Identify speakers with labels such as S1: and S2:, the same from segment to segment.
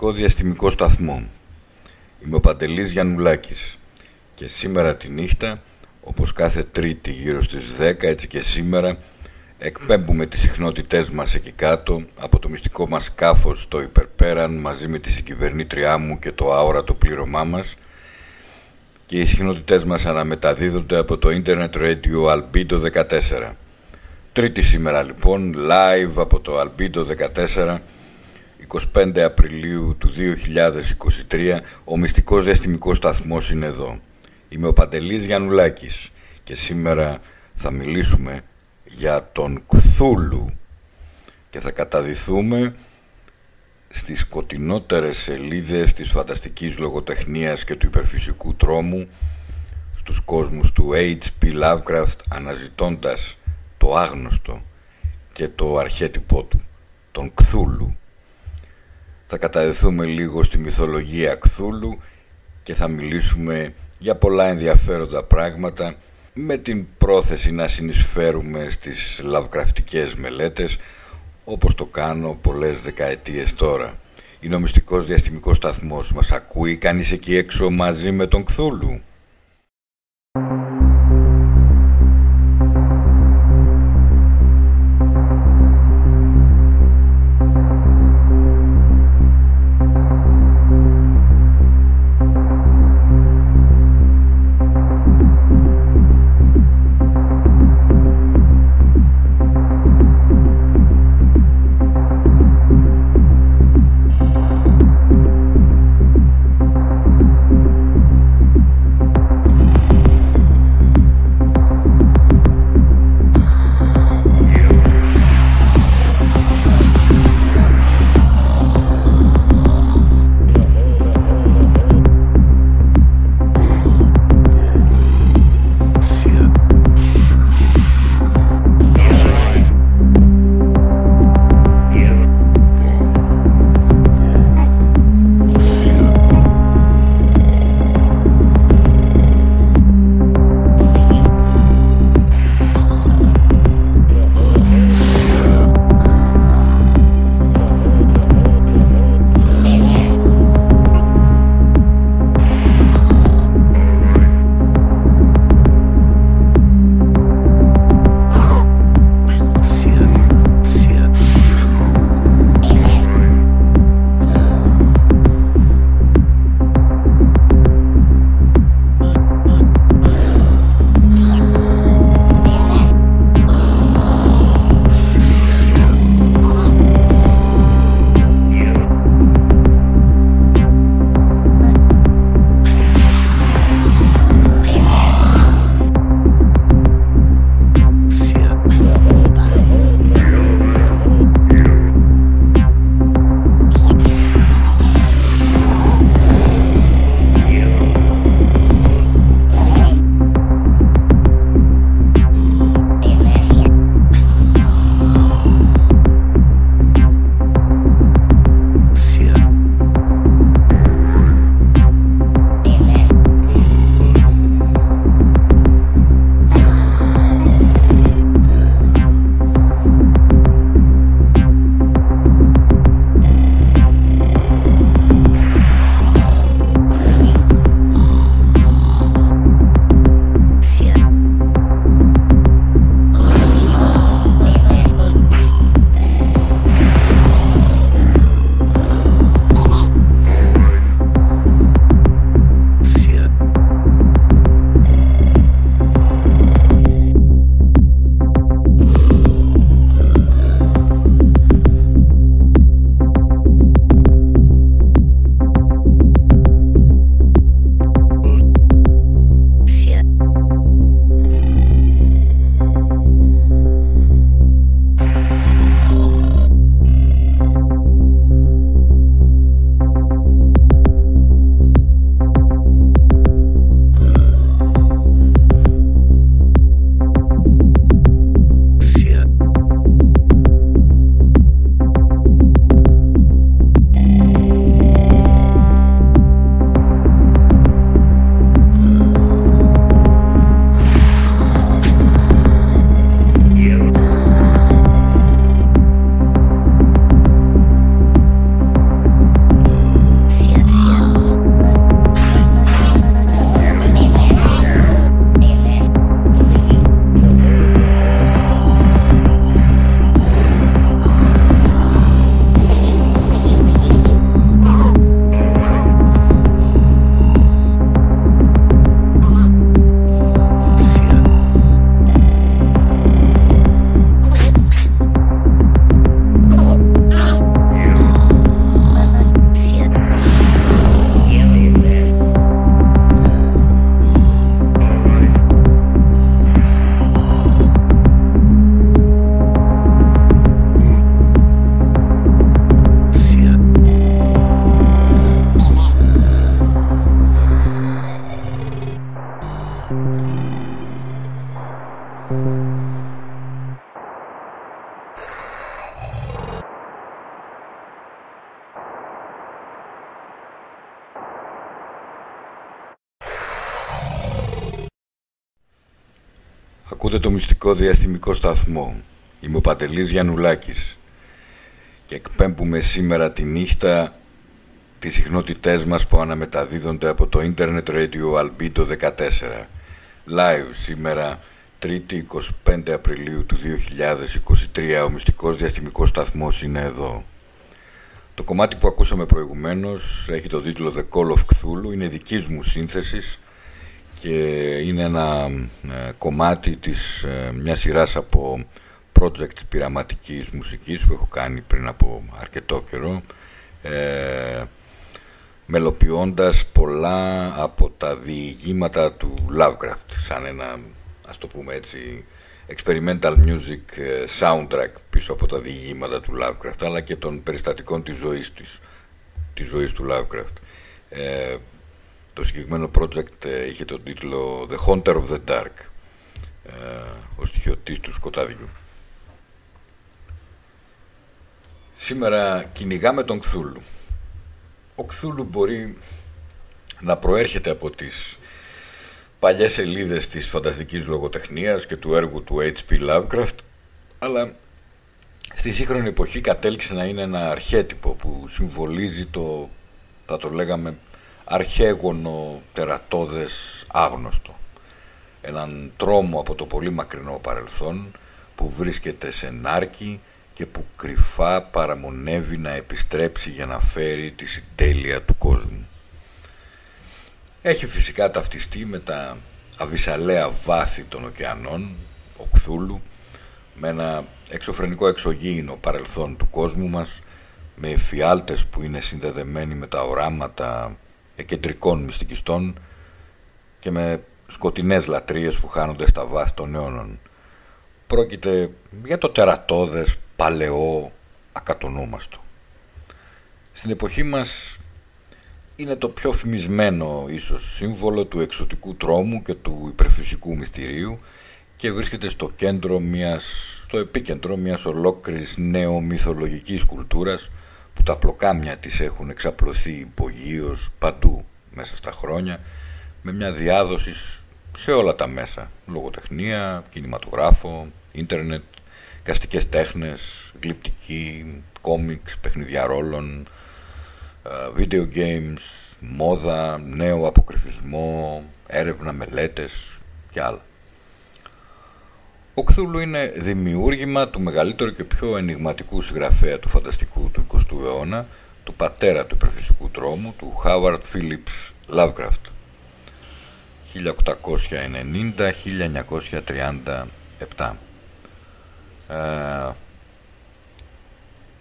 S1: Ακούτε το μυστικό διαστημικό σταθμό. Είμαι ο Παντελής Γιαννουλάκης και σήμερα τη νύχτα, όπως κάθε τρίτη γύρω στις 10 έτσι και σήμερα, εκπέμπουμε τις συχνότητές μας εκεί κάτω από το μυστικό μας σκάφος στο υπερπέραν μαζί με τη συγκυβερνήτριά μου και το αόρατο πλήρωμά μας και οι συχνότητές μας αναμεταδίδονται από το Internet Radio Albedo 14. Τρίτη σήμερα λοιπόν, live από το Albedo 14 25 Απριλίου του 2023 ο μυστικός διαστημικός σταθμός είναι εδώ. Είμαι ο Παντελής Γιαννουλάκης και σήμερα θα μιλήσουμε για τον Κθούλου και θα καταδυθούμε στις σκοτεινότερες σελίδες της φανταστικής λογοτεχνίας και του υπερφυσικού τρόμου στους κόσμους του H.P. Lovecraft αναζητώντας το άγνωστο και το αρχέτυπό του, τον Κθούλου. Θα καταδεθούμε λίγο στη μυθολογία Κθούλου και θα μιλήσουμε για πολλά ενδιαφέροντα πράγματα με την πρόθεση να συνεισφέρουμε στις λαυκραφτικές μελέτες όπως το κάνω πολλές δεκαετίες τώρα. Είναι ο μυστικός διαστημικός σταθμός. Μας ακούει κανείς εκεί έξω μαζί με τον Κθούλου; Ακούτε το μυστικό διαστημικό σταθμό. Είμαι ο Παντελής Γιαννουλάκης και εκπέμπουμε σήμερα τη νύχτα τις συχνότητές μας που αναμεταδίδονται από το Internet Radio Albedo 14. Live σήμερα 3η 25 Απριλίου του 2023 ο μυστικός διαστημικός σταθμός είναι εδώ. Το κομμάτι που ακούσαμε προηγουμένως έχει το τίτλο The Call of Cthulhu, είναι δικής μου σύνθεσης και είναι ένα ε, κομμάτι της ε, μιας σειράς από project πειραματικής μουσικής που έχω κάνει πριν από αρκετό καιρό ε, μελοποιώντας πολλά από τα διηγήματα του Lovecraft σαν ένα ας το πούμε έτσι experimental music ε, soundtrack πίσω από τα διηγήματα του Lovecraft αλλά και των περιστατικών της ζωής, της, της ζωής του Lovecraft. Ε, το συγκεκριμένο project ε, είχε τον τίτλο The Haunter of the Dark, ε, ο στοιχειωτής του σκοτάδιου. Σήμερα κυνηγάμε τον Κθούλου. Ο Κθούλου μπορεί να προέρχεται από τις παλιές σελίδες της φανταστικής λογοτεχνίας και του έργου του H.P. Lovecraft, αλλά στη σύγχρονη εποχή κατέληξε να είναι ένα αρχέτυπο που συμβολίζει το, θα το λέγαμε, αρχαίγωνο τερατώδες άγνωστο. Έναν τρόμο από το πολύ μακρινό παρελθόν που βρίσκεται σε νάρκη και που κρυφά παραμονεύει να επιστρέψει για να φέρει τη συντέλεια του κόσμου. Έχει φυσικά ταυτιστεί με τα αβυσαλαία βάθη των ωκεανών, ο Κθούλου, με ένα εξωφρενικό εξωγήινο παρελθόν του κόσμου μας, με εφιάλτες που είναι συνδεδεμένοι με τα οράματα κεντρικών μυστικιστών και με σκοτεινές λατρείες που χάνονται στα βάθη των αιώνων. Πρόκειται για το τερατώδες, παλαιό, ακατονόμαστο. Στην εποχή μας είναι το πιο φημισμένο ίσως σύμβολο του εξωτικού τρόμου και του υπερφυσικού μυστηρίου και βρίσκεται στο κέντρο μιας, στο επίκεντρο μιας ολόκληρης νεομυθολογικής κουλτούρας που τα πλοκάμια της έχουν εξαπλωθεί υπογείως παντού μέσα στα χρόνια με μια διάδοση σε όλα τα μέσα λογοτεχνία, κινηματογράφο, ίντερνετ, καστικές τέχνες, γλυπτική, κόμιξ, παιχνιδιά ρόλων, video games, μόδα, νέο αποκρυφισμό, έρευνα, μελέτες και άλλα. Ο Κθούλου είναι δημιούργημα του μεγαλύτερου και πιο ενηγματικού συγγραφέα του φανταστικού του 20ου αιώνα, του πατέρα του υπερφυσικού τρόμου, του Howard Phillips Lovecraft. 1890-1937. Ε,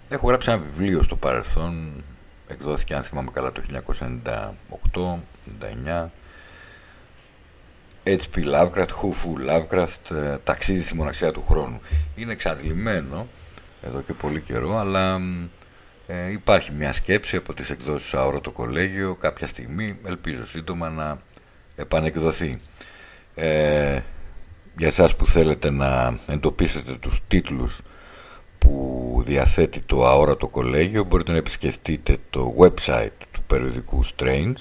S1: έχω γράψει ένα βιβλίο στο παρελθόν, εκδόθηκε αν θυμάμαι καλά το 1998-99 H.P. Lovecraft, Χούφου Lovecraft, ε, ταξίδι στη μοναξιά του χρόνου. Είναι εξαντλημένο εδώ και πολύ καιρό, αλλά ε, υπάρχει μια σκέψη από τις εκδόσεις Αόρο το Κολέγιο κάποια στιγμή, ελπίζω σύντομα να επανεκδοθεί. Ε, για σας που θέλετε να εντοπίσετε τους τίτλους που διαθέτει το Αόρατο Κολέγιο μπορείτε να επισκεφτείτε το website του περιοδικού Strange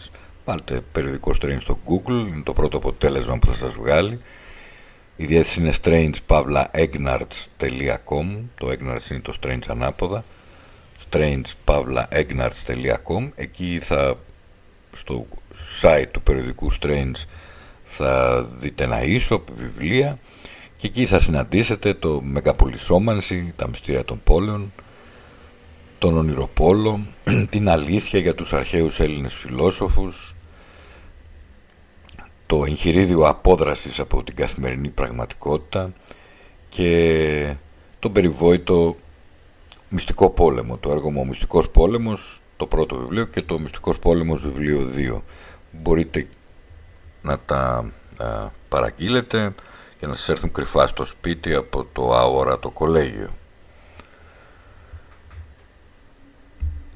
S1: Βάλτε περιοδικό Strange στο Google, είναι το πρώτο αποτέλεσμα που θα σας βγάλει. Η διεύθυνση είναι strange.egnarts.com Το Egnarts είναι το Strange ανάποδα. strange.egnarts.com Εκεί θα, στο site του περιοδικού Strange θα δείτε ένα e βιβλία και εκεί θα συναντήσετε το Μεγαπολισόμανση, τα μυστήρια των πόλεων, τον ονειροπόλο, την αλήθεια για τους αρχαίους Έλληνες φιλόσοφους, το εγχειρίδιο απόδρασης από την καθημερινή πραγματικότητα και τον περιβόητο μυστικό πόλεμο, το έργο μου «Ο Μυστικός Πόλεμος», το πρώτο βιβλίο και το «Μυστικός Πόλεμος» βιβλίο 2. Μπορείτε να τα α, παραγγείλετε και να σας έρθουν κρυφά στο σπίτι από το αόρατο κολέγιο.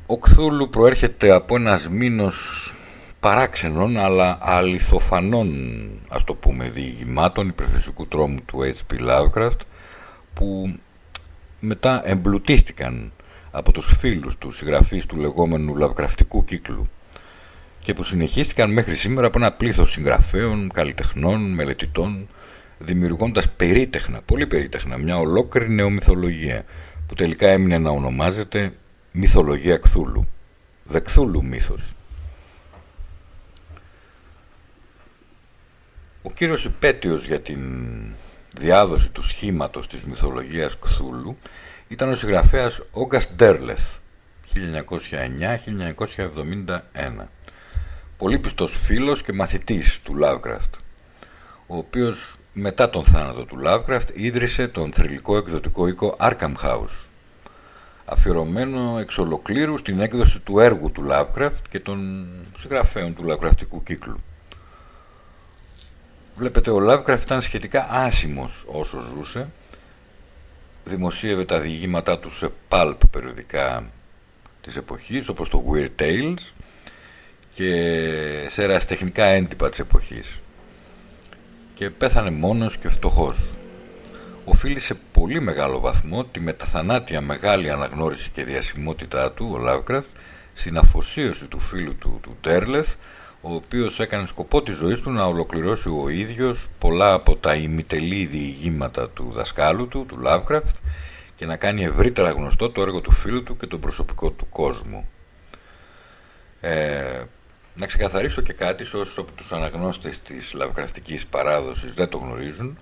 S1: Ο Κθούλου προέρχεται από ένας μήνος παράξενων αλλά αληθοφανών ας το πούμε διηγημάτων υπερφυσικού τρόμου του H.P. Lovecraft που μετά εμπλουτίστηκαν από τους φίλους τους συγγραφείς του λεγόμενου λαβκραφτικού κύκλου και που συνεχίστηκαν μέχρι σήμερα από ένα πλήθος συγγραφέων, καλλιτεχνών, μελετητών δημιουργώντας περίτεχνα, πολύ περίτεχνα, μια ολόκληρη νεομυθολογία που τελικά έμεινε να ονομάζεται μυθολογία Κθούλου. Δεκθούλου μύθος. Ο κύριος υπέτειος για την διάδοση του σχήματος της μυθολογίας Κθούλου ήταν ο συγγραφέας Όγκας Ντέρλεθ 1909-1971 πολύ πιστός φίλος και μαθητής του Lovecraft ο οποίος μετά τον θάνατο του Lovecraft ίδρυσε τον θρηλυκό εκδοτικό οίκο Arkham House αφιερωμένο εξ ολοκλήρου στην έκδοση του έργου του Lovecraft και των συγγραφέων του Lovecraftικού κύκλου. Βλέπετε, ο Lovecraft ήταν σχετικά άσημος όσος ζούσε. Δημοσίευε τα διηγήματά του σε pulp περιοδικά της εποχής, όπως το Weird Tales και σε ερασιτεχνικά έντυπα της εποχής. Και πέθανε μόνος και φτωχός οφείλει σε πολύ μεγάλο βαθμό τη μεταθανάτια μεγάλη αναγνώριση και διασημότητά του, ο Lovecraft, στην αφοσίωση του φίλου του, του Τέρλεθ, ο οποίος έκανε σκοπό της ζωής του να ολοκληρώσει ο ίδιος πολλά από τα ημιτελή διηγήματα του δασκάλου του, του Lovecraft, και να κάνει ευρύτερα γνωστό το έργο του φίλου του και τον προσωπικό του κόσμο. Ε, να ξεκαθαρίσω και κάτι σε όσους από τους αναγνώστες της λαβκραφτικής παράδοσης δεν το γνωρίζουν,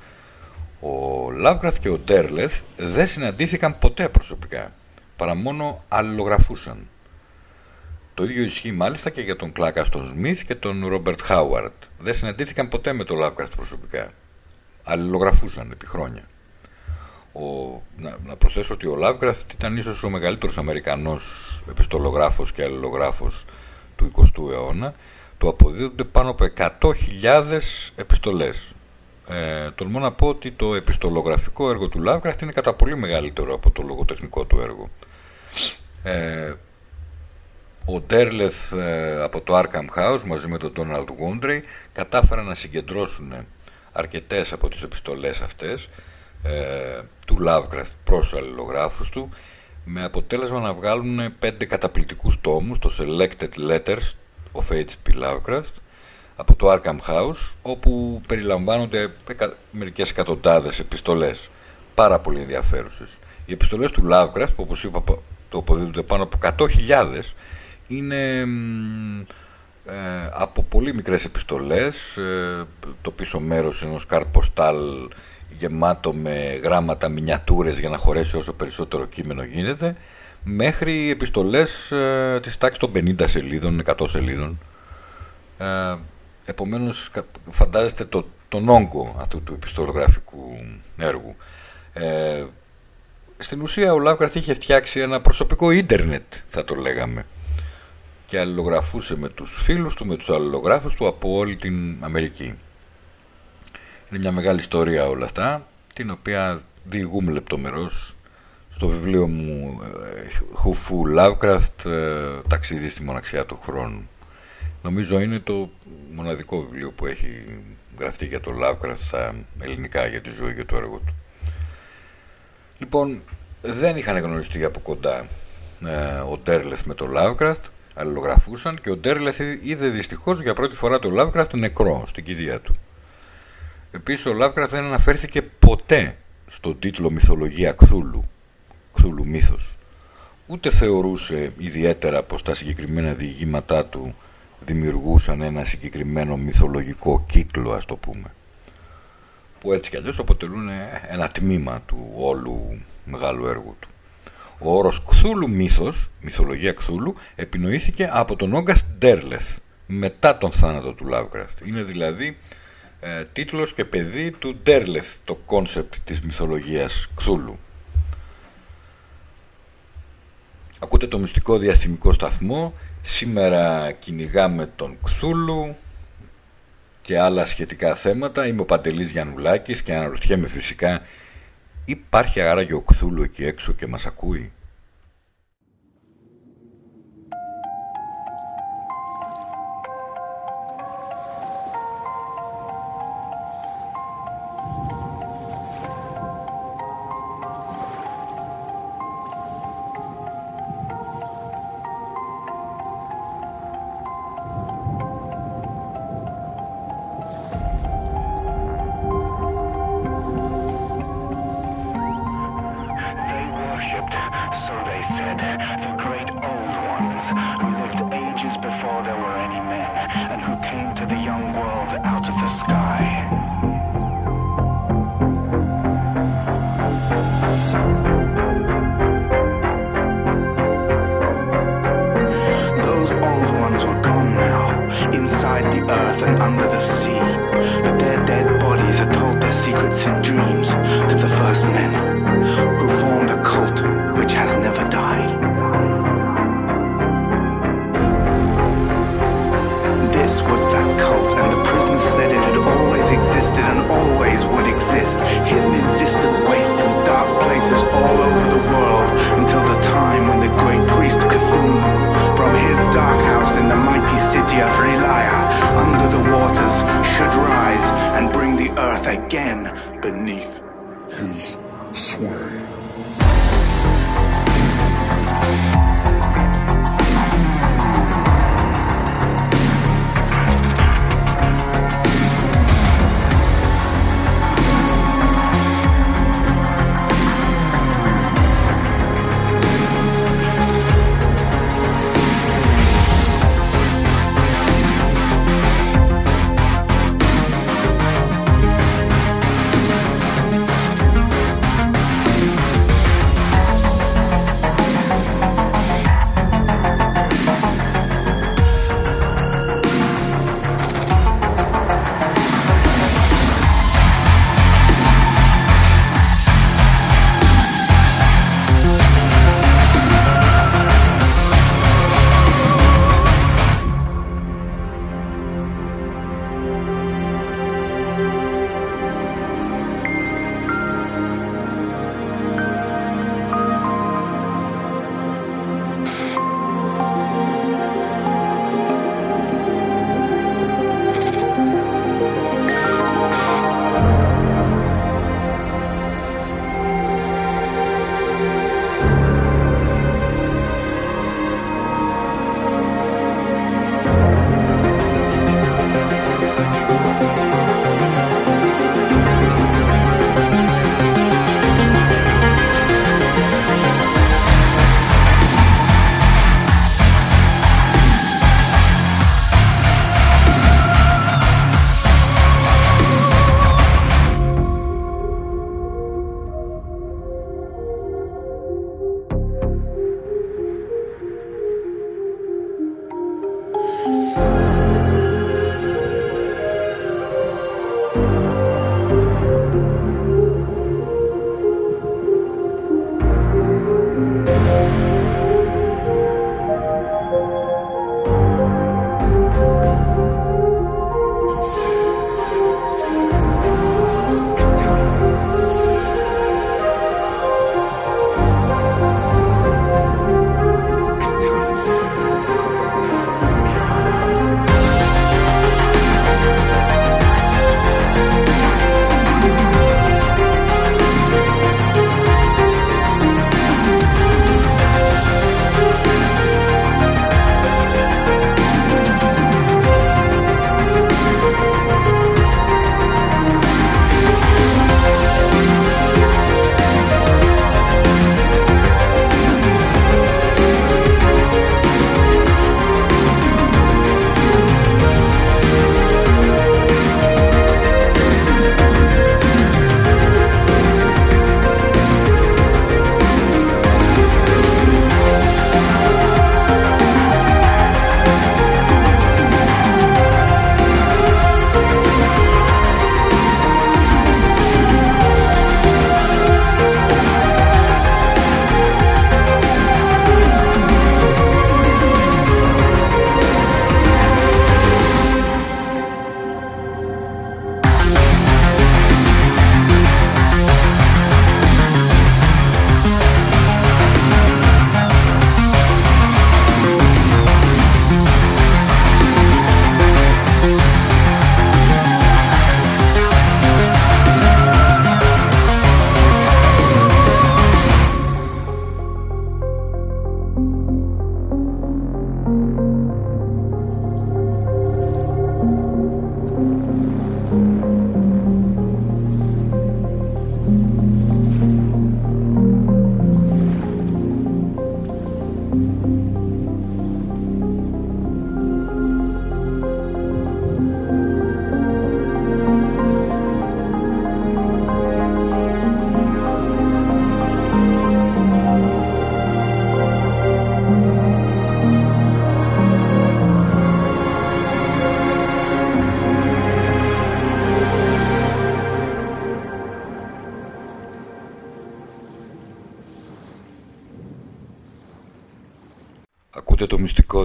S1: ο Λάβκραφτ και ο Ντέρλεθ δεν συναντήθηκαν ποτέ προσωπικά, παρά μόνο αλληλογραφούσαν. Το ίδιο ισχύει μάλιστα και για τον Κλάκα στον Σμιθ και τον Ρόμπερτ Χάουαρτ. Δεν συναντήθηκαν ποτέ με τον Λάβκραφτ προσωπικά. Αλληλογραφούσαν επί χρόνια. Ο, να, να προσθέσω ότι ο Λάβκραφτ ήταν ίσως ο μεγαλύτερος Αμερικανός επιστολογράφος και αλληλογράφος του 20ου αιώνα. Του αποδίδονται πάνω από 100.000 επιστολές ε, τολμώ να πω ότι το επιστολογραφικό έργο του Lovecraft είναι κατά πολύ μεγαλύτερο από το λογοτεχνικό του έργο. Ε, ο Ντέρλεθ ε, από το Arkham House μαζί με τον Donald Wondrey κατάφεραν να συγκεντρώσουν αρκετές από τις επιστολές αυτές ε, του Lovecraft προς αλληλογράφους του με αποτέλεσμα να βγάλουν πέντε καταπληκτικούς τόμους, το Selected Letters of H.P. Lovecraft από το Arkham House όπου περιλαμβάνονται μερικές εκατοντάδες επιστολές πάρα πολύ ενδιαφέρουσες. Οι επιστολές του Lovecraft που όπως είπα το αποδίδονται πάνω από 100.000 είναι ε, από πολύ μικρές επιστολές ε, το πίσω μέρος ενός καρποστάλ γεμάτο με γράμματα, μινιατούρες για να χωρέσει όσο περισσότερο κείμενο γίνεται μέχρι επιστολές ε, της τάξης των 50 σελίδων, 100 σελίδων ε, Επομένως φαντάζεστε το, τον όγκο αυτού του επιστολογραφικού έργου. Ε, στην ουσία ο Λάβκραφτ είχε φτιάξει ένα προσωπικό ίντερνετ θα το λέγαμε και αλληλογραφούσε με τους φίλους του, με τους αλληλογράφους του από όλη την Αμερική. Είναι μια μεγάλη ιστορία όλα αυτά την οποία διηγούμε λεπτομερώς στο βιβλίο μου ε, Χουφού Λάβκραφτ «Ταξίδι στη μοναξιά του χρόνου». Νομίζω είναι το μοναδικό βιβλίο που έχει γραφτεί για το Lovecraft στα ελληνικά για τη ζωή και το έργο του. Λοιπόν, δεν είχαν γνωριστεί από κοντά ε, ο Ντέρλεθ με το Lovecraft, αλληλογραφούσαν και ο Ντέρλεθ είδε δυστυχώς για πρώτη φορά το Lovecraft νεκρό στην κηδεία του. Επίσης ο Lovecraft δεν αναφέρθηκε ποτέ στον τίτλο «Μυθολογία Κθούλου», Κθούλου μύθος. Ούτε θεωρούσε ιδιαίτερα πως τα συγκεκριμένα διηγήματά του δημιουργούσαν ένα συγκεκριμένο μυθολογικό κύκλο ας το πούμε που έτσι κι αλλιώς αποτελούν ένα τμήμα του όλου μεγάλου έργου του. Ο όρος Κθούλου μύθος, μυθολογία Κθούλου, επινοήθηκε από τον Όγκας Ντέρλεθ μετά τον θάνατο του Lovecraft. Είναι δηλαδή ε, τίτλος και παιδί του Ντέρλεθ το concept της μυθολογίας Κθούλου. Ακούτε το μυστικό διαστημικό σταθμό Σήμερα κυνηγάμε τον Κθούλου και άλλα σχετικά θέματα. Είμαι ο Παντελής Γιαννουλάκης και αναρωτιέμαι φυσικά υπάρχει άραγε ο Κθούλου εκεί έξω και μας ακούει.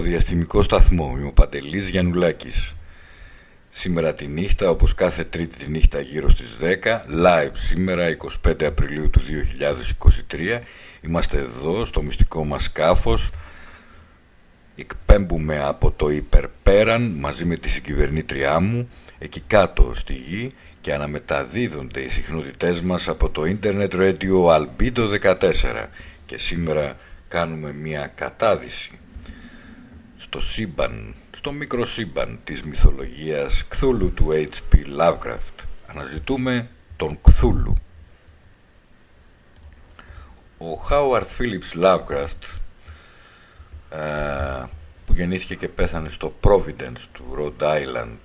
S1: Διαστημικό σταθμό. Είμαι ο Παντελής Γιαννουλάκης. Σήμερα τη νύχτα, όπως κάθε τρίτη τη νύχτα γύρω στις 10, live σήμερα 25 Απριλίου του 2023, είμαστε εδώ στο μυστικό μας σκάφος, εκπέμπουμε από το υπερπέραν μαζί με τη συγκυβερνήτριά μου, εκεί κάτω στη γη και αναμεταδίδονται οι συχνότητές μας από το Internet Radio Albedo 14 και σήμερα κάνουμε μια κατάδυση στο σύμπαν, στο μικρό σύμπαν της μυθολογίας Κθούλου του H.P. Lovecraft. Αναζητούμε τον Κθούλου. Ο Howard Phillips Lovecraft ε, που γεννήθηκε και πέθανε στο Providence του Rhode Island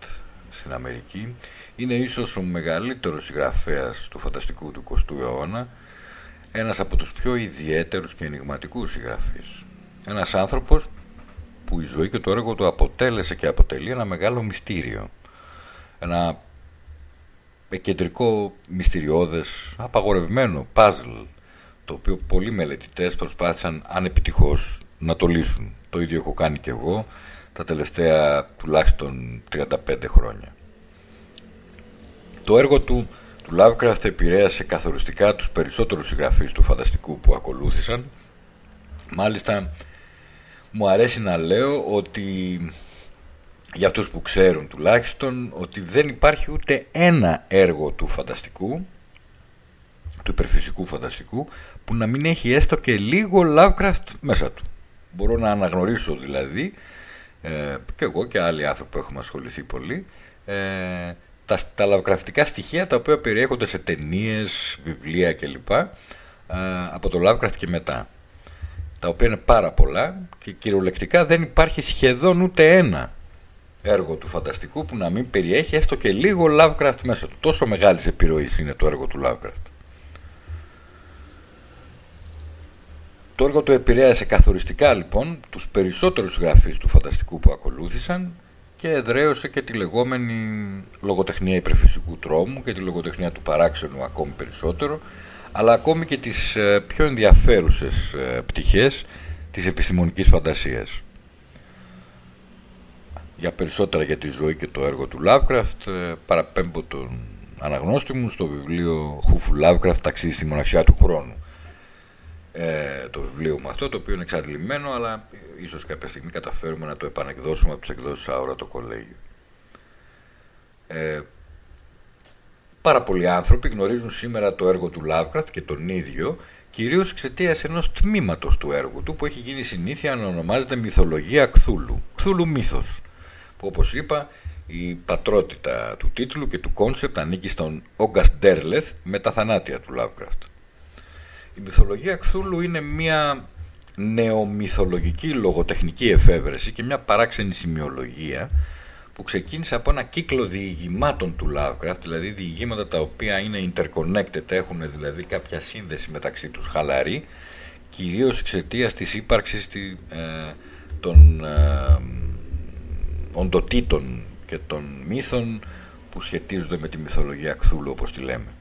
S1: στην Αμερική είναι ίσως ο μεγαλύτερος συγγραφέας του φανταστικού του 20ου αιώνα ένας από τους πιο ιδιαίτερους και ενηγματικούς συγγραφείς. Ένας άνθρωπος που η ζωή και το έργο του αποτέλεσε και αποτελεί ένα μεγάλο μυστήριο. Ένα κεντρικό μυστηριώδες, απαγορευμένο παζλ, το οποίο πολλοί μελετητές προσπάθησαν ανεπιτυχώς να το λύσουν. Το ίδιο έχω κάνει και εγώ τα τελευταία τουλάχιστον 35 χρόνια. Το έργο του του Lovecraft επηρέασε καθοριστικά τους περισσότερους συγγραφείς του φανταστικού που ακολούθησαν. Μάλιστα μου αρέσει να λέω ότι για αυτούς που ξέρουν τουλάχιστον ότι δεν υπάρχει ούτε ένα έργο του φανταστικού του υπερφυσικού φανταστικού που να μην έχει έστω και λίγο Lovecraft μέσα του. Μπορώ να αναγνωρίσω δηλαδή ε, και εγώ και άλλοι άνθρωποι που έχουμε ασχοληθεί πολύ ε, τα, τα λαβκραφτικά στοιχεία τα οποία περιέχονται σε ταινίες, βιβλία κλπ. από το Lovecraft και μετά. Τα οποία είναι πάρα πολλά και κυριολεκτικά δεν υπάρχει σχεδόν ούτε ένα έργο του φανταστικού που να μην περιέχει έστω και λίγο Lovecraft μέσα του. Τόσο μεγάλης επιρροής είναι το έργο του Lovecraft. Το έργο του επηρέασε καθοριστικά λοιπόν τους περισσότερους γραφείς του φανταστικού που ακολούθησαν και εδραίωσε και τη λεγόμενη λογοτεχνία υπερφυσικού τρόμου και τη λογοτεχνία του παράξενου ακόμη περισσότερο αλλά ακόμη και τις ε, πιο ενδιαφέρουσες ε, πτυχές της επιστημονικής φαντασίας. Για περισσότερα για τη ζωή και το έργο του Lovecraft ε, παραπέμπω τον αναγνώστη μου στο βιβλίο Χούφου Lovecraft «Ταξίδι στη μοναξιά του χρόνου» ε, το βιβλίο μου αυτό, το οποίο είναι εξαντλημένο, αλλά ίσως κάποια στιγμή καταφέρουμε να το επανεκδώσουμε από τις εκδόσεις Αόρατο Κολλέγιο. Ε, πάρα πολλοί άνθρωποι γνωρίζουν σήμερα το έργο του Lovecraft και τον ίδιο, κυρίως εξαιτίας ενός τμήματος του έργου του, που έχει γίνει συνήθεια να ονομάζεται μυθολογία Κθούλου, Κθούλου μύθος, που όπως είπα η πατρότητα του τίτλου και του concept ανήκει στον Όγκαστ Ντέρλεθ μετά θάνατον του Lovecraft. Η μυθολογία Κθούλου είναι μια νεομυθολογική λογοτεχνική εφεύρεση και μια παράξενη σημειολογία που ξεκίνησε από ένα κύκλο διηγημάτων του Lovecraft, δηλαδή διηγήματα τα οποία είναι interconnected, έχουν δηλαδή κάποια σύνδεση μεταξύ τους χαλαρή, κυρίως εξαιτίας της ύπαρξης ε, των ε, οντοτήτων και των μύθων που σχετίζονται με τη μυθολογία Κθούλου όπως τη λέμε.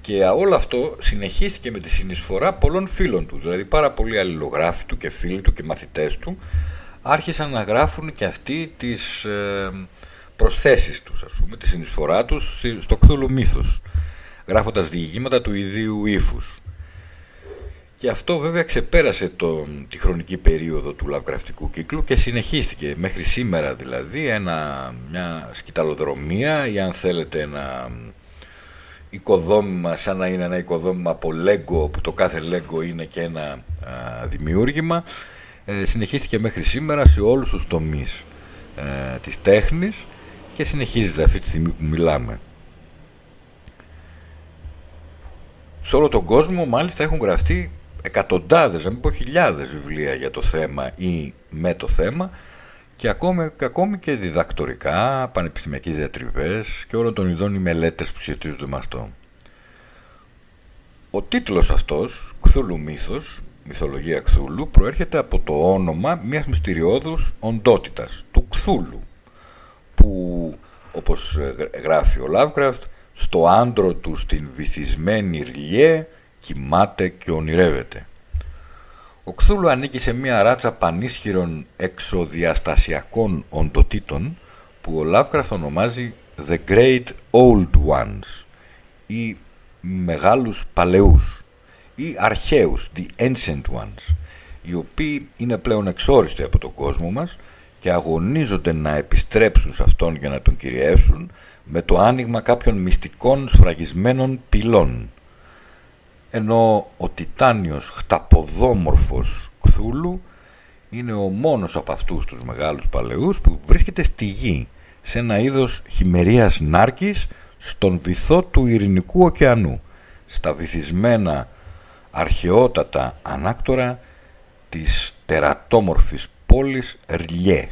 S1: Και όλο αυτό συνεχίστηκε με τη συνεισφορά πολλών φίλων του. Δηλαδή πάρα πολλοί αλληλογράφοι του και φίλοι του και μαθητές του άρχισαν να γράφουν και αυτοί τις ε, προσθέσεις τους, ας πούμε, τη συνεισφορά τους στο κθούλου μύθος, γράφοντας διηγήματα του ιδίου ύφους. Και αυτό βέβαια ξεπέρασε τον, τη χρονική περίοδο του λαυκραφτικού κύκλου και συνεχίστηκε μέχρι σήμερα δηλαδή ένα, μια σκηταλοδρομία ή αν θέλετε ένα οικοδόμημα σαν να είναι ένα οικοδόμημα από λέγκο που το κάθε λέγκο είναι και ένα δημιούργημα ε, συνεχίστηκε μέχρι σήμερα σε όλους τους τομείς ε, της τέχνης και συνεχίζεται αυτή τη στιγμή που μιλάμε. Σε όλο τον κόσμο μάλιστα έχουν γραφτεί εκατοντάδες, να μην πω χιλιάδες βιβλία για το θέμα ή με το θέμα και ακόμη, ακόμη και διδακτορικά, πανεπιστημιακές διατριβές και όλων των ειδών οι μελέτες που σχετίζονται με αυτό. Ο τίτλος αυτός, Κθούλου Μύθος, Μυθολογία Κθούλου, προέρχεται από το όνομα μιας μυστηριώδους οντότητας, του Κθούλου, που, όπως γράφει ο Λάβκραφτ, στο άντρο του στην βυθισμένη ριλιέ κοιμάται και ονειρεύεται. Ο Κθούλου ανήκει σε μια ράτσα πανίσχυρων εξοδιαστασιακών οντοτήτων που ο Lovecraft ονομάζει The Great Old Ones ή μεγάλους παλαιούς ή αρχαίους, the ancient ones, οι οποίοι είναι πλέον εξόριστοι από τον κόσμο μας και αγωνίζονται να επιστρέψουν σε αυτόν για να τον κυριεύσουν με το άνοιγμα κάποιων μυστικών σφραγισμένων πυλών. Ενώ ο τιτάνιος χταποδόμορφος Κθούλου είναι ο μόνος από αυτούς τους μεγάλους παλαιούς που βρίσκεται στη γη σε ένα είδος χειμερίας νάρκης στον βυθό του Ειρηνικού ωκεανού στα βυθισμένα αρχαιότατα ανάκτορα της τερατόμορφης πόλης Ρλιέ.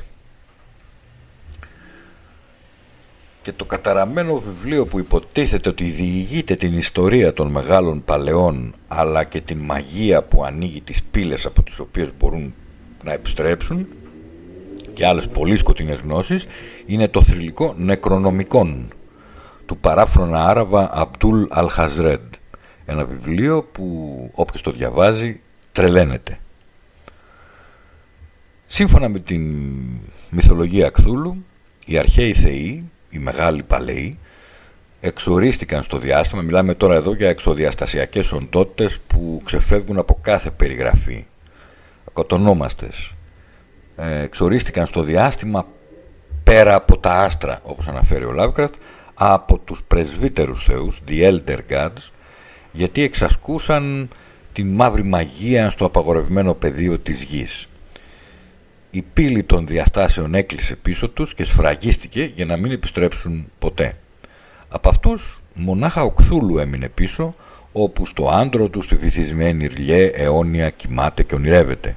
S1: Και το καταραμένο βιβλίο που υποτίθεται ότι διηγείται την ιστορία των μεγάλων παλαιών αλλά και την μαγεία που ανοίγει τις πύλες από τις οποίες μπορούν να επιστρέψουν και άλλες πολύ σκοτεινές γνώσεις είναι το θρηλυκό Νεκρονομικόν του παράφρονα Άραβα Αμπτούλ Αλχαζρέντ ένα βιβλίο που όποιος το διαβάζει τρελαίνεται. Σύμφωνα με την μυθολογία Κθούλου, οι αρχαίοι θεοί, οι μεγάλοι παλαιοί, εξορίστηκαν στο διάστημα, μιλάμε τώρα εδώ για εξοδιαστασιακές οντότητες που ξεφεύγουν από κάθε περιγραφή, κοτονόμαστες. Ε, εξορίστηκαν στο διάστημα πέρα από τα άστρα, όπως αναφέρει ο Λάβκρατ, από τους πρεσβύτερους θεούς, the elder gods, γιατί εξασκούσαν την μαύρη μαγεία στο απαγορευμένο πεδίο της γης. Η πύλη των διαστάσεων έκλεισε πίσω τους και σφραγίστηκε για να μην επιστρέψουν ποτέ. Από αυτούς μονάχα ο Κθούλου έμεινε πίσω, όπου στο άντρο του στη βυθισμένη ρλιέ αιώνια κοιμάται και ονειρεύεται.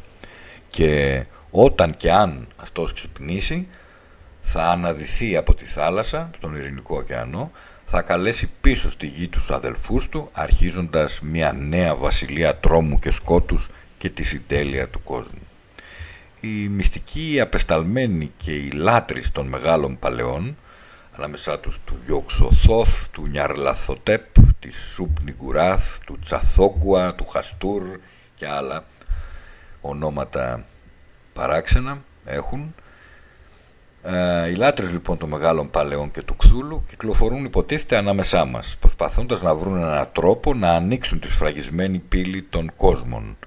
S1: Και όταν και αν αυτός ξυπνήσει, θα αναδυθεί από τη θάλασσα, στον Ειρηνικό ωκεανό, θα καλέσει πίσω στη γη τους αδελφούς του, αρχίζοντας μια νέα βασιλεία τρόμου και σκότους και τη συντέλεια του κόσμου. Οι μυστικοί απεσταλμένοι και οι λάτρεις των μεγάλων παλαιών, ανάμεσά τους του Διοξοθόθ, του Νιαρλαθοτέπ, της Σουπνιγκουράθ, του Τσαθόγκουα, του Χαστούρ και άλλα ονόματα παράξενα έχουν, ε, οι λάτρες λοιπόν των μεγάλων παλαιών και του Κθούλου κυκλοφορούν υποτίθεται ανάμεσά μας, προσπαθώντας να βρουν έναν τρόπο να ανοίξουν τη σφραγισμένη πύλη των κόσμων.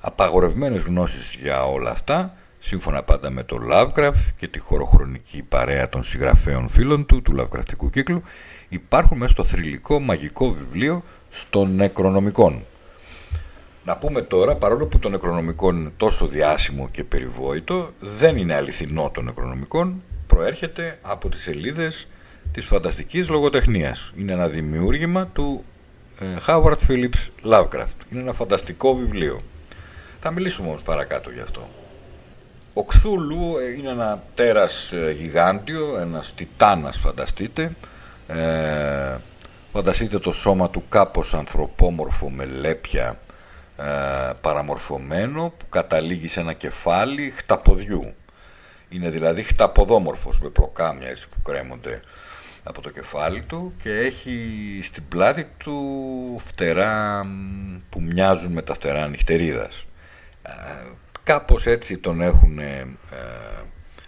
S1: Απαγορευμένες γνώσεις για όλα αυτά, σύμφωνα πάντα με το Lovecraft και τη χωροχρονική παρέα των συγγραφέων φίλων του, του Lovecraftικού κύκλου, υπάρχουν μέσα στο θρηλυκό μαγικό βιβλίο των Νεκρονομικών, να πούμε τώρα, παρόλο που το νεκρονομικό είναι τόσο διάσημο και περιβόητο, δεν είναι αληθινό το νεκρονομικό, προέρχεται από τις σελίδες της φανταστικής λογοτεχνίας. Είναι ένα δημιούργημα του ε, Howard Phillips Lovecraft. Είναι ένα φανταστικό βιβλίο. Θα μιλήσουμε όμως παρακάτω γι' αυτό. Ο Κθούλου ε, είναι ένα τέρας ε, γιγάντιο, ένας τιτάνας φανταστείτε. Ε, φανταστείτε το σώμα του κάπως ανθρωπόμορφο με λέπια ε, παραμορφωμένο που καταλήγει σε ένα κεφάλι χταποδιού. Είναι δηλαδή χταποδόμορφος με προκάμια έτσι, που κρέμονται από το κεφάλι του και έχει στην πλάτη του φτερά που μοιάζουν με τα φτερά νυχτερίδας. Ε, κάπως έτσι τον έχουν ε,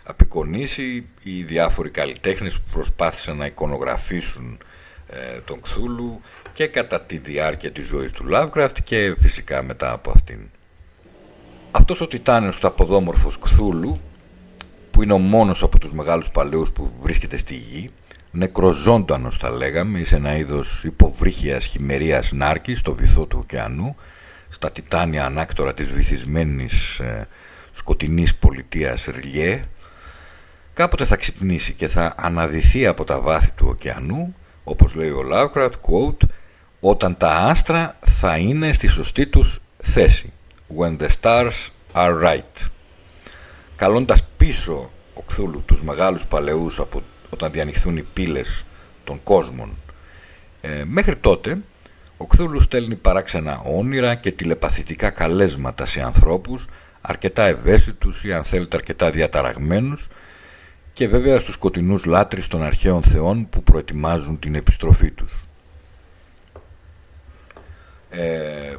S1: απεικονίσει οι διάφοροι καλλιτέχνες που προσπάθησαν να εικονογραφήσουν ε, τον Κθούλου και κατά τη διάρκεια της ζωής του Lovecraft και φυσικά μετά από αυτήν. Αυτός ο τιτάνιος του αποδόμορφος Κθούλου που είναι ο μόνος από τους μεγάλους παλαιούς που βρίσκεται στη γη νεκροζώντανος θα λέγαμε σε ένα είδος υποβρύχιας χειμερίας νάρκης στο βυθό του ωκεανού στα τιτάνια ανάκτορα της βυθισμένης ε, σκοτεινής πολιτείας Ριλιέ κάποτε θα ξυπνήσει και θα αναδυθεί από τα βάθη του ωκεανού όπως λέει ο Lovecraft, quote, όταν τα άστρα θα είναι στη σωστή τους θέση. When the stars are right. Καλώντας πίσω ο Κθούλου τους μεγάλους παλαιούς από όταν διανυχθούν οι πύλες των κόσμων. Ε, μέχρι τότε ο Κθούλου στέλνει παράξενα όνειρα και τηλεπαθητικά καλέσματα σε ανθρώπους αρκετά ευαίσθητους ή αν θέλετε αρκετά διαταραγμένους και βέβαια στους σκοτεινούς λάτρεις των αρχαίων θεών που προετοιμάζουν την επιστροφή τους. Ε,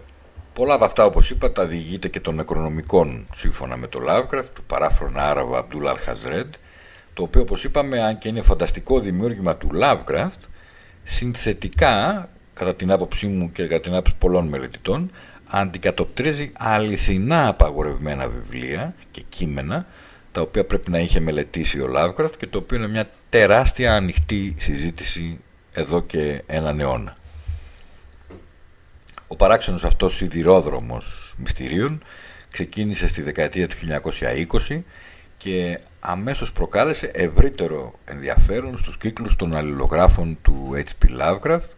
S1: Πολλά από αυτά όπως είπα τα διηγείται και των νεκρονομικών σύμφωνα με το Lovecraft του παράφρονα Άραβα Αμπτούλ Αλχαζρέντ το οποίο όπως είπαμε αν και είναι φανταστικό δημιούργημα του Lovecraft συνθετικά κατά την άποψή μου και κατά την άποψη πολλών μελετητών αντικατοπτρίζει αληθινά απαγορευμένα βιβλία και κείμενα τα οποία πρέπει να είχε μελετήσει ο Lovecraft και το οποίο είναι μια τεράστια ανοιχτή συζήτηση εδώ και έναν αιώνα. Ο παράξενος αυτός σιδηρόδρομος μυστηρίων ξεκίνησε στη δεκαετία του 1920 και αμέσως προκάλεσε ευρύτερο ενδιαφέρον στους κύκλους των αλληλογράφων του H.P. Lovecraft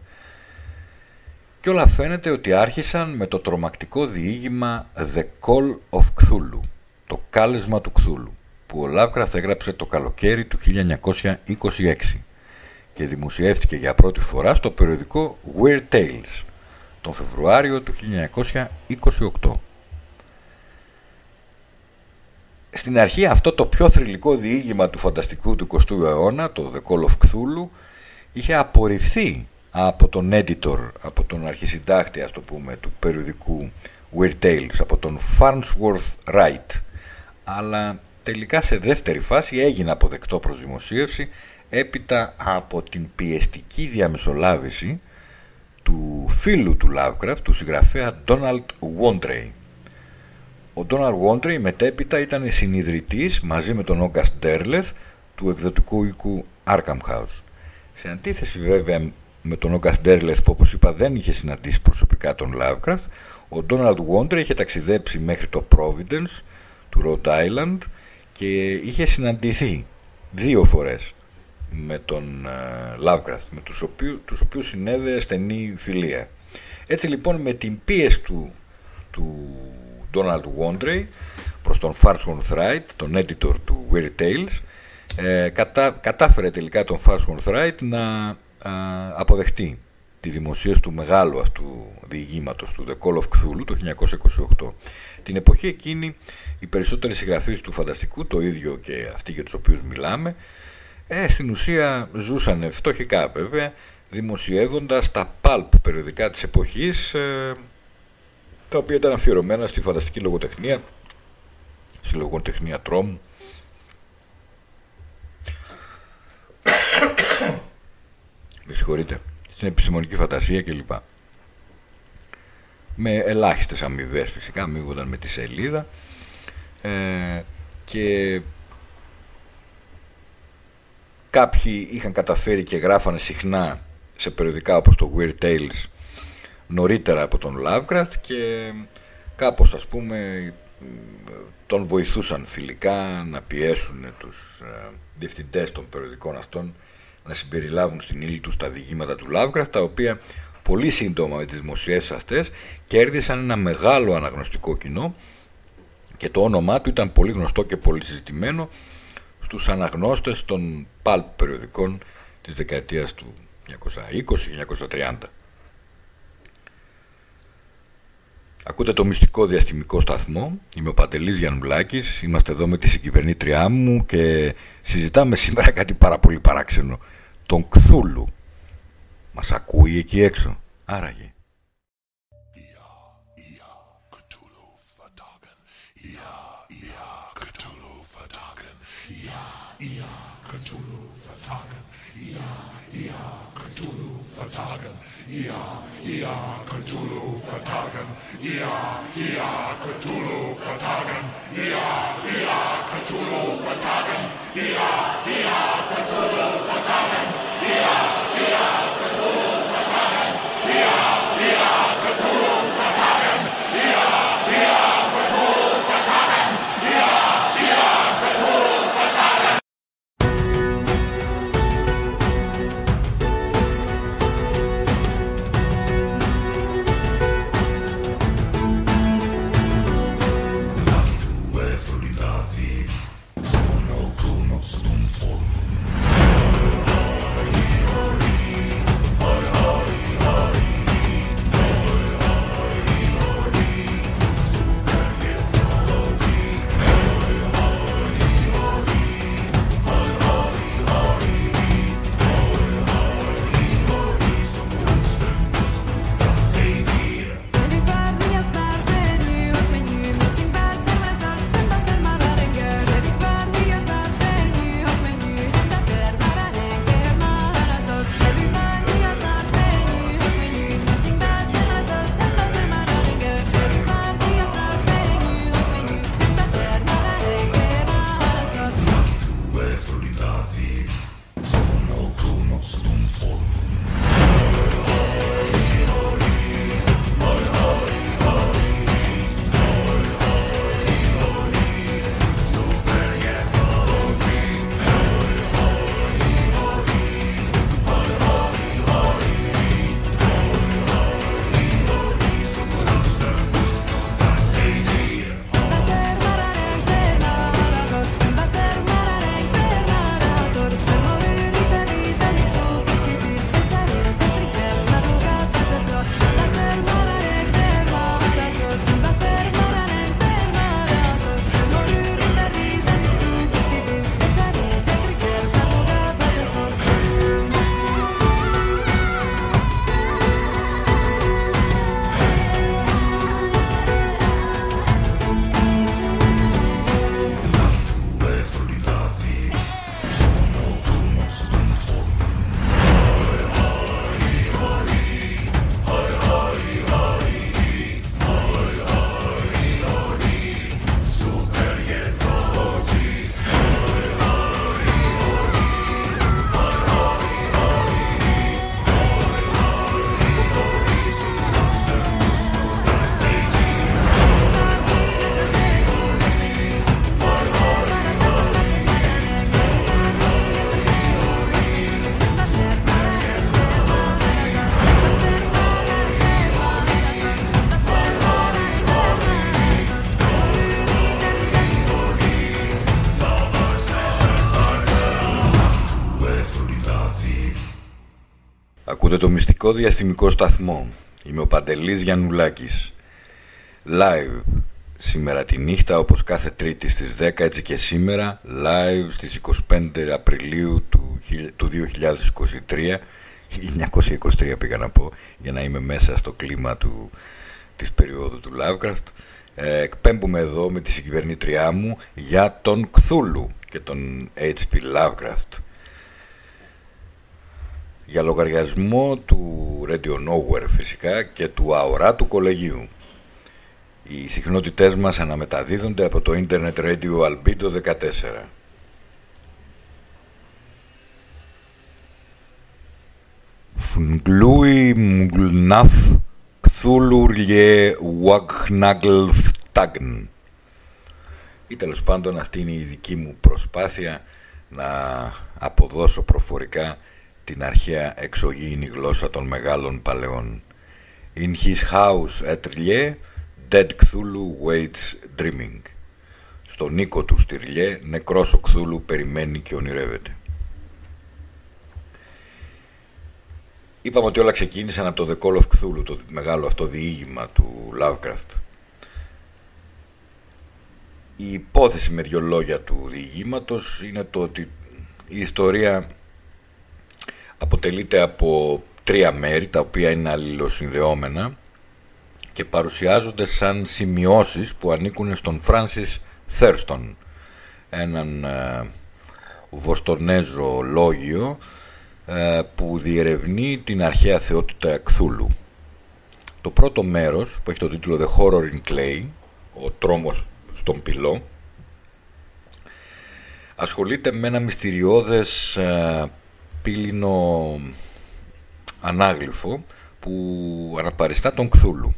S1: και όλα φαίνεται ότι άρχισαν με το τρομακτικό διήγημα The Call of Cthulhu, το κάλεσμα του Κθούλου, που ο Lovecraft έγραψε το καλοκαίρι του 1926 και δημοσιεύτηκε για πρώτη φορά στο περιοδικό Weird Tales τον Φεβρουάριο του 1928. Στην αρχή αυτό το πιο θρηλυκό διήγημα του φανταστικού του 20ου αιώνα, το The Call of Cthulhu, είχε απορριφθεί από τον editor, από τον αρχισυντάκτη ας το πούμε, του περιοδικού Weird Tales, από τον Farnsworth Wright. Αλλά τελικά σε δεύτερη φάση έγινε αποδεκτό προς δημοσίευση έπειτα από την πιεστική διαμεσολάβηση του φίλου του Lovecraft, του συγγραφέα Donald Wondrey. Ο Donald Wondrey μετέπειτα ήταν συνειδητής μαζί με τον August Derleth του εκδοτικού οίκου Arkham House. Σε αντίθεση βέβαια με τον August Derleth που όπως είπα δεν είχε συναντήσει προσωπικά τον Lovecraft, ο Donald Wondrey είχε ταξιδέψει μέχρι το Providence του Rhode Island και είχε συναντηθεί δύο φορές με τον uh, Lovecraft, με τους, οποίου, τους οποίους συνέδεε στενή φιλία. Έτσι λοιπόν με την πίεση του, του Donald Wondrey προς τον Farnsworth Wright, τον editor του Weird Tales, ε, κατά, κατάφερε τελικά τον Farnsworth Wright να αποδεχτεί τη δημοσίευση του μεγάλου αυτού διηγήματος του The Call of Cthulhu το 1928. Την εποχή εκείνη οι περισσότεροι συγγραφείς του φανταστικού, το ίδιο και αυτοί για τους οποίους μιλάμε, ε, στην ουσία ζούσαν φτωχικά βέβαια, δημοσιεύοντας τα pulp περιοδικά της εποχής, ε, τα οποία ήταν αφιερωμένα στη φανταστική λογοτεχνία, στη λογοτεχνία τρόμου. Με συγχωρείτε, στην επιστημονική φαντασία κλπ. Με ελάχιστες αμοιβές φυσικά, αμοιβόταν με τη σελίδα ε, και Κάποιοι είχαν καταφέρει και γράφανε συχνά σε περιοδικά όπως το Weird Tales νωρίτερα από τον Lovecraft και κάπως ας πούμε τον βοηθούσαν φιλικά να πιέσουν τους ε, διευθυντές των περιοδικών αυτών να συμπεριλάβουν στην ύλη τους τα διηγήματα του Lovecraft τα οποία πολύ σύντομα με τις δημοσιεύσεις αυτές κέρδισαν ένα μεγάλο αναγνωστικό κοινό και το όνομά του ήταν πολύ γνωστό και πολύ συζητημένο στους αναγνώστες των pulp περιοδικών της δεκαετίας του 1920-1930. Ακούτε το μυστικό διαστημικό σταθμό. Είμαι ο Παντελής Γιαννουλάκης. Είμαστε εδώ με τη συγκυβερνήτριά μου και συζητάμε σήμερα κάτι πάρα πολύ παράξενο. Τον Κθούλου. Μας ακούει εκεί έξω. Άραγε. Fatagan, Ea, Ea, Cthulhu Fatagan, Ea, Ea, Cthulhu Fatagan, Ea, Ea, Cthulhu Fatagan, Ea, Ea, Cthulhu Fatagan, Ea, Ea, Cthulhu
S2: Fatagan, Ea,
S1: Ακούτε το μυστικό διαστημικό σταθμό. Είμαι ο Παντελής Γιαννουλάκης. Live σήμερα τη νύχτα όπως κάθε τρίτη στις 10 έτσι και σήμερα live στις 25 Απριλίου του, του 2023 1923 πήγα να πω για να είμαι μέσα στο κλίμα του, της περίοδου του Lovecraft ε, εκπέμπουμε εδώ με τη συγκυβερνήτριά μου για τον Κθούλου και τον H.P. Lovecraft για λογαριασμό του Radio Nowhere φυσικά και του αοράτου κολεγίου. Οι συχνότητές μας αναμεταδίδονται από το Internet Radio Albedo 14. Φουγκλούι μγλναφ κθούλουρλιε βαγχνάγλφτάγν. Ή τέλος πάντων αυτή είναι η δική μου προσπάθεια να αποδώσω προφορικά την αρχαία εξωγήινη γλώσσα των μεγάλων παλαιών. In his house at R'lyeh, dead Cthulhu waits dreaming. Στον οίκο του στη R'lyeh, νεκρός ο Cthulhu περιμένει και ονειρεύεται. Είπαμε ότι όλα ξεκίνησαν από το The Call of Cthulhu, το μεγάλο αυτό διήγημα του Lovecraft. Η υπόθεση με δυο λόγια του διηγήματος είναι το ότι η ιστορία αποτελείται από τρία μέρη τα οποία είναι αλληλοσυνδεόμενα και παρουσιάζονται σαν σημειώσεις που ανήκουν στον Φράνσις Θέρστον έναν ε, βοστονέζο λόγιο ε, που διερευνεί την αρχαία θεότητα Κθούλου. Το πρώτο μέρος που έχει το τίτλο The Horror in Clay, ο τρόμος στον πυλό, ασχολείται με ένα μυστηριώδες ε, πύληνο ανάγλυφο που αναπαριστά τον Κθούλου.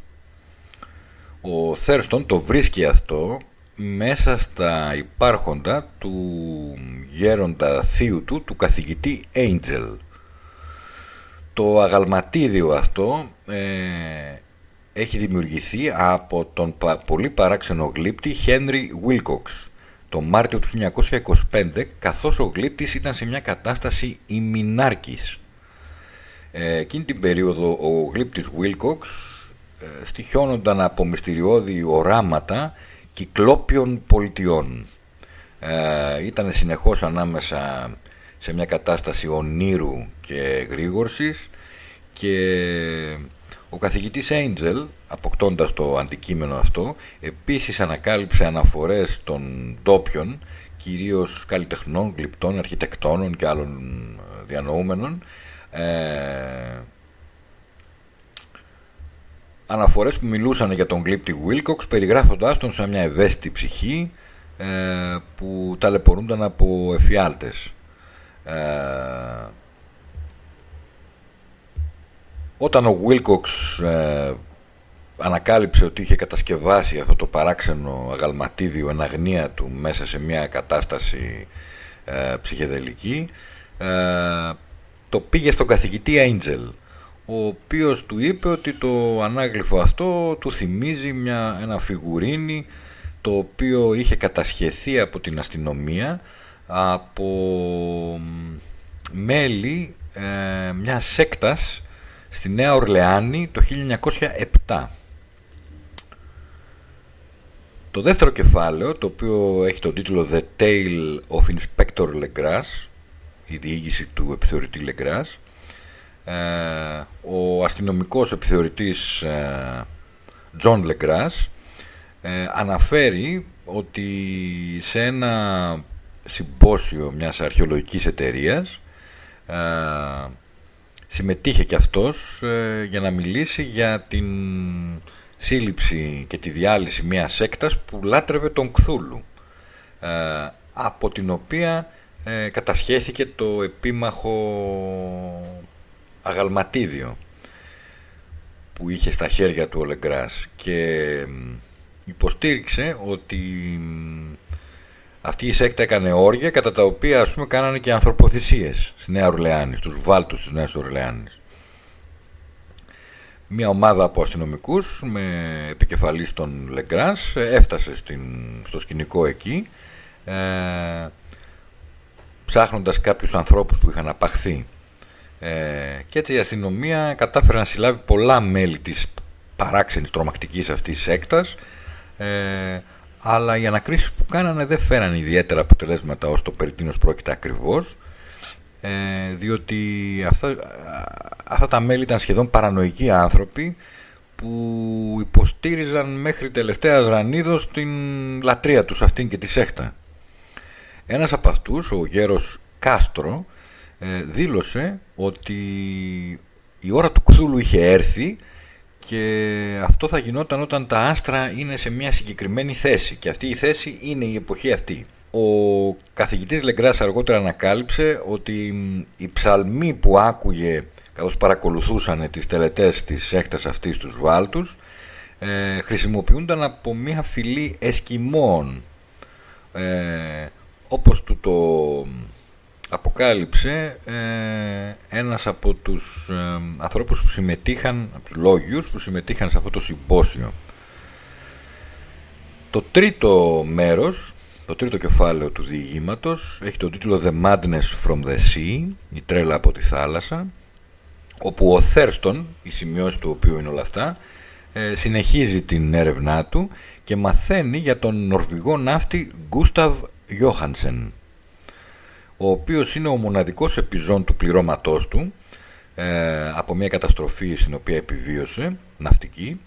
S1: Ο Θέρστον το βρίσκει αυτό μέσα στα υπάρχοντα του γέροντα θείου του, του καθηγητή Angel. Το αγαλματίδιο αυτό ε, έχει δημιουργηθεί από τον πολύ παράξενο γλύπτη Henry Wilcox το Μάρτιο του 1925 καθώς ο γλύπτης ήταν σε μια κατάσταση ημινάρκης. Ε, εκείνη την περίοδο ο γλύπτης Wilcox ε, στοιχιώνονταν από μυστηριώδη οράματα κυκλόπιων πολιτιών. Ε, ήταν συνεχώς ανάμεσα σε μια κατάσταση ονείρου και γρήγορσης και ο καθηγητής Angel, αποκτώντας το αντικείμενο αυτό, επίσης ανακάλυψε αναφορές των ντόπιων, κυρίως καλλιτεχνών, γλυπτών, αρχιτεκτόνων και άλλων ε, διανοούμενων, ε, αναφορές που μιλούσαν για τον γλύπτη Wilcox, περιγράφοντάς τον σαν μια ευαίσθητη ψυχή ε, που ταλαιπωρούνταν από εφιάλτες. Ε, Όταν ο Wilcox ε, ανακάλυψε ότι είχε κατασκευάσει αυτό το παράξενο αγαλματίδιο εν αγνία του μέσα σε μια κατάσταση ε, ψυχεδελική ε, το πήγε στον καθηγητή Angel ο οποίος του είπε ότι το ανάγλυφο αυτό του θυμίζει μια, ένα φιγουρίνι το οποίο είχε κατασχεθεί από την αστυνομία από μέλη ε, μιας σέκτας στη Νέα Ορλεάνη το 1907. Το δεύτερο κεφάλαιο, το οποίο έχει τον τίτλο The Tale of Inspector Legras, η διήγηση του επιθεωρητή Legras, ε, ο αστυνομικός επιθεωρητής ε, John Legras ε, αναφέρει ότι σε ένα συμπόσιο μιας αρχαιολογικής εταιρείας συμμετείχε και αυτός ε, για να μιλήσει για την σύλληψη και τη διάλυση μιας σέκτας που λάτρευε τον Κθούλου ε, από την οποία ε, κατασχέθηκε το επίμαχο αγαλματίδιο που είχε στα χέρια του ο Λεγκράς και υποστήριξε ότι αυτή η σέκτα έκανε όργια κατά τα οποία ας πούμε κάνανε και ανθρωποθυσίες στη Νέα Ορλεάνης, στους βάλτους της Νέας Ορλεάνης. Μια ομάδα από αστυνομικούς με επικεφαλής τον Λεγκράς έφτασε στην, στο σκηνικό εκεί ε, ψάχνοντας κάποιους ανθρώπους που είχαν απαχθεί. Ε, και έτσι η αστυνομία κατάφερε να συλλάβει πολλά μέλη της παράξενης τρομακτικής αυτής σέκτας ε, αλλά οι ανακρίσεις που κάνανε δεν φέραν ιδιαίτερα αποτελέσματα ως το περί τίνος πρόκειται ακριβώς ε, διότι αυτά, αυτά τα μέλη ήταν σχεδόν παρανοϊκοί άνθρωποι που υποστήριζαν μέχρι τελευταία ρανίδος την λατρεία τους αυτήν και τη σέχτα. Ένας από αυτούς, ο γέρος Κάστρο, ε, δήλωσε ότι η ώρα του Κθούλου είχε έρθει και αυτό θα γινόταν όταν τα άστρα είναι σε μια συγκεκριμένη θέση και αυτή η θέση είναι η εποχή αυτή. Ο καθηγητής Λεγκράς αργότερα ανακάλυψε ότι οι ψαλμοί που άκουγε καθώς παρακολουθούσαν τις τελετές της έκτας αυτής τους βάλτους ε, χρησιμοποιούνταν από μια φυλή εσκιμών ε, όπως του το αποκάλυψε ε, ένας από τους ε, ανθρώπους που συμμετείχαν, από τους λόγιους που συμμετείχαν σε αυτό το συμπόσιο. Το τρίτο μέρος, το τρίτο κεφάλαιο του διηγήματος έχει τον τίτλο The Madness from the Sea, η τρέλα από τη θάλασσα, όπου ο Θέρστον, η σημειώση του οποίου είναι όλα αυτά, ε, συνεχίζει την έρευνά του και μαθαίνει για τον νορβηγό ναύτη Γκούσταβ Γιώχανσεν ο οποίος είναι ο μοναδικός επιζών του πληρώματός του ε, από μια καταστροφή στην οποία επιβίωσε, ναυτική,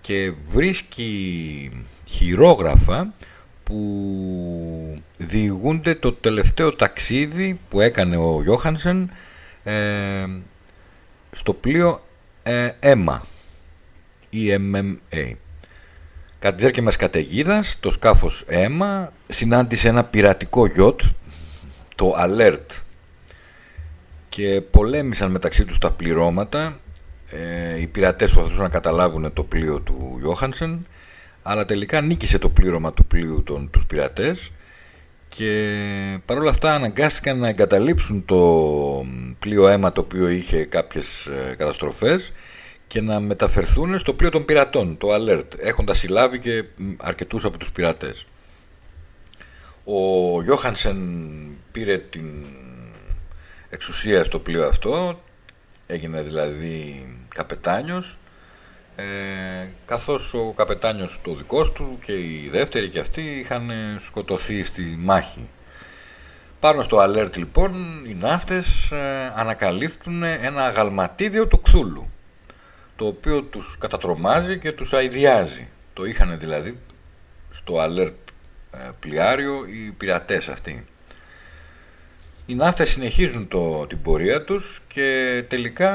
S1: και βρίσκει χειρόγραφα που διηγούνται το τελευταίο ταξίδι που έκανε ο Γιώχανσεν ε, στο πλοίο ε, ΕΜΑ EMMA. Κατά τη διάρκεια μας καταιγίδας, το σκάφος ΕΜΑ συνάντησε ένα πειρατικό γιότ το alert και πολέμησαν μεταξύ τους τα πληρώματα ε, οι πειρατές προσπαθούσαν να καταλάβουν το πλοίο του Γιώχανσεν αλλά τελικά νίκησε το πλήρωμα του πλοίου των, τους πειρατές και παρόλα αυτά αναγκάστηκαν να εγκαταλείψουν το πλοίο αίμα το οποίο είχε κάποιες ε, καταστροφές και να μεταφερθούν στο πλοίο των πειρατών, το Alert, έχοντας συλλάβει και αρκετούς από τους πειρατές. Ο Γιώχανσεν πήρε την εξουσία στο πλοίο αυτό, έγινε δηλαδή καπετάνιος, ε, καθώς ο καπετάνιος το δικός του και οι δεύτεροι και αυτοί είχαν σκοτωθεί στη μάχη. Πάνω στο alert λοιπόν οι ναύτες ε, ανακαλύπτουν ένα αγαλματίδιο του Κθούλου το οποίο τους κατατρομάζει και τους αηδιάζει. Το είχαν δηλαδή στο alert ε, πλοιάριο οι πειρατές αυτοί. Οι ναύτες συνεχίζουν το, την πορεία τους και τελικά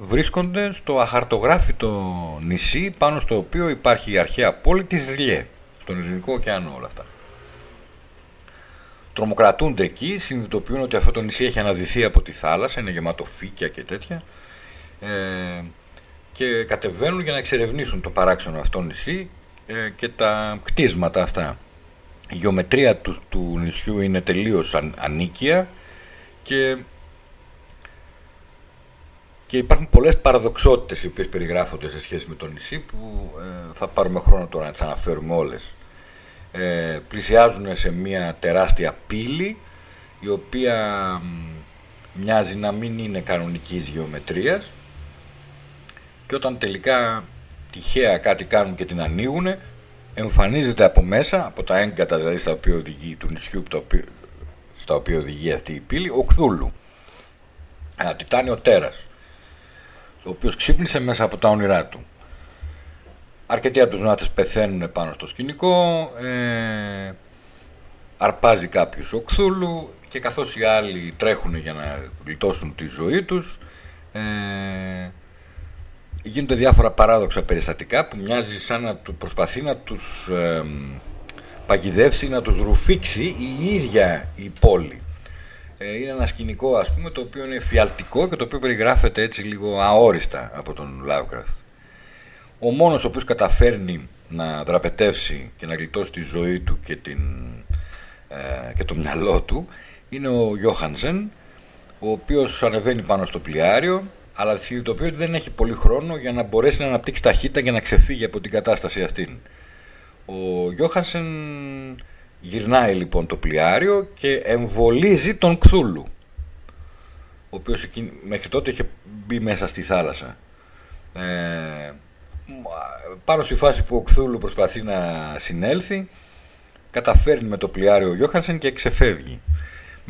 S1: βρίσκονται στο αχαρτογράφητο νησί πάνω στο οποίο υπάρχει η αρχαία πόλη της Ριέ, στον Ειρηνικό ωκεανό όλα αυτά. Τρομοκρατούνται εκεί, συνειδητοποιούν ότι αυτό το νησί έχει αναδυθεί από τη θάλασσα, είναι γεμάτο φύκια και τέτοια ε, και κατεβαίνουν για να εξερευνήσουν το παράξενο αυτό νησί ε, και τα κτίσματα αυτά η γεωμετρία του, του νησιού είναι τελείως αν, ανίκια και, και υπάρχουν πολλές παραδοξότητες οι οποίες περιγράφονται σε σχέση με το νησί που ε, θα πάρουμε χρόνο τώρα να τις αναφέρουμε όλες. Ε, πλησιάζουν σε μια τεράστια πύλη η οποία μοιάζει να μην είναι κανονικής γεωμετρίας και όταν τελικά τυχαία κάτι κάνουν και την ανοίγουν εμφανίζεται από μέσα, από τα έγκατα δηλαδή στα οποία οδηγεί του νησιού στα οποία οδηγεί αυτή η πύλη, ο Κθούλου. Ένα τιτάνιο τέρας, ο οποίος ξύπνησε μέσα από τα όνειρά του. Αρκετοί από τους νάτες πεθαίνουν πάνω στο σκηνικό, ε, αρπάζει κάποιος ο Κθούλου και καθώς οι άλλοι τρέχουν για να γλιτώσουν τη ζωή τους, ε, γίνονται διάφορα παράδοξα περιστατικά που μοιάζει σαν να του προσπαθεί να τους ε, παγιδεύσει, να τους ρουφήξει η ίδια η πόλη. Ε, είναι ένα σκηνικό ας πούμε το οποίο είναι φιαλτικό και το οποίο περιγράφεται έτσι λίγο αόριστα από τον Lovecraft. Ο μόνος ο οποίος καταφέρνει να δραπετεύσει και να γλιτώσει τη ζωή του και, την, ε, και το μυαλό του είναι ο Γιώχανζεν ο οποίος ανεβαίνει πάνω στο πλοιάριο αλλά συνειδητοποιεί ότι δεν έχει πολύ χρόνο για να μπορέσει να αναπτύξει ταχύτητα για να ξεφύγει από την κατάσταση αυτή. Ο Γιώχασεν γυρνάει λοιπόν το πλοιάριο και εμβολίζει τον Κθούλου. ο οποίος μέχρι τότε είχε μπει μέσα στη θάλασσα. Ε, πάνω στη φάση που ο Κθούλου προσπαθεί να συνέλθει, καταφέρνει με το πλοιάριο ο Γιώχανσεν και ξεφεύγει.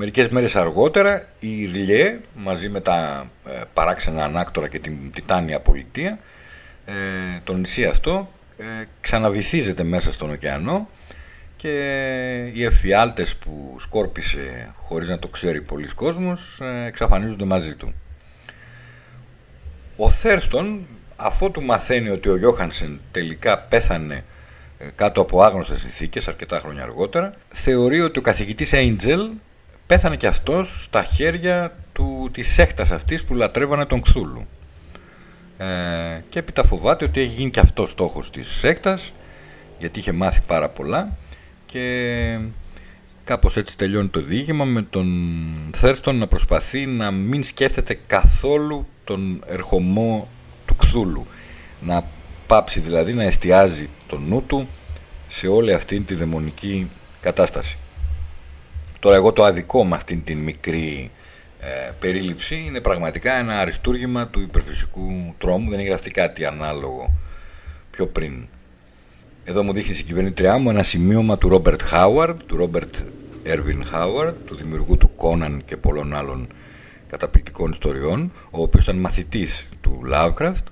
S1: Μερικές μέρες αργότερα η Ριλιέ μαζί με τα ε, παράξενα ανάκτορα και την τιτάνια πολιτεία ε, το νησί αυτό ε, ξαναβυθίζεται μέσα στον ωκεανό και οι εφιάλτες που σκόρπισε χωρίς να το ξέρει πολλοί κόσμος ε, εξαφανίζονται μαζί του. Ο Θέρστον αφού του μαθαίνει ότι ο Γιώχανσεν τελικά πέθανε ε, κάτω από άγνωστες συνθήκες αρκετά χρόνια αργότερα θεωρεί ότι ο καθηγητής Angel πέθανε και αυτός στα χέρια του, της σέκτας αυτής που λατρεύανε τον Κθούλου. Ε, και έπειτα φοβάται ότι έχει γίνει και αυτός στόχος της σέκτας γιατί είχε μάθει πάρα πολλά και κάπως έτσι τελειώνει το διήγημα με τον Θέρστον να προσπαθεί να μην σκέφτεται καθόλου τον ερχομό του Κθούλου να πάψει δηλαδή να εστιάζει το νου του σε όλη αυτή τη δαιμονική κατάσταση. Τώρα εγώ το αδικό με αυτήν την μικρή ε, περίληψη είναι πραγματικά ένα αριστούργημα του υπερφυσικού τρόμου, δεν έχει γραφτεί κάτι ανάλογο πιο πριν. Εδώ μου δείχνει η κυβερνήτριά μου ένα σημείωμα του Ρόμπερτ Χάουαρντ, του Ρόμπερτ Έρβιν Χάουαρντ, του δημιουργού του Κόναν και πολλών άλλων καταπληκτικών ιστοριών, ο οποίος ήταν μαθητής του Lovecraft.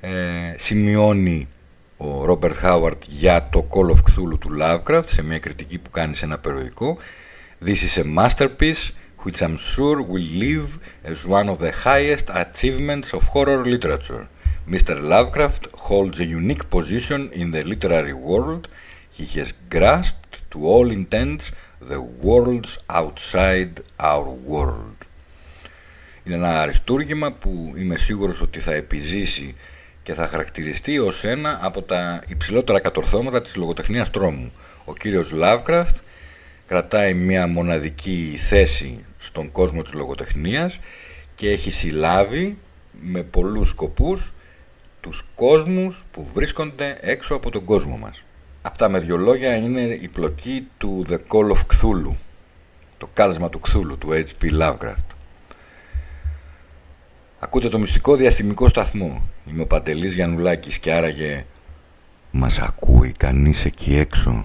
S1: Ε, σημειώνει ο Ρόμπερτ Χάουαρντ για το Call of Cthulhu του Lovecraft σε μια κριτική που κάνει σε ένα περιοδικό. This is a masterpiece which I'm sure will live as one of the highest achievements of horror literature. Mr. Lovecraft holds a unique position in the literary world. He has grasped to all intents the worlds outside our world. Είναι ένα αριστούργημα που είμαι σίγουρος ότι θα επιζήσει και θα χαρακτηριστεί ως ένα από τα υψηλότερα κατορθώματα της λογοτεχνίας τρόμου. Ο κύριος Lovecraft κρατάει μια μοναδική θέση στον κόσμο της λογοτεχνίας και έχει συλλάβει με πολλούς σκοπούς τους κόσμους που βρίσκονται έξω από τον κόσμο μας. Αυτά με δυο λόγια είναι η πλοκή του The Call of Cthulhu, το κάλεσμα του Cthulhu, του H.P. Lovecraft. Ακούτε το μυστικό διαστημικό σταθμό. Είμαι ο Παντελής Γιαννουλάκης και άραγε μας ακούει κανείς εκεί έξω.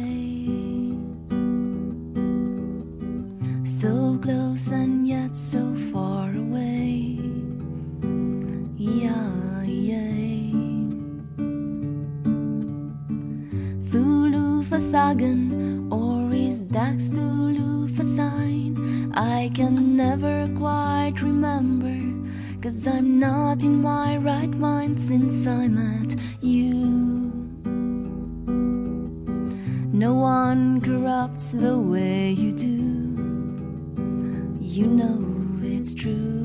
S2: close and yet so far away. Yeah, yeah. Thulu Fathagan, or is that Thulu Fathine? I can never quite remember, cause I'm not in my right mind since I met you. No one corrupts the way you do you know it's true.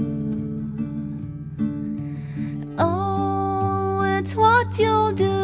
S2: Oh, it's what you'll do.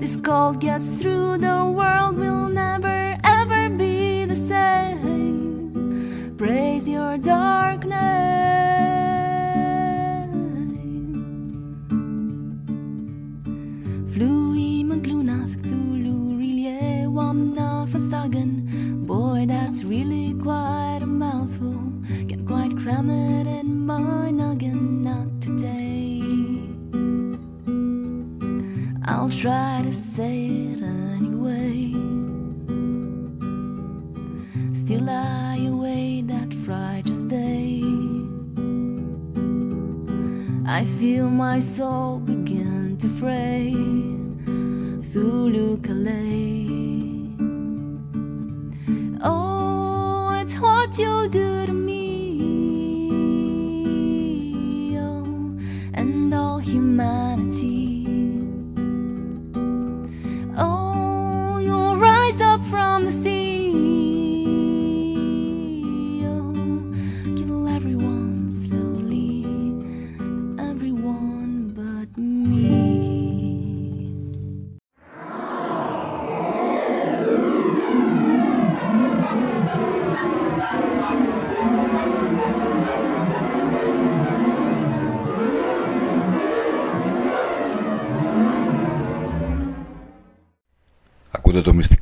S2: This call gets through,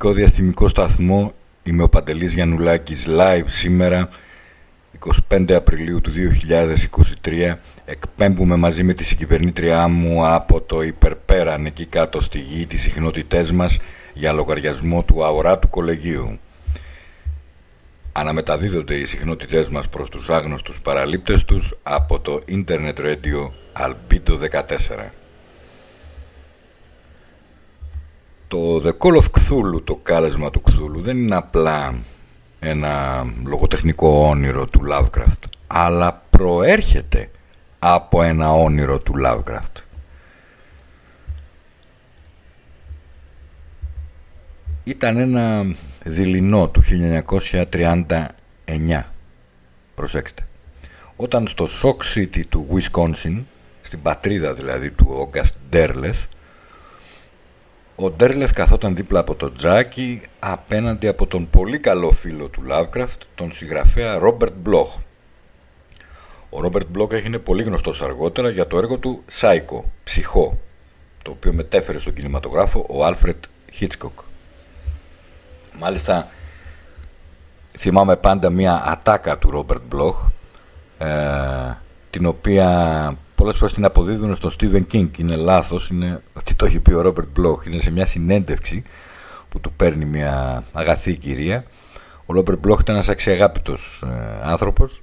S1: Ακούτε το μυστικό διαστημικό σταθμό. Είμαι ο Παντελής Γιαννουλάκης live σήμερα 25 Απριλίου του 2023 εκπέμπουμε μαζί με τη συγκυβερνήτριά μου από το υπερπέραν εκεί κάτω στη γη τις συχνότητές μας για λογαριασμό του αοράτου κολεγίου. Αναμεταδίδονται οι συχνότητές μας προς τους άγνωστους παραλήπτες τους από το Internet Radio Albedo 14. Το The Call of Cthulhu, το κάλεσμα του Cthulhu, δεν είναι απλά ένα λογοτεχνικό όνειρο του Lovecraft, αλλά προέρχεται από ένα όνειρο του Lovecraft. Ήταν ένα δειλινό του 1939. Προσέξτε. Όταν στο Sock City του Wisconsin, στην πατρίδα δηλαδή του August Derleth, ο Ντέρλεθ καθόταν δίπλα από τον τζάκι απέναντι από τον πολύ καλό φίλο του Lovecraft, τον συγγραφέα Ρόμπερτ Μπλόχ. Ο Ρόμπερτ Μπλόχ έγινε πολύ γνωστός αργότερα για το έργο του «Σάικο», «Ψυχό», το οποίο μετέφερε στον κινηματογράφο ο Άλφρετ Χίτσκοκ. Μάλιστα, θυμάμαι πάντα μία ατάκα του Ρόμπερτ Μπλόχ, ε, την οποία πολλές φορές την αποδίδουν στον Στίβεν Κίνγκ. Είναι λάθος, είναι ότι το έχει πει ο Ρόμπερτ Μπλόχ. Είναι σε μια συνέντευξη που του παίρνει μια αγαθή κυρία. Ο Ρόμπερτ Μπλόχ ήταν ένας αξιαγάπητος ε, άνθρωπος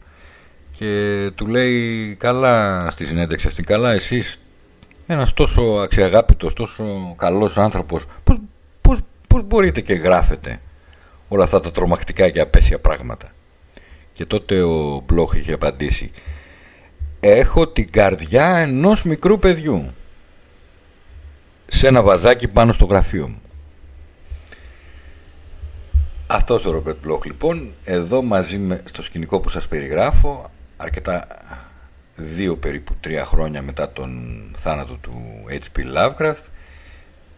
S1: και του λέει καλά στη συνέντευξη αυτή, καλά εσείς ένας τόσο αξιαγάπητος, τόσο καλός άνθρωπος, πώς, πώς, πώς μπορείτε και γράφετε όλα αυτά τα τρομακτικά και απέσια πράγματα; Και τότε ο Μπλόχ είχε απαντήσει Έχω την καρδιά ενός μικρού παιδιού σε ένα βαζάκι πάνω στο γραφείο μου. Αυτός ο Ρόμπερτ Μπλόχ λοιπόν, εδώ μαζί με στο σκηνικό που σας περιγράφω, αρκετά δύο περίπου τρία χρόνια μετά τον θάνατο του H.P. Lovecraft,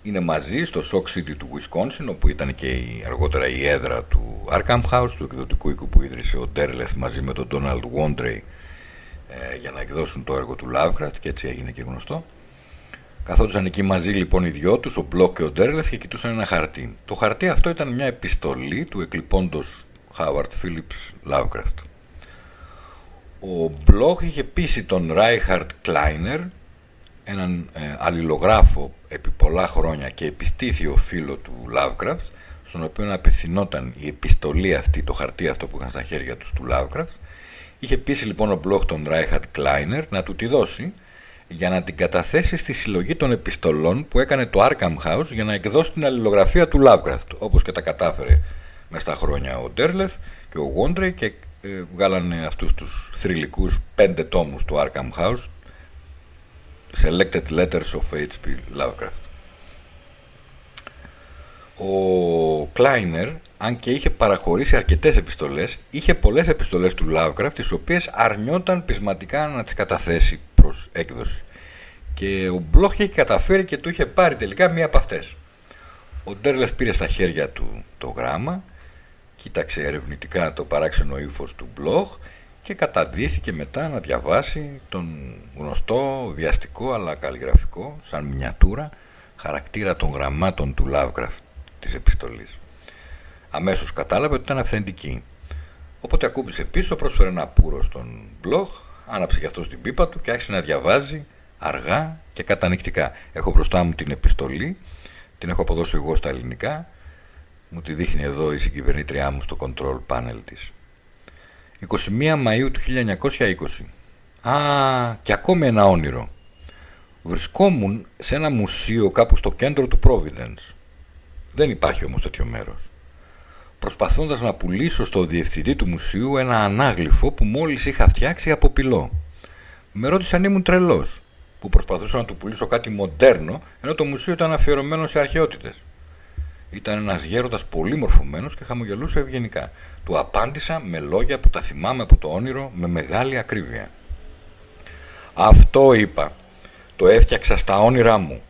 S1: είναι μαζί στο Sock City του Wisconsin, όπου ήταν και η, αργότερα η έδρα του Arkham House, του εκδοτικού οίκου που ίδρυσε ο Ντέρλεθ μαζί με τον Donald Wondrey ε, για να εκδώσουν το έργο του Lovecraft και έτσι έγινε και γνωστό. Καθόντουσαν εκεί μαζί λοιπόν οι δυο τους, ο Μπλοκ και ο Ντέρλεθ και κοιτούσαν ένα χαρτί. Το χαρτί αυτό ήταν μια επιστολή του εκλειπώντος Howard Phillips Lovecraft. Ο Μπλοκ είχε πείσει τον Ράιχαρτ Κλάινερ, έναν ε, αλληλογράφο επί πολλά χρόνια και επιστήθιο φίλο του Lovecraft, στον οποίο απευθυνόταν η επιστολή αυτή, το χαρτί αυτό που είχαν στα χέρια τους του Lovecraft, είχε πείσει λοιπόν ο Μπλοκ τον Ράιχαρτ Κλάινερ να του τη δώσει για να την καταθέσει στη συλλογή των επιστολών που έκανε το Arkham House για να εκδώσει την αλληλογραφία του Lovecraft, όπως και τα κατάφερε μέσα στα χρόνια ο Ντέρλεθ και ο Γόντρε και ε, βγάλανε αυτούς τους θρηλυκούς πέντε τόμους του Arkham House Selected Letters of H.P. Lovecraft. Ο Κλάινερ, αν και είχε παραχωρήσει αρκετές επιστολές, είχε πολλές επιστολές του Lovecraft, τις οποίες αρνιόταν πεισματικά να τις καταθέσει προς έκδοση. Και ο Μπλόχ είχε καταφέρει και του είχε πάρει τελικά μία από αυτές. Ο Ντέρλεθ πήρε στα χέρια του το γράμμα, κοίταξε ερευνητικά το παράξενο ύφος του Μπλόχ και καταδύθηκε μετά να διαβάσει τον γνωστό, βιαστικό αλλά καλλιγραφικό, σαν μινιατούρα, χαρακτήρα των γραμμάτων του Lovecraft της επιστολής. Αμέσως κατάλαβε ότι ήταν αυθεντική. Οπότε ακούμπησε πίσω, πρόσφερε ένα πουρο στον Μπλόχ, άναψε και αυτό την πίπα του και άρχισε να διαβάζει αργά και κατανοητικά. Έχω μπροστά μου την επιστολή, την έχω αποδώσει εγώ στα ελληνικά, μου τη δείχνει εδώ η συγκυβερνήτριά μου στο control panel της. 21 Μαΐου του 1920. Α, και ακόμη ένα όνειρο. Βρισκόμουν σε ένα μουσείο κάπου στο κέντρο του Providence. Δεν υπάρχει όμως τέτοιο μέρος. Προσπαθώντας να πουλήσω στο διευθυντή του μουσείου ένα ανάγλυφο που μόλις είχα φτιάξει από πυλό. Με ρώτησε αν ήμουν τρελός, που προσπαθούσα να του πουλήσω κάτι μοντέρνο, ενώ το μουσείο ήταν αφιερωμένο σε αρχαιότητες. Ήταν ένας γέροντας πολύ μορφωμένο και χαμογελούσε ευγενικά. Του απάντησα με λόγια που τα θυμάμαι από το όνειρο με μεγάλη ακρίβεια. Αυτό είπα. Το έφτιαξα στα όνειρά μου.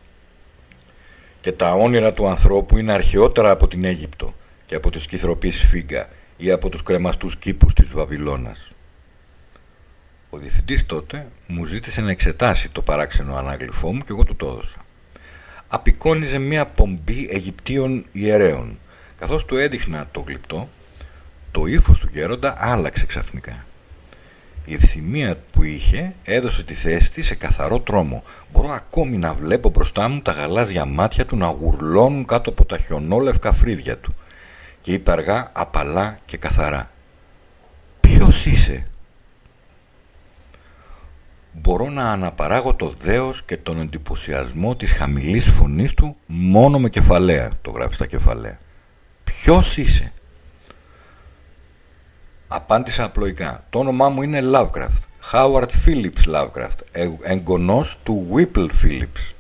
S1: Και τα όνειρα του ανθρώπου είναι αρχαιότερα από την Αίγυπτο και από τη σκυθροπή Σφίγγα ή από τους κρεμαστούς κήπους της Βαβυλώνας. Ο διευθυντής τότε μου ζήτησε να εξετάσει το παράξενο ανάγλυφό μου και εγώ του το έδωσα απεικόνιζε μια πομπή Αιγυπτίων ιερέων. Καθώς του έδειχνα το γλυπτό, το ύφος του γέροντα άλλαξε ξαφνικά. Η ευθυμία που είχε έδωσε τη θέση της σε καθαρό τρόμο. Μπορώ ακόμη να βλέπω μπροστά μου τα γαλάζια μάτια του να γουρλώνουν κάτω από τα χιονόλευκα φρύδια του. Και είπε αργά, απαλά και καθαρά. «Ποιος είσαι» μπορώ να αναπαράγω το δέος και τον εντυπωσιασμό της χαμηλής φωνής του μόνο με κεφαλαία, το γράφει στα κεφαλαία. Ποιος είσαι; Απάντησα απλοϊκά. Το όνομά μου είναι Lovecraft. Howard Phillips Lovecraft, εγγονός του Whipple Phillips.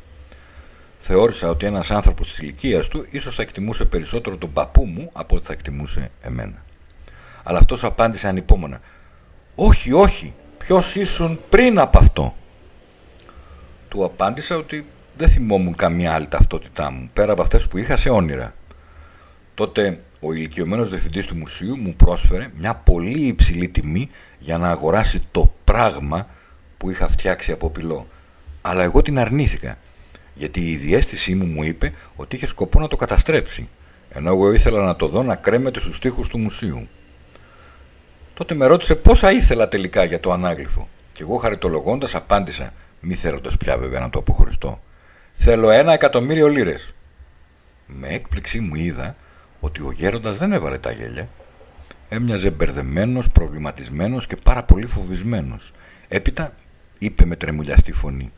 S1: Θεώρησα ότι ένας άνθρωπος της ηλικίας του ίσως θα εκτιμούσε περισσότερο τον παππού μου από ότι θα εκτιμούσε εμένα. Αλλά αυτός απάντησε ανυπόμονα. Όχι, όχι, ποιος ήσουν πριν από αυτό; Του απάντησα ότι δεν θυμόμουν καμία άλλη ταυτότητά μου, πέρα από αυτές που είχα σε όνειρα. Τότε ο ηλικιωμένος διευθυντής του μουσείου μου πρόσφερε μια πολύ υψηλή τιμή για να αγοράσει το πράγμα που είχα φτιάξει από πυλό. Αλλά εγώ την αρνήθηκα, γιατί η διέστησή μου μου είπε ότι είχε σκοπό να το καταστρέψει, ενώ εγώ ήθελα να το δω να κρέμεται στους τοίχους του μουσείου. Τότε με ρώτησε πόσα ήθελα τελικά για το ανάγλυφο. Και εγώ χαριτολογώντας απάντησα, μη θέλοντας πια βέβαια να το αποχωριστώ. Θέλω ένα εκατομμύριο λίρες. Με έκπληξή μου είδα ότι ο γέροντας δεν έβαλε τα γέλια. Έμοιαζε μπερδεμένος, προβληματισμένος και πάρα πολύ φοβισμένος. Έπειτα είπε με τρεμουλιαστή φωνή.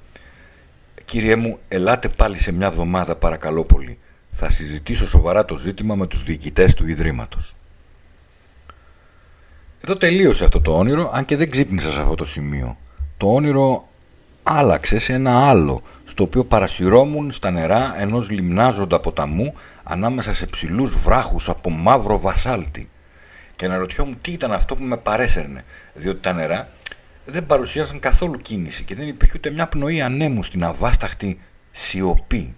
S1: Κύριε μου, ελάτε πάλι σε μια εβδομάδα παρακαλώ πολύ. Θα συζητήσω σοβαρά το ζήτημα με τους διοικητές του Ιδρύματος. Εδώ τελείωσε αυτό το όνειρο, αν και δεν ξύπνησα σε αυτό το σημείο. Το όνειρο άλλαξε σε ένα άλλο, στο οποίο παρασυρώμουν στα νερά ενός λιμνάζοντα ποταμού ανάμεσα σε ψηλούς βράχους από μαύρο βασάλτη. Και αναρωτιόμουν τι ήταν αυτό που με παρέσαιρνε, διότι τα νερά δεν παρουσιάζαν καθόλου κίνηση και δεν υπήρχε ούτε μια πνοή ανέμου στην αβάσταχτη σιωπή.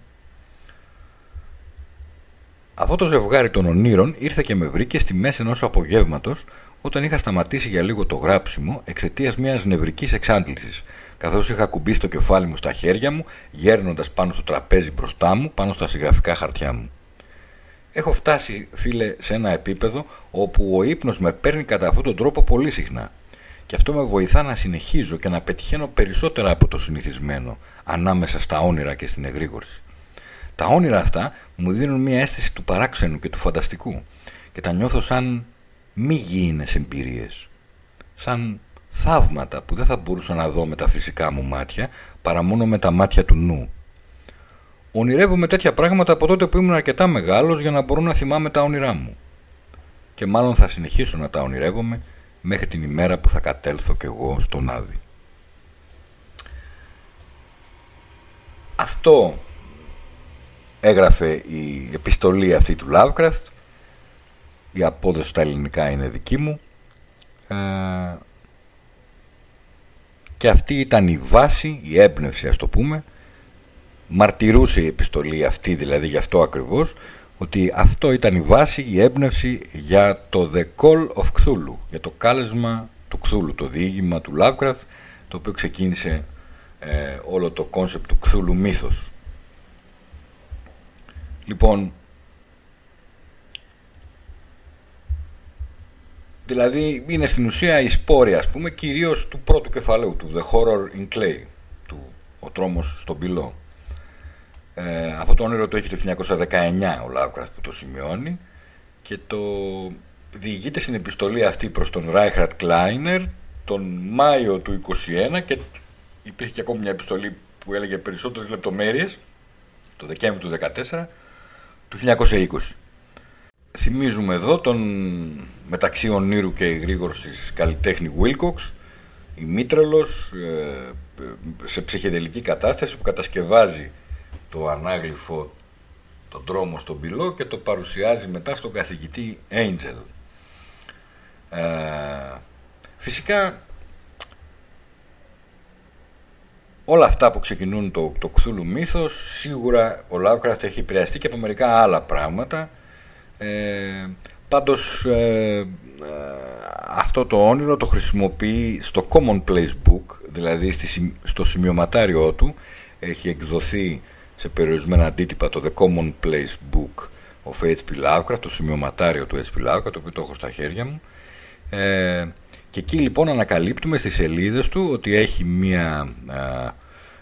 S1: Αυτό το ζευγάρι των ονείρων ήρθε και με βρήκε στη μέση ενός απογεύματος όταν είχα σταματήσει για λίγο το γράψιμο εξαιτίας μιας νευρικής εξάντλησης, καθώς είχα κουμπίσει το κεφάλι μου στα χέρια μου, γέρνοντας πάνω στο τραπέζι μπροστά μου, πάνω στα συγγραφικά χαρτιά μου. Έχω φτάσει, φίλε, σε ένα επίπεδο όπου ο ύπνος με παίρνει κατά αυτόν τον τρόπο πολύ συχνά. Και αυτό με βοηθά να συνεχίζω και να πετυχαίνω περισσότερα από το συνηθισμένο ανάμεσα στα όνειρα και στην εγρήγορση. Τα όνειρα αυτά μου δίνουν μια αίσθηση του παράξενου και του φανταστικού και τα νιώθω σαν μη γήινες εμπειρίες. Σαν θαύματα που δεν θα μπορούσα να δω με τα φυσικά μου μάτια παρά μόνο με τα μάτια του νου. Ονειρεύομαι τέτοια πράγματα από τότε που ήμουν αρκετά μεγάλος για να μπορώ να θυμάμαι τα όνειρά μου. Και μάλλον θα συνεχίσω να τα ονειρεύομαι μέχρι την ημέρα που θα κατέλθω κι εγώ στον Άδη. Αυτό έγραφε η επιστολή αυτή του Lovecraft η απόδοση στα ελληνικά είναι δική μου. Ε, και αυτή ήταν η βάση, η έμπνευση ας το πούμε. Μαρτυρούσε η επιστολή αυτή δηλαδή γι' αυτό ακριβώς ότι αυτό ήταν η βάση, η έμπνευση για το The Call of Cthulhu για το κάλεσμα του Cthulhu, το διήγημα του Lovecraft το οποίο ξεκίνησε ε, όλο το concept του Cthulhu μύθος. Λοιπόν, δηλαδή είναι στην ουσία η σπόροι ας πούμε κυρίως του πρώτου κεφαλαίου του The Horror in Clay του Ο τρόμος στον πυλό ε, αυτό το όνειρο το έχει το 1919 ο Lovecraft που το σημειώνει και το διηγείται στην επιστολή αυτή προς τον Ράιχαρτ Κλάινερ τον Μάιο του 21 και υπήρχε και ακόμη μια επιστολή που έλεγε περισσότερες λεπτομέρειες το Δεκέμβριο του 14 του 1920. Θυμίζουμε εδώ τον μεταξύ ονείρου και εγρήγορσης καλλιτέχνη Wilcox, η Μήτρελος, ε, σε ψυχεδελική κατάσταση που κατασκευάζει το ανάγλυφο τον τρόμο στον πυλό και το παρουσιάζει μετά στον καθηγητή Angel. Ε, φυσικά όλα αυτά που ξεκινούν το, το Cthulhu μύθος σίγουρα ο Lovecraft έχει επηρεαστεί και από μερικά άλλα πράγματα ε, πάντως ε, ε, αυτό το όνειρο το χρησιμοποιεί στο Commonplace Book δηλαδή στη, στο σημειωματάριό του έχει εκδοθεί σε περιορισμένα αντίτυπα το The Commonplace Book of H.P. Lovecraft το σημειωματάριο του H.P. Lovecraft το οποίο το έχω στα χέρια μου ε, και εκεί λοιπόν ανακαλύπτουμε στις σελίδες του ότι έχει μία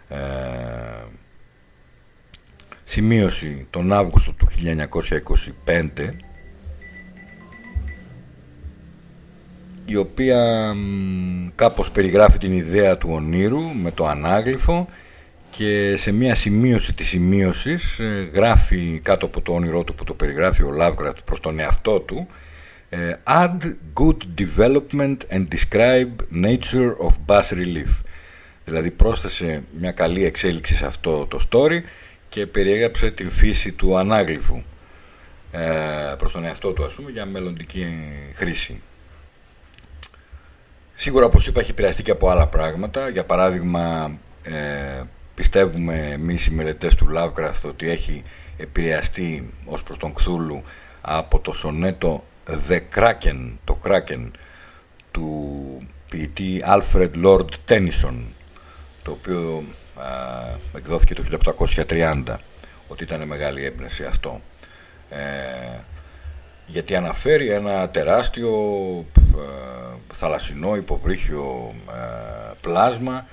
S1: ε, σημείωση τον Αύγουστο του 1925 η οποία κάπως περιγράφει την ιδέα του ονείρου με το ανάγλυφο και σε μια σημείωση της σημείωσης ε, γράφει κάτω από το όνειρό του που το περιγράφει ο Lovecraft προς τον εαυτό του ε, Add good development and describe nature of bass relief. Δηλαδή πρόσθεσε μια καλή εξέλιξη σε αυτό το story και περιέγραψε την φύση του ανάγλυφου ε, προς τον εαυτό του ας πούμε για μελλοντική χρήση. Σίγουρα όπως είπα έχει επηρεαστεί και από άλλα πράγματα. Για παράδειγμα ε, πιστεύουμε εμείς οι μελετές του Lovecraft ότι έχει επηρεαστεί ως προς τον Κθούλου από το σονέτο The Kraken, το Kraken του ποιητή Alfred Lord Tennyson το οποίο α, εκδόθηκε το 1830 ότι ήταν μεγάλη έμπνευση αυτό. Ε, γιατί αναφέρει ένα τεράστιο θαλασσινό υποβρύχιο ε, πλάσμα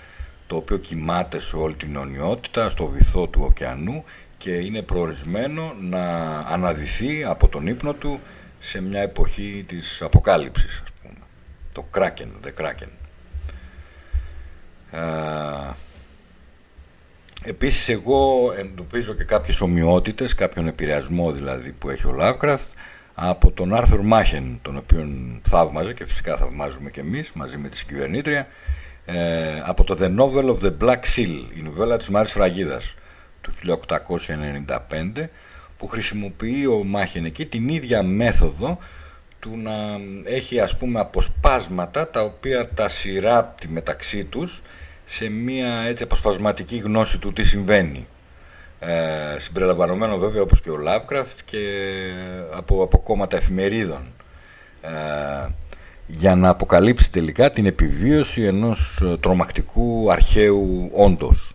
S1: το οποίο κοιμάται σε όλη την ονειότητα στο βυθό του ωκεανού και είναι προορισμένο να αναδυθεί από τον ύπνο του σε μια εποχή της αποκάλυψης, ας πούμε. Το Kraken, the Kraken. Ε, επίσης εγώ εντοπίζω και κάποιες ομοιότητες, κάποιον επηρεασμό δηλαδή που έχει ο Lovecraft από τον Άρθουρ Μάχεν, τον οποίον θαύμαζε και φυσικά θαυμάζουμε και εμείς μαζί με τη συγκυβερνήτρια, ε, από το The Novel of the Black Seal, η νουβέλα της Μάρης Φραγίδας του 1895, που χρησιμοποιεί ο Μάχεν εκεί την ίδια μέθοδο του να έχει ας πούμε αποσπάσματα τα οποία τα σειράπτει μεταξύ τους σε μια έτσι αποσπασματική γνώση του τι συμβαίνει. ε, συμπεριλαμβανομένο βέβαια όπως και ο Lovecraft και από, από κόμματα εφημερίδων ε, για να αποκαλύψει τελικά την επιβίωση ενός τρομακτικού αρχαίου όντως.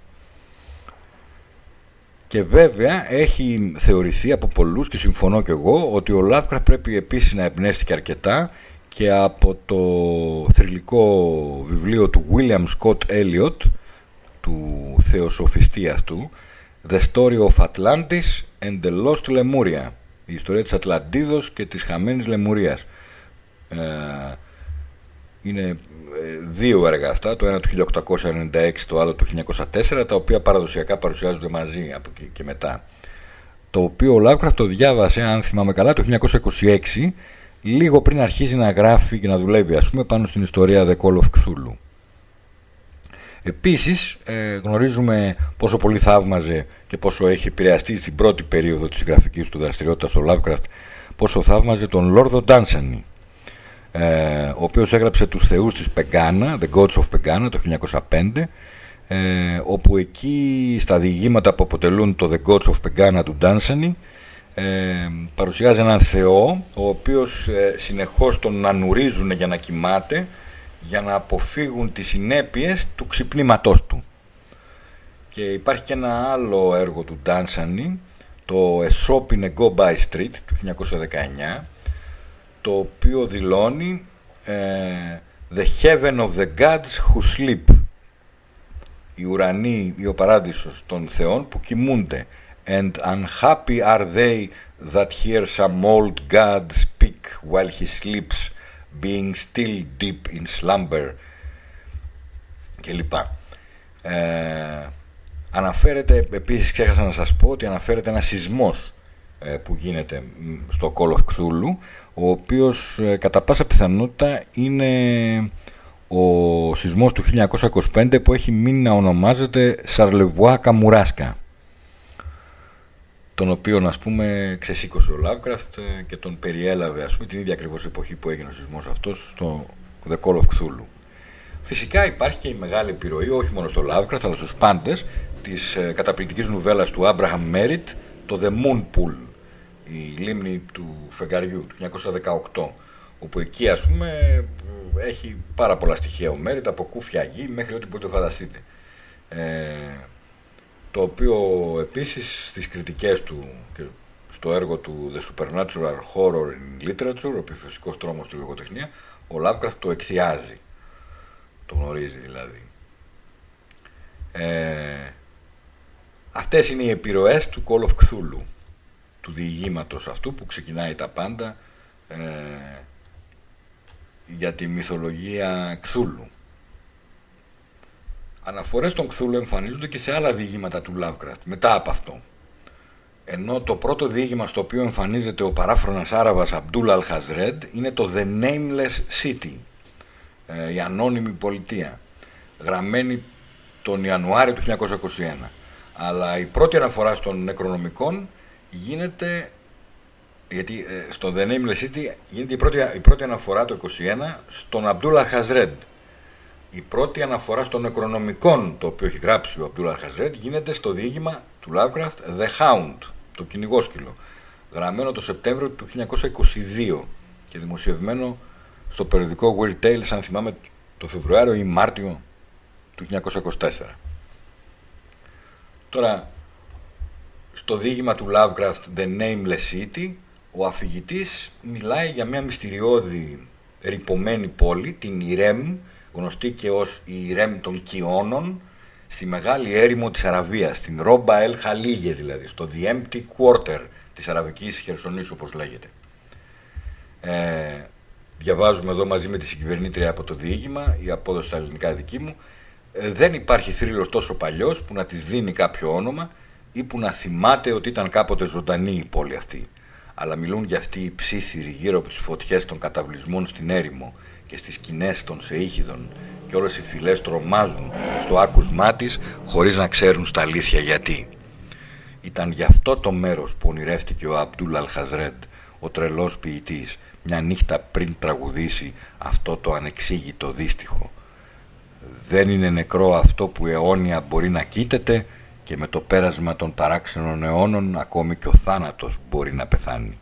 S1: Και βέβαια έχει θεωρηθεί από πολλούς και συμφωνώ και εγώ ότι ο Lovecraft πρέπει επίσης να εμπνεύστηκε αρκετά και από το θρηλυκό βιβλίο του William Scott Elliot του θεοσοφιστή αυτού The Story of Atlantis and the Lost Lemuria η ιστορία της Ατλαντίδος και της χαμένης Λεμουρίας ε, είναι ε, δύο έργα αυτά. Το ένα του 1896 το άλλο του 1904 τα οποία παραδοσιακά παρουσιάζονται μαζί από εκεί και μετά. Το οποίο ο Lovecraft το διάβασε αν θυμάμαι καλά το 1926 λίγο πριν αρχίσει να γράφει και να δουλεύει ας πούμε πάνω στην ιστορία The Call of Cthulhu. Επίσης ε, γνωρίζουμε πόσο πολύ θαύμαζε και πόσο έχει επηρεαστεί στην πρώτη περίοδο της γραφικής του δραστηριότητας ο Lovecraft πόσο θαύμαζε τον Λόρδο Ντάνσανι ε, ο οποίος έγραψε τους θεούς της Πεγκάνα The Gods of Pegana το 1905 ε, όπου εκεί στα διηγήματα που αποτελούν το The Gods of Pegana του Ντάνσανι ε, παρουσιάζει έναν Θεό ο οποίος ε, συνεχώς τον ανουρίζουν για να κοιμάται για να αποφύγουν τις συνέπειες του ξυπνήματός του. Και υπάρχει και ένα άλλο έργο του Ντάνσανι, το A Shop in a Go By Street του 1919, το οποίο δηλώνει ε, The Heaven of the Gods Who Sleep, η ουρανή ή ο παράδεισος των θεών που κοιμούνται. And unhappy are they that hear some old god speak while he sleeps, being still deep in slumber κλπ. Ε, αναφέρεται, επίσης ξέχασα να σας πω ότι αναφέρεται ένα σεισμός ε, που γίνεται στο Call of Cthulhu, ο οποίος ε, κατά πάσα πιθανότητα είναι ο σεισμός του 1925 που έχει μείνει να ονομάζεται Σαρλεβουά Καμουράσκα τον οποίο ας πούμε ξεσήκωσε ο Lovecraft ε, και τον περιέλαβε ας πούμε την ίδια ακριβώς εποχή που έγινε ο σεισμός αυτός στο The Call of Cthulhu. Φυσικά υπάρχει και η μεγάλη επιρροή όχι μόνο στο Lovecraft αλλά στους πάντες της ε, καταπληκτικής νουβέλας του Abraham Merritt το The Moon Pool η λίμνη του φεγγαριού του 1918 όπου εκεί ας πούμε έχει πάρα πολλά στοιχεία ο Merritt από κούφια γη μέχρι ό,τι μπορείτε φανταστείτε. Ε, το οποίο επίσης στις κριτικές του και στο έργο του The Supernatural Horror in Literature, ο επιφυσικός τρόμος του λογοτεχνία, ο Lovecraft το εκθιάζει. Το γνωρίζει δηλαδή. Ε, αυτές είναι οι επιρροές του Call of Cthulhu, του διηγήματος αυτού που ξεκινάει τα πάντα ε, για τη μυθολογία Cthulhu. Αναφορές των Κθούλου εμφανίζονται και σε άλλα διηγήματα του Lovecraft μετά από αυτό. Ενώ το πρώτο διήγημα στο οποίο εμφανίζεται ο παράφρονας Άραβας Αμπτούλ Αλχαζρέντ είναι το The Nameless City, ε, η ανώνυμη πολιτεία, γραμμένη τον Ιανουάριο του 1921. Αλλά η πρώτη αναφορά στον νεκρονομικών γίνεται, γιατί ε, στο The Nameless City γίνεται η πρώτη, η πρώτη αναφορά το 1921 στον Αμπτούλ Αλχαζρέντ, η πρώτη αναφορά στο νεκρονομικών το οποίο έχει γράψει ο Αμπτούλα Χαζρέτ γίνεται στο διήγημα του Lovecraft The Hound, το κυνηγόσκυλο, γραμμένο το Σεπτέμβριο του 1922 και δημοσιευμένο στο περιοδικό Weird Tales, αν θυμάμαι, το Φεβρουάριο ή Μάρτιο του 1924. Τώρα, στο διήγημα του Lovecraft The Nameless City, ο αφηγητής μιλάει για μια μυστηριώδη ρηπωμένη πόλη, την Ιρέμ, γνωστή και ως η Ρέμ των Κιόνων, στη μεγάλη έρημο της Αραβίας, στην Ρόμπα Ελ Χαλίγε δηλαδή, στο The Empty Quarter της Αραβικής Χερσονήσου όπως λέγεται. Ε, διαβάζουμε εδώ μαζί με τη συγκυβερνήτρια από το διήγημα, η απόδοση στα ελληνικά δική μου, ε, δεν υπάρχει θρύλος τόσο παλιός που να της δίνει κάποιο όνομα ή που να θυμάται ότι ήταν κάποτε ζωντανή η πόλη αυτή. Αλλά μιλούν για αυτή η ψήθυρη γύρω από τις φωτιές των καταβλισμών στην έρημο και στις σκηνές των Σεΐχιδων και όλες οι φυλές τρομάζουν στο άκουσμά της χωρίς να ξέρουν στα αλήθεια γιατί. Ήταν γι' αυτό το μέρος που ονειρεύτηκε ο Αμπτούλ Αλχαζρέτ, ο τρελός ποιητής, μια νύχτα πριν τραγουδήσει αυτό το ανεξήγητο δύστιχο. Δεν είναι νεκρό αυτό που αιώνια μπορεί να κοίταται και με το πέρασμα των παράξενων αιώνων ακόμη και ο θάνατος μπορεί να πεθάνει.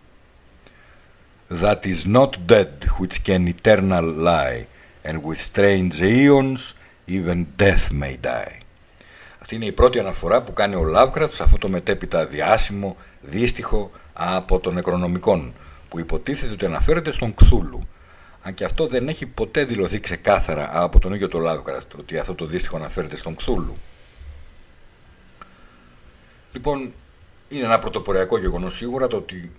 S1: That is not dead which can eternal lie and with strange aeons even death may die. Αυτή είναι η πρώτη αναφορά που κάνει ο Lovecraft σε αυτό το μετέπειτα διάσημο, δύστιχο από τον Νεκρονομικών που υποτίθεται ότι αναφέρεται στον Κθούλου. Αν και αυτό δεν έχει ποτέ δηλωθεί ξεκάθαρα από τον ίδιο το Lovecraft ότι αυτό το δύστιχο αναφέρεται στον Κθούλου. Λοιπόν, είναι ένα πρωτοποριακό γεγονός σίγουρα το ότι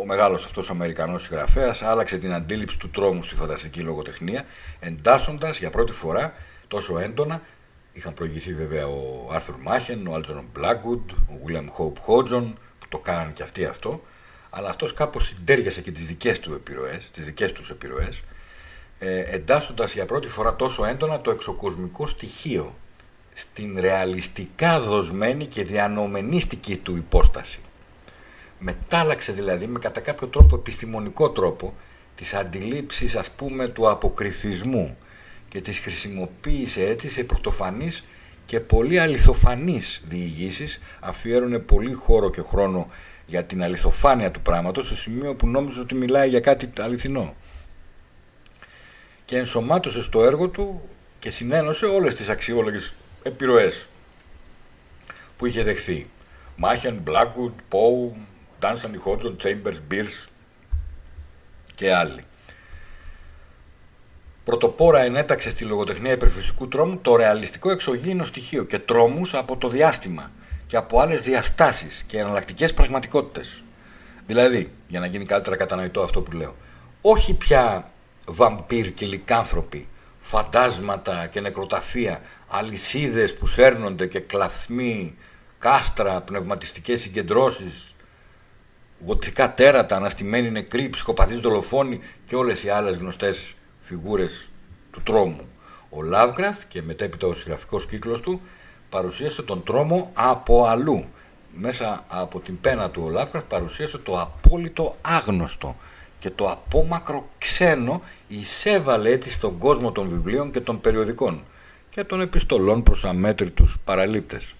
S1: ο μεγάλος αυτός Αμερικανός συγγραφέας άλλαξε την αντίληψη του τρόμου στη φανταστική λογοτεχνία εντάσσοντας για πρώτη φορά τόσο έντονα είχαν προηγηθεί βέβαια ο Άρθουρ Μάχεν, ο Άλτζερνον Μπλάκγουντ, ο Βίλιαμ Χόουπ Χότζον που το κάναν και αυτοί αυτό αλλά αυτός κάπως συνταίριασε και τις δικές του επιρροές, τις δικές τους επιρροές ε, εντάσσοντας για πρώτη φορά τόσο έντονα το εξωκοσμικό στοιχείο στην ρεαλιστικά δοσμένη και διανοουμενίστικη του υπόσταση. Μετάλλαξε δηλαδή με κατά κάποιο τρόπο επιστημονικό τρόπο τις αντιλήψεις ας πούμε του αποκριθισμού και τις χρησιμοποίησε έτσι σε πρωτοφανείς και πολύ αληθοφανείς διηγήσεις αφιέρωνε πολύ χώρο και χρόνο για την αληθοφάνεια του πράγματος στο σημείο που νόμιζε ότι μιλάει για κάτι αληθινό και ενσωμάτωσε στο έργο του και συνένωσε όλες τις αξιόλογες επιρροές που είχε δεχθεί. Μάχεν, Blackwood, Poe, Ντάνσανι, Χότζον, Chambers, Μπίρς και άλλοι. Πρωτοπόρα ενέταξε στη λογοτεχνία υπερφυσικού τρόμου το ρεαλιστικό εξωγήινο στοιχείο και τρόμους από το διάστημα και από άλλες διαστάσεις και εναλλακτικές πραγματικότητες. Δηλαδή, για να γίνει καλύτερα κατανοητό αυτό που λέω, όχι πια βαμπύρ και λικάνθρωποι, φαντάσματα και νεκροταφεία, αλυσίδες που σέρνονται και κλαθμοί, κάστρα, πνευματιστικές συγκεντρώσεις, γοτθικά τέρατα, αναστημένοι νεκροί, ψυχοπαθείς δολοφόνοι και όλες οι άλλες γνωστές φιγούρες του τρόμου. Ο Λάβγκραφτ και μετέπειτα ο συγγραφικός κύκλος του παρουσίασε τον τρόμο από αλλού. Μέσα από την πένα του ο Λάβγκραφτ παρουσίασε το απόλυτο άγνωστο και το απόμακρο ξένο εισέβαλε έτσι στον κόσμο των βιβλίων και των περιοδικών και των επιστολών προς αμέτρητους παραλήπτες.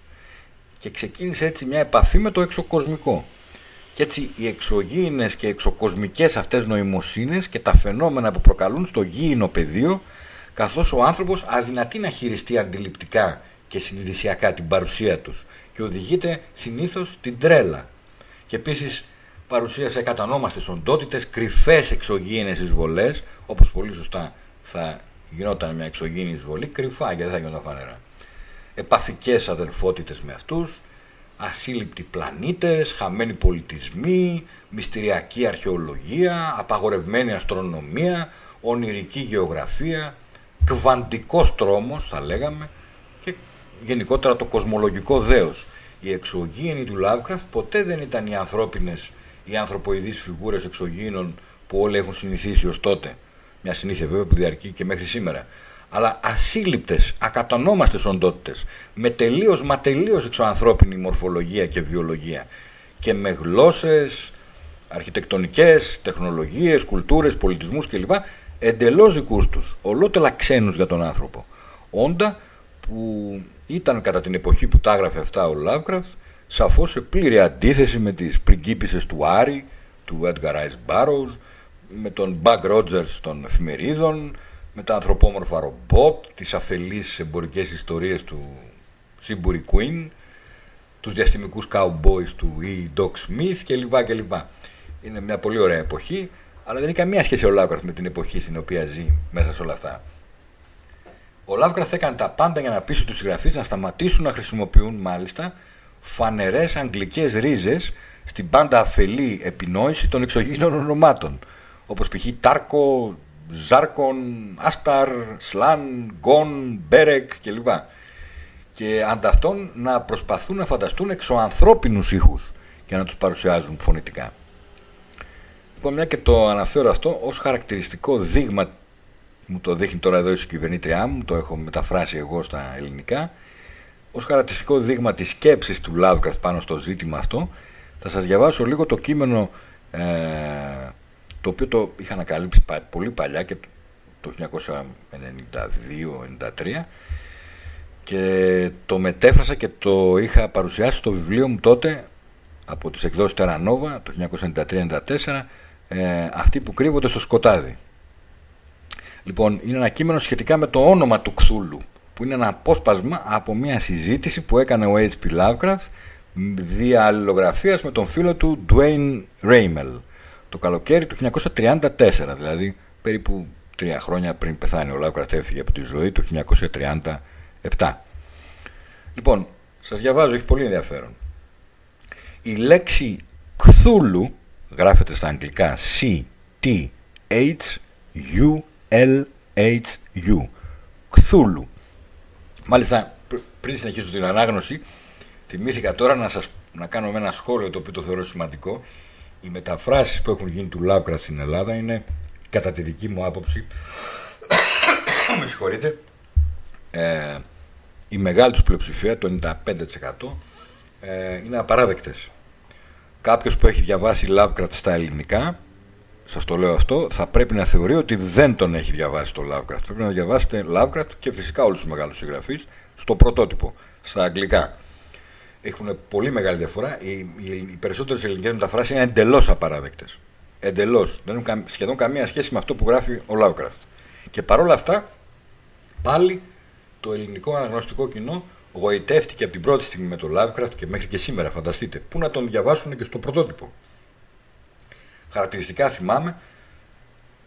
S1: Και ξεκίνησε έτσι μια επαφή με το εξωκοσμικό. Και έτσι οι εξωγήινες και εξωκοσμικές αυτές νοημοσύνες και τα φαινόμενα που προκαλούν στο γήινο πεδίο καθώς ο άνθρωπος αδυνατεί να χειριστεί αντιληπτικά και συνειδησιακά την παρουσία τους και οδηγείται συνήθως την τρέλα. Και επίσης παρουσίασε κατανόμαστες οντότητες, κρυφές εξωγήινες εισβολές, όπως πολύ σωστά θα γινόταν μια εξωγήινη εισβολή, κρυφά γιατί δεν θα γινόταν φανερά. Επαφικές αδελφότητες με αυτούς, ασύλληπτοι πλανήτες, χαμένοι πολιτισμοί, μυστηριακή αρχαιολογία, απαγορευμένη αστρονομία, ονειρική γεωγραφία, κβαντικός τρόμος θα λέγαμε και γενικότερα το κοσμολογικό δέος. Οι εξωγήινοι του Lovecraft ποτέ δεν ήταν οι ανθρώπινες, οι ανθρωποειδείς φιγούρες εξωγήινων που όλοι έχουν συνηθίσει ως τότε. Μια συνήθεια βέβαια που διαρκεί και μέχρι σήμερα αλλά ασύλληπτες, ακατονόμαστες οντότητες, με τελείως μα τελείως εξωανθρώπινη μορφολογία και βιολογία και με γλώσσες, αρχιτεκτονικές, τεχνολογίες, κουλτούρες, πολιτισμούς κλπ. εντελώς δικούς τους, ολότελα ξένους για τον άνθρωπο. Όντα που ήταν κατά την εποχή που τα έγραφε αυτά ο Lovecraft σαφώς σε πλήρη αντίθεση με τις πριγκίπισσες του Άρη, του Edgar Rice Burroughs, με τον Buck Rogers των εφημερίδων, με τα ανθρωπόμορφα ρομπότ, τις αφελείς εμπορικές ιστορίες του Σίμπουρι Queen, τους διαστημικούς cowboys του E. Doc Smith κλπ. κλπ. Είναι μια πολύ ωραία εποχή, αλλά δεν έχει καμία σχέση ο Lovecraft με την εποχή στην οποία ζει μέσα σε όλα αυτά. Ο Lovecraft έκανε τα πάντα για να πείσει τους συγγραφείς να σταματήσουν να χρησιμοποιούν μάλιστα φανερές αγγλικές ρίζες στην πάντα αφελή επινόηση των εξωγήινων ονομάτων, όπως π.χ. Τάρκο, Ζάρκον, Άσταρ, Σλάν, Γκον, Μπέρεκ κλπ. Και ανταυτόν να προσπαθούν να φανταστούν εξωανθρώπινους ήχους και να τους παρουσιάζουν φωνητικά. Λοιπόν, μια και το αναφέρω αυτό ως χαρακτηριστικό δείγμα, μου το δείχνει τώρα εδώ η κυβερνήτριά μου, το έχω μεταφράσει εγώ στα ελληνικά, ως χαρακτηριστικό δείγμα της σκέψης του Lovecraft πάνω στο ζήτημα αυτό, θα σας διαβάσω λίγο το κείμενο ε, το οποίο το είχα ανακαλύψει πολύ παλιά και το 1992-1993 και το μετέφρασα και το είχα παρουσιάσει στο βιβλίο μου τότε από τις εκδόσεις Τερανόβα το 1993-94 ε, αυτοί που κρύβονται στο σκοτάδι. Λοιπόν, είναι ένα κείμενο σχετικά με το όνομα του Κθούλου που είναι ένα απόσπασμα από μια συζήτηση που έκανε ο H.P. Lovecraft δια αλληλογραφίας με τον φίλο του Dwayne Raymel το καλοκαίρι του 1934, δηλαδή περίπου τρία χρόνια πριν πεθάνει ο Lovecraft έφυγε από τη ζωή του 1937. Λοιπόν, σας διαβάζω, έχει πολύ ενδιαφέρον. Η λέξη Cthulhu γράφεται στα αγγλικά C-T-H-U-L-H-U Cthulhu Μάλιστα, πριν συνεχίσω την ανάγνωση, θυμήθηκα τώρα να σας να κάνω ένα σχόλιο το οποίο το θεωρώ σημαντικό. Οι μεταφράσεις που έχουν γίνει του Lovecraft στην Ελλάδα είναι, κατά τη δική μου άποψη, με συγχωρείτε, ε, η μεγάλη τους πλειοψηφία, το 95%, ε, είναι απαράδεκτες. Κάποιος που έχει διαβάσει Lovecraft στα ελληνικά, σας το λέω αυτό, θα πρέπει να θεωρεί ότι δεν τον έχει διαβάσει το Lovecraft. Πρέπει να διαβάσετε Lovecraft και φυσικά όλους τους μεγάλους συγγραφείς στο πρωτότυπο, στα αγγλικά. Έχουν πολύ μεγάλη διαφορά. Οι, οι, οι περισσότερες ελληνικές μεταφράσεις είναι εντελώς απαράδεκτες. Εντελώς. Δεν έχουν σχεδόν καμία σχέση με αυτό που γράφει ο Lovecraft. Και παρόλα αυτά, πάλι το ελληνικό αναγνωστικό κοινό γοητεύτηκε από την πρώτη στιγμή με το Lovecraft και μέχρι και σήμερα, φανταστείτε. Πού να τον διαβάσουν και στο πρωτότυπο. Χαρακτηριστικά θυμάμαι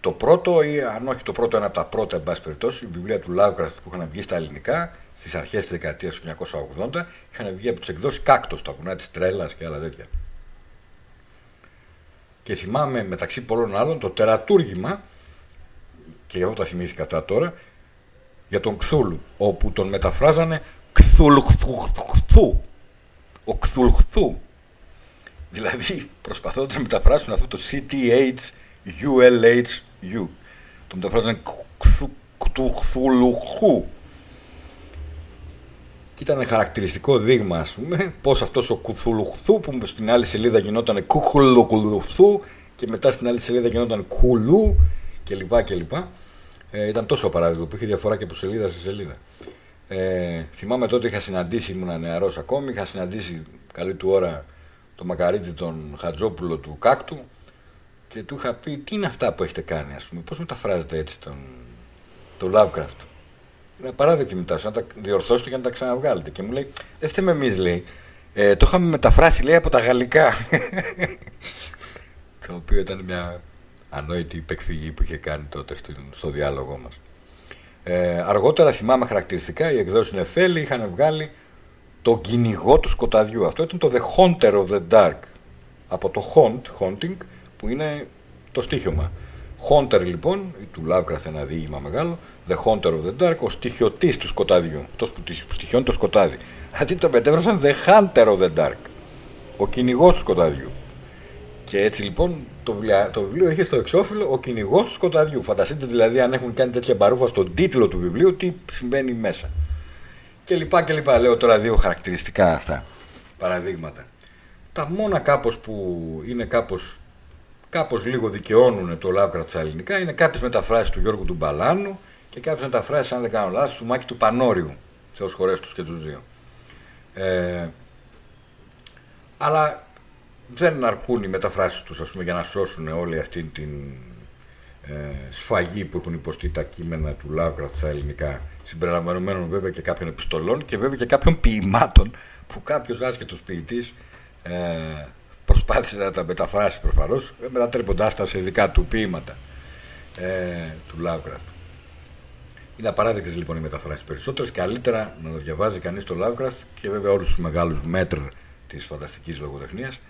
S1: το πρώτο, ή αν όχι το πρώτο, ένα από τα πρώτα, εν πάση περιπτώσει, η βιβλία του Lovecraft που είχαν βγει στα ελληνικά στις αρχές της δεκαετίας του 1980, είχαν βγει από τις εκδόσεις Κάκτος, τα βουνά της Τρέλας και άλλα τέτοια. Και θυμάμαι μεταξύ πολλών άλλων το τερατούργημα, και εγώ τα θυμήθηκα αυτά τώρα, για τον Κθούλου, όπου τον μεταφράζανε Κθουλχθού. Ο Κθουλχθού Δηλαδή προσπαθώντας να μεταφράσουν αυτό το CTH-ULH-U. Το μεταφράζουν κτουχθουλουχού. Και ήταν χαρακτηριστικό δείγμα, ας πούμε, πώς αυτός ο κουθουλουχθού που στην άλλη σελίδα γινόταν κουχουλοκουλουχθού και μετά στην άλλη σελίδα γινόταν κουλού και λοιπά και λοιπά. Ε, ήταν τόσο παράδειγμα που είχε διαφορά και από σελίδα σε σελίδα. Ε, θυμάμαι τότε είχα συναντήσει, ήμουν νεαρός ακόμη, είχα συναντήσει καλή του ώρα το μακαρίτι τον Χατζόπουλο του Κάκτου και του είχα πει τι είναι αυτά που έχετε κάνει ας πούμε, πώς μεταφράζετε έτσι τον, το Lovecraft; Είναι παράδειγμα μετά, να τα διορθώσετε και να τα ξαναβγάλετε. Και μου λέει, δεν φταίμε εμείς, λέει. Ε, το είχαμε μεταφράσει, λέει, από τα γαλλικά. το οποίο ήταν μια ανόητη υπεκφυγή που είχε κάνει τότε στο, στο διάλογό μας. Ε, αργότερα θυμάμαι χαρακτηριστικά, οι εκδόσεις Νεφέλη είχαν βγάλει το κυνηγό του σκοταδιού. Αυτό ήταν το The Haunter of the Dark. Από το Haunt, Haunting, που είναι το στίχημα. Haunter λοιπόν, του Lovecraft ένα διήγημα μεγάλο, The Haunter of the Dark, ο στοιχειωτής του σκοτάδιου, αυτός που στοιχιώνει το σκοτάδι. Αντί το μετέφρασαν The Hunter of the Dark, ο κυνηγός του σκοτάδιου. Και έτσι λοιπόν το βιβλίο, το βιβλίο έχει στο εξώφυλλο ο κυνηγός του σκοταδιού. Φανταστείτε δηλαδή αν έχουν κάνει τέτοια μπαρούφα στον τίτλο του βιβλίου, τι συμβαίνει μέσα και λοιπά και λοιπά. Λέω τώρα δύο χαρακτηριστικά αυτά παραδείγματα. Τα μόνα κάπως που είναι κάπως, κάπως λίγο δικαιώνουν το Lovecraft στα ελληνικά είναι κάποιες μεταφράσεις του Γιώργου του Μπαλάνου και κάποιες μεταφράσεις, αν δεν κάνω λάθος, του Μάκη του Πανόριου. Σε χωρές τους και τους δύο. Ε, αλλά δεν αρκούν οι μεταφράσεις τους ας πούμε, για να σώσουν όλη αυτή την ε, σφαγή που έχουν υποστεί τα κείμενα του Lovecraft στα ελληνικά συμπεριλαμβανομένων βέβαια και κάποιων επιστολών και βέβαια και κάποιων ποιημάτων που κάποιος άσχετος ποιητής ε, προσπάθησε να τα μεταφράσει προφανώς, μετατρέποντάς τα σε δικά του ποίηματα ε, του Lovecraft. Είναι απαράδεκτες λοιπόν οι μεταφράσεις. Περισσότερες καλύτερα να το διαβάζει κανείς το Lovecraft και βέβαια όλους τους μεγάλους μέτρ της φανταστικής λογοτεχνίας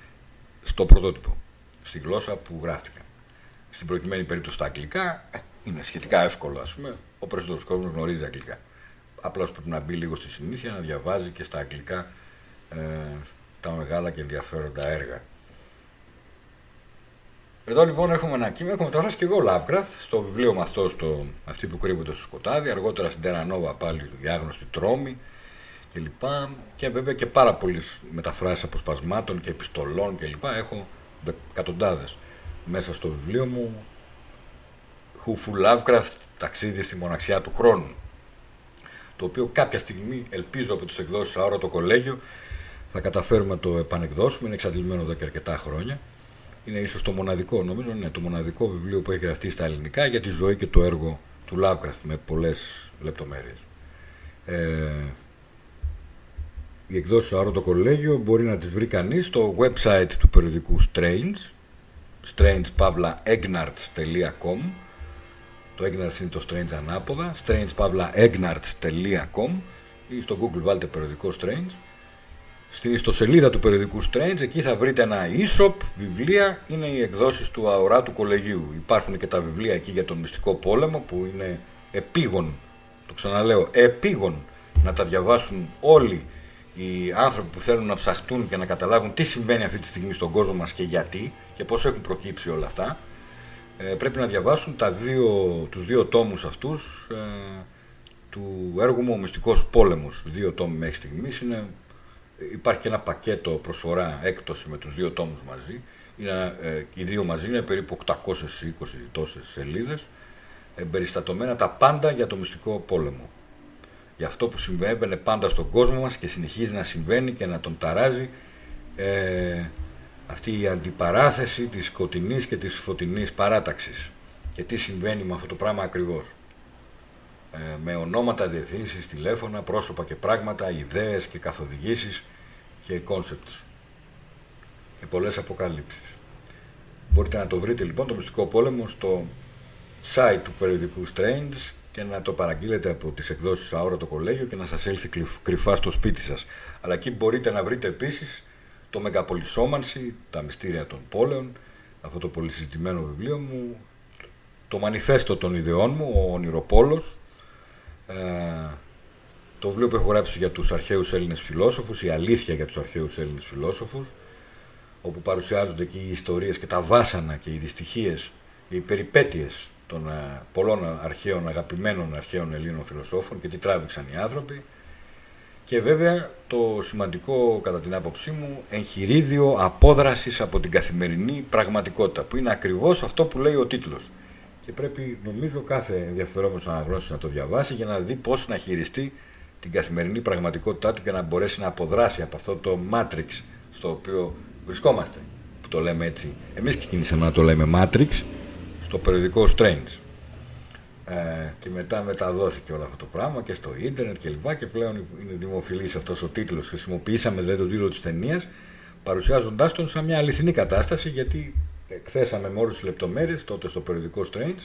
S1: στο πρωτότυπο, στη γλώσσα που γράφτηκαν. Στην προκειμένη περίπτωση στα αγγλικά ε, είναι σχετικά εύκολο, ας πούμε. Ο περισσότερος κόσμος γνωρίζει αγγλικά. Απλώς πρέπει να μπει λίγο στη συνήθεια να διαβάζει και στα αγγλικά ε, τα μεγάλα και ενδιαφέροντα έργα. Εδώ λοιπόν έχουμε ένα κείμενο, έχουμε τώρα και εγώ Lovecraft στο βιβλίο με αυτό, στο, αυτή που κρύβεται στο σκοτάδι, αργότερα στην Terranova πάλι η άγνωστη τρόμη κλπ. Και, και βέβαια και πάρα πολλές μεταφράσεις αποσπασμάτων και επιστολών κλπ. Έχω εκατοντάδες μέσα στο βιβλίο μου Χουφου Lovecraft ταξίδι στη μοναξιά του χρόνου. το οποίο κάποια στιγμή ελπίζω από τις εκδόσεις το Κολέγιο θα καταφέρουμε να το επανεκδώσουμε, είναι εξαντλημένο εδώ και αρκετά χρόνια. Είναι ίσως το μοναδικό, νομίζω είναι το μοναδικό βιβλίο που έχει γραφτεί στα ελληνικά για τη ζωή και το έργο του Lovecraft με πολλές λεπτομέρειες. Ε, οι εκδόσεις το Κολέγιο μπορεί να τις βρει κανείς στο website του περιοδικού Strange strangepavlaegnarts.com το Egnarts είναι το Strange ανάποδα strangepavlaegnarts.com ή στο Google βάλτε περιοδικό Strange στην ιστοσελίδα του περιοδικού Strange εκεί θα βρείτε ένα e-shop, βιβλία είναι οι εκδόσεις του αοράτου κολεγίου υπάρχουν και τα βιβλία εκεί για τον μυστικό πόλεμο που είναι επίγον το ξαναλέω επίγον να τα διαβάσουν όλοι οι άνθρωποι που θέλουν να ψαχτούν και να καταλάβουν τι συμβαίνει αυτή τη στιγμή στον κόσμο μας και γιατί και πώς έχουν προκύψει όλα αυτά ε, πρέπει να διαβάσουν τα δύο, τους δύο τόμους αυτούς ε, του έργου μου «Ο Μυστικός Πόλεμος». Δύο τόμοι μέχρι στιγμής. Είναι, υπάρχει και ένα πακέτο προσφορά έκπτωση με τους δύο τόμους μαζί. Είναι, ε, οι δύο μαζί είναι περίπου 820 τόσες σελίδες. Εμπεριστατωμένα τα πάντα για το μυστικό πόλεμο για αυτό που συμβαίνει πάντα στον κόσμο μας και συνεχίζει να συμβαίνει και να τον ταράζει ε, αυτή η αντιπαράθεση της σκοτεινής και της φωτεινής παράταξης και τι συμβαίνει με αυτό το πράγμα ακριβώς; Ε, με ονόματα, διευθύνσεις, τηλέφωνα, πρόσωπα και πράγματα, ιδέες και καθοδηγήσεις και concepts και πολλές αποκαλύψεις μπορείτε να το βρείτε λοιπόν το μυστικό πόλεμο στο site του περιοδικού Strange και να το παραγγείλετε από τις εκδόσεις το Κολέγιο και να σας έλθει κρυφά στο σπίτι σας. Αλλά εκεί μπορείτε να βρείτε επίσης το Μεγαπολισόμανση, τα μυστήρια των πόλεων, αυτό το πολύ συζητημένο βιβλίο μου, το Μανιφέστο των ιδεών μου, ο Ονειροπόλος, ε, το βιβλίο που έχω γράψει για τους αρχαίους Έλληνες φιλόσοφους, η αλήθεια για τους αρχαίους Έλληνες φιλόσοφους, όπου παρουσιάζονται εκεί οι ιστορίες και τα βάσανα και οι δυστυχίες, οι περιπέτειες των ε, πολλών αρχαίων, αγαπημένων αρχαίων Ελλήνων φιλοσόφων και τι τράβηξαν οι άνθρωποι. Και βέβαια το σημαντικό κατά την άποψή μου εγχειρίδιο απόδρασης από την καθημερινή πραγματικότητα που είναι ακριβώς αυτό που λέει ο τίτλος. Και πρέπει νομίζω κάθε ενδιαφερόμενος αναγνώστης να το διαβάσει για να δει πώς να χειριστεί την καθημερινή πραγματικότητά του και να μπορέσει να αποδράσει από αυτό το Matrix στο οποίο βρισκόμαστε που το λέμε έτσι εμείς ξεκινήσαμε να το λέμε Matrix στο περιοδικό Strange. Ε, και μετά μεταδόθηκε όλο αυτό το πράγμα και στο ίντερνετ και λοιπά και πλέον είναι δημοφιλής αυτός ο τίτλος. Χρησιμοποιήσαμε δηλαδή τον τίτλο της ταινίας, παρουσιάζοντάς τον σαν μια αληθινή κατάσταση γιατί εκθέσαμε με όλες τις λεπτομέρειες τότε στο περιοδικό Strange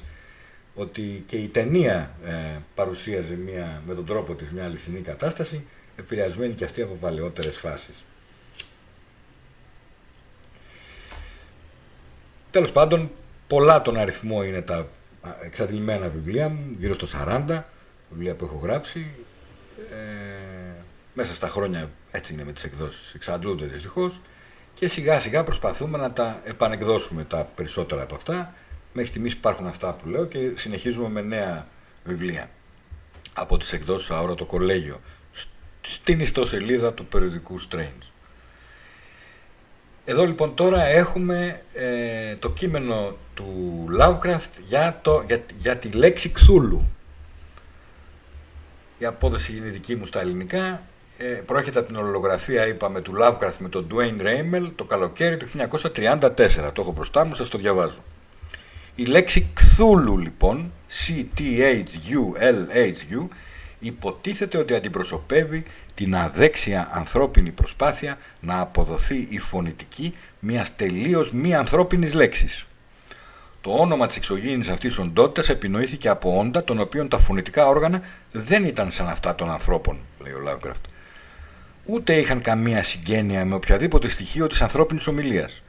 S1: ότι και η ταινία ε, παρουσίαζε μια, με τον τρόπο της μια αληθινή κατάσταση επηρεασμένη και αυτή από παλαιότερες φάσεις. Τέλος πάντων, Πολλά τον αριθμό είναι τα εξαντλημένα βιβλία μου, γύρω στο 40 βιβλία που έχω γράψει. Ε, μέσα στα χρόνια έτσι είναι με τις εκδόσεις, εξαντλούνται δυστυχώς. και σιγά σιγά προσπαθούμε να τα επανεκδώσουμε τα περισσότερα από αυτά. Μέχρι στιγμής υπάρχουν αυτά που λέω και συνεχίζουμε με νέα βιβλία από τις εκδόσεις το Κολέγιο στην ιστοσελίδα του περιοδικού Strange. Εδώ λοιπόν τώρα έχουμε ε, το κείμενο του Lovecraft για, το, για, για τη λέξη ξούλου. Η απόδοση είναι δική μου στα ελληνικά. Ε, πρόκειται από την ολογραφία, είπαμε, του Lovecraft με τον Dwayne Raymel το καλοκαίρι του 1934. Το έχω μπροστά μου, σας το διαβάζω. Η λέξη Cthulhu λοιπόν, C-T-H-U-L-H-U, υποτίθεται ότι αντιπροσωπεύει την αδέξια ανθρώπινη προσπάθεια να αποδοθεί η φωνητική μιας τελείως μη ανθρώπινης λέξης. Το όνομα της εξωγήινης αυτής οντότητας επινοήθηκε από όντα των οποίων τα φωνητικά όργανα δεν ήταν σαν αυτά των ανθρώπων, λέει ο Λάβγκραφτ. Ούτε είχαν καμία συγγένεια με οποιαδήποτε στοιχείο της ανθρώπινης ομιλίας.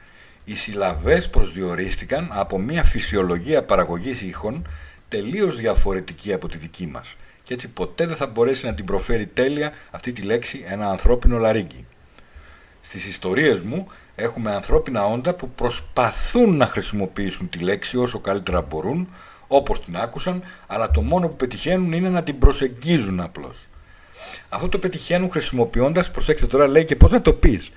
S1: Οι συλλαβές προσδιορίστηκαν από μια φυσιολογία παραγωγής ήχων τελείως διαφορετική από τη δική μας – και έτσι ποτέ δεν θα μπορέσει να την προφέρει τέλεια αυτή τη λέξη ένα ανθρώπινο λαρίγκι. Στις ιστορίες μου έχουμε ανθρώπινα όντα που προσπαθούν να χρησιμοποιήσουν τη λέξη όσο καλύτερα μπορούν, όπως την άκουσαν, αλλά το μόνο που πετυχαίνουν είναι να την προσεγγίζουν απλώς. Αυτό το πετυχαίνουν χρησιμοποιώντας, προσέξτε τώρα λέει και πώς να το πεις,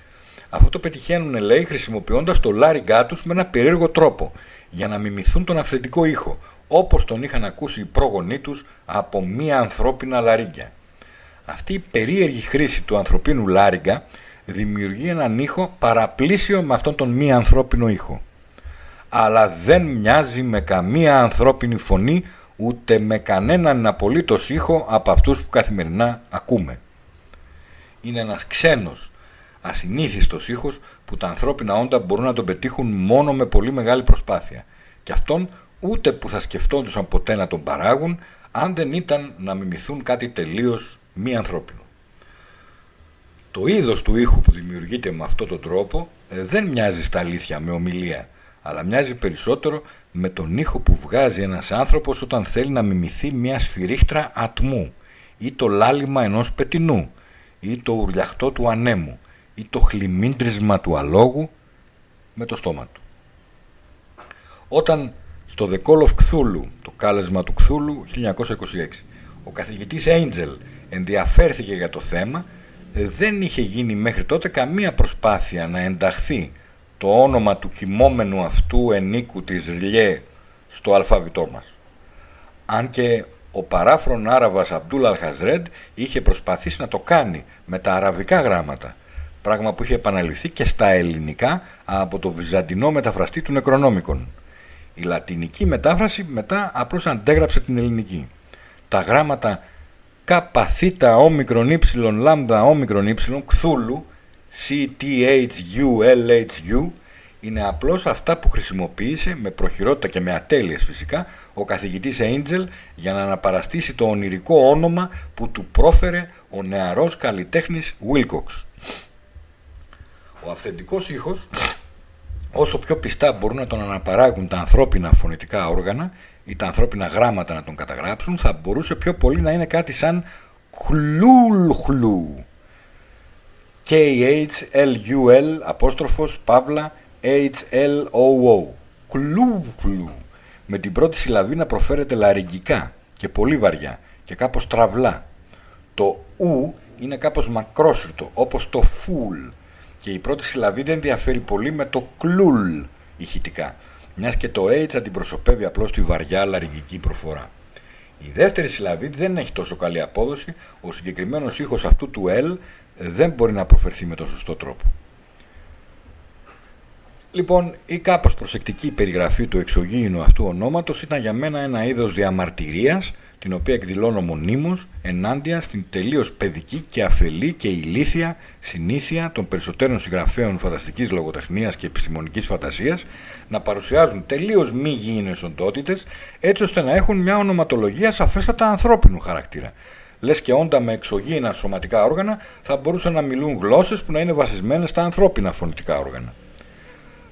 S1: αυτό το πετυχαίνουν λέει χρησιμοποιώντας το λάριγκά τους με ένα περίεργο τρόπο, για να μιμηθούν τον αυθεντικό ήχο, όπως τον είχαν ακούσει οι πρόγονοί τους από μία ανθρώπινα λαρίγκια. Αυτή η περίεργη χρήση του ανθρωπίνου λάριγκα δημιουργεί έναν ήχο παραπλήσιο με αυτόν τον μη ανθρώπινο ήχο. Αλλά δεν μοιάζει με καμία ανθρώπινη φωνή ούτε με κανέναν απολύτως ήχο από αυτούς που καθημερινά ακούμε. Είναι ένας ξένος, ασυνήθιστος ήχος που τα ανθρώπινα όντα μπορούν να τον πετύχουν μόνο με πολύ μεγάλη προσπάθεια. Και αυτόν ούτε που θα σκεφτόντουσαν ποτέ να τον παράγουν αν δεν ήταν να μιμηθούν κάτι τελείως μη ανθρώπινο. Το είδος του ήχου που δημιουργείται με αυτόν τον τρόπο ε, δεν μοιάζει στα αλήθεια με ομιλία, αλλά μοιάζει περισσότερο με τον ήχο που βγάζει ένας άνθρωπος όταν θέλει να μιμηθεί μια σφυρίχτρα ατμού ή το λάλημα ενός πετινού ή το ουρλιαχτό του ανέμου ή το χλιμίντρισμα του αλόγου με το στόμα του. Όταν στο The Call of Cthulhu, το κάλεσμα του Cthulhu 1926, ο καθηγητής Angel ενδιαφέρθηκε για το θέμα, ε, δεν είχε γίνει μέχρι τότε καμία προσπάθεια να ενταχθεί το όνομα του κοιμόμενου αυτού ενίκου της Ριλιέ στο αλφαβητό μας. Αν και ο παράφρον Άραβας Αμπτούλ Αλχαζρέντ είχε προσπαθήσει να το κάνει με τα αραβικά γράμματα, πράγμα που είχε επαναληφθεί και στα ελληνικά από το βυζαντινό μεταφραστή του Νεκρονόμικων. Η λατινική μετάφραση μετά απλώς αντέγραψε την ελληνική. Τα γράμματα καπαθήτα όμικρον ύψιλον λάμδα όμικρον ύψιλον κθούλου C-T-H-U-L-H-U είναι απλώς αυτά που χρησιμοποίησε με προχειρότητα και με ατέλειες φυσικά ο καθηγητής Angel για να αναπαραστήσει το ονειρικό όνομα που του πρόφερε ο νεαρός καλλιτέχνης Wilcox. Ο αυθεντικός ήχος όσο πιο πιστά μπορούν να τον αναπαράγουν τα ανθρώπινα φωνητικά όργανα ή τα ανθρώπινα γράμματα να τον καταγράψουν θα μπορούσε πιο πολύ να είναι κάτι σαν χλουλ K-H-L-U-L απόστροφος παύλα H-L-O-O Κλου με την πρώτη συλλαβή να προφέρεται λαρυγγικά και πολύ βαριά και κάπως τραυλά. Το ου είναι κάπως μακρόσυρτο όπως το φουλ και η πρώτη συλλαβή δεν διαφέρει πολύ με το κλουλ ηχητικά μιας και το H αντιπροσωπεύει απλώς τη βαριά λαρυγγική προφορά. Η δεύτερη συλλαβή δεν έχει τόσο καλή απόδοση, ο συγκεκριμένος ήχος αυτού του L δεν μπορεί να προφερθεί με τον σωστό τρόπο. Λοιπόν, η κάπως προσεκτική περιγραφή του εξωγήινου αυτού ονόματος ήταν για μένα ένα είδος διαμαρτυρίας την οποία εκδηλώνω μονίμως ενάντια στην τελείως παιδική και αφελή και ηλίθια συνήθεια των περισσότερων συγγραφέων φανταστικής λογοτεχνίας και επιστημονικής φαντασίας να παρουσιάζουν τελείως μη γήινες οντότητες έτσι ώστε να έχουν μια ονοματολογία σαφέστατα ανθρώπινου χαρακτήρα. Λες και όντα με εξωγήινα σωματικά όργανα θα μπορούσαν να μιλούν γλώσσες που να είναι βασισμένες στα ανθρώπινα φωνητικά όργανα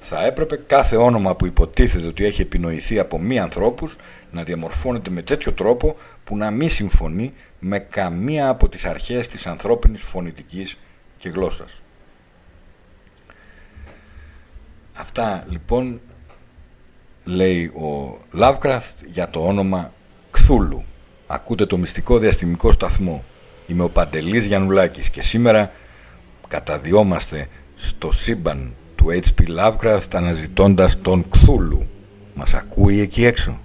S1: θα έπρεπε κάθε όνομα που υποτίθεται ότι έχει επινοηθεί από μη ανθρώπους να διαμορφώνεται με τέτοιο τρόπο που να μη συμφωνεί με καμία από τις αρχές της ανθρώπινης φωνητικής και γλώσσας. Αυτά λοιπόν λέει ο Lovecraft για το όνομα Κθούλου. Ακούτε το μυστικό διαστημικό σταθμό. Είμαι ο Παντελής Γιαννουλάκης και σήμερα καταδιόμαστε στο σύμπαν του H.P. Lovecraft αναζητώντας τον Κθούλου. Μας ακούει εκεί έξω.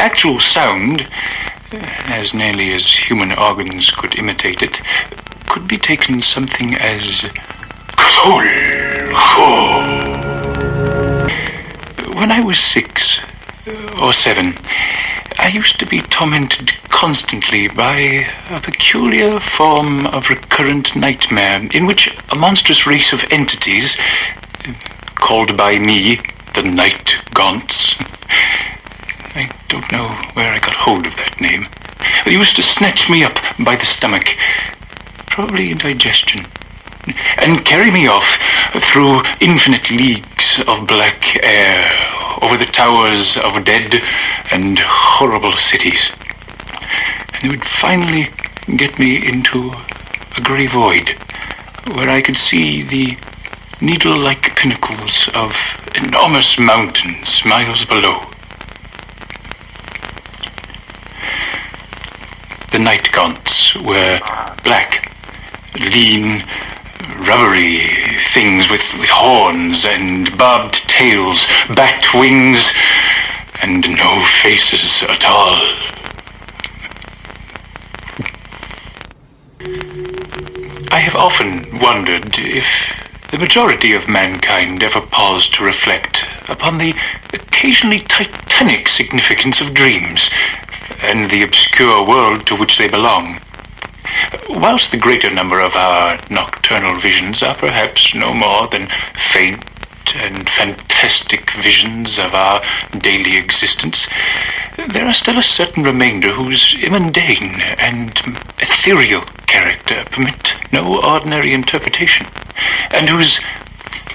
S3: Actual sound, eh, as nearly as human organs could imitate it, could be taken something as When I was six eh, or seven, I used to be tormented constantly by a peculiar form of recurrent nightmare in which a monstrous race of entities, eh, called by me the Night Gaunts, I don't know where I got hold of that name, they used to snatch me up by the stomach, probably indigestion, and carry me off through infinite leagues of black air over the towers of dead and horrible cities. And they would finally get me into a grey void where I could see the needle-like pinnacles of enormous mountains miles below. Night gaunts were black, lean, rubbery things with, with horns and barbed tails, bat wings, and no faces at all. I have often wondered if the majority of mankind ever paused to reflect upon the occasionally titanic significance of dreams and the obscure world to which they belong. Whilst the greater number of our nocturnal visions are perhaps no more than faint and fantastic visions of our daily existence, there are still a certain remainder whose mundane and ethereal character permit no ordinary interpretation, and whose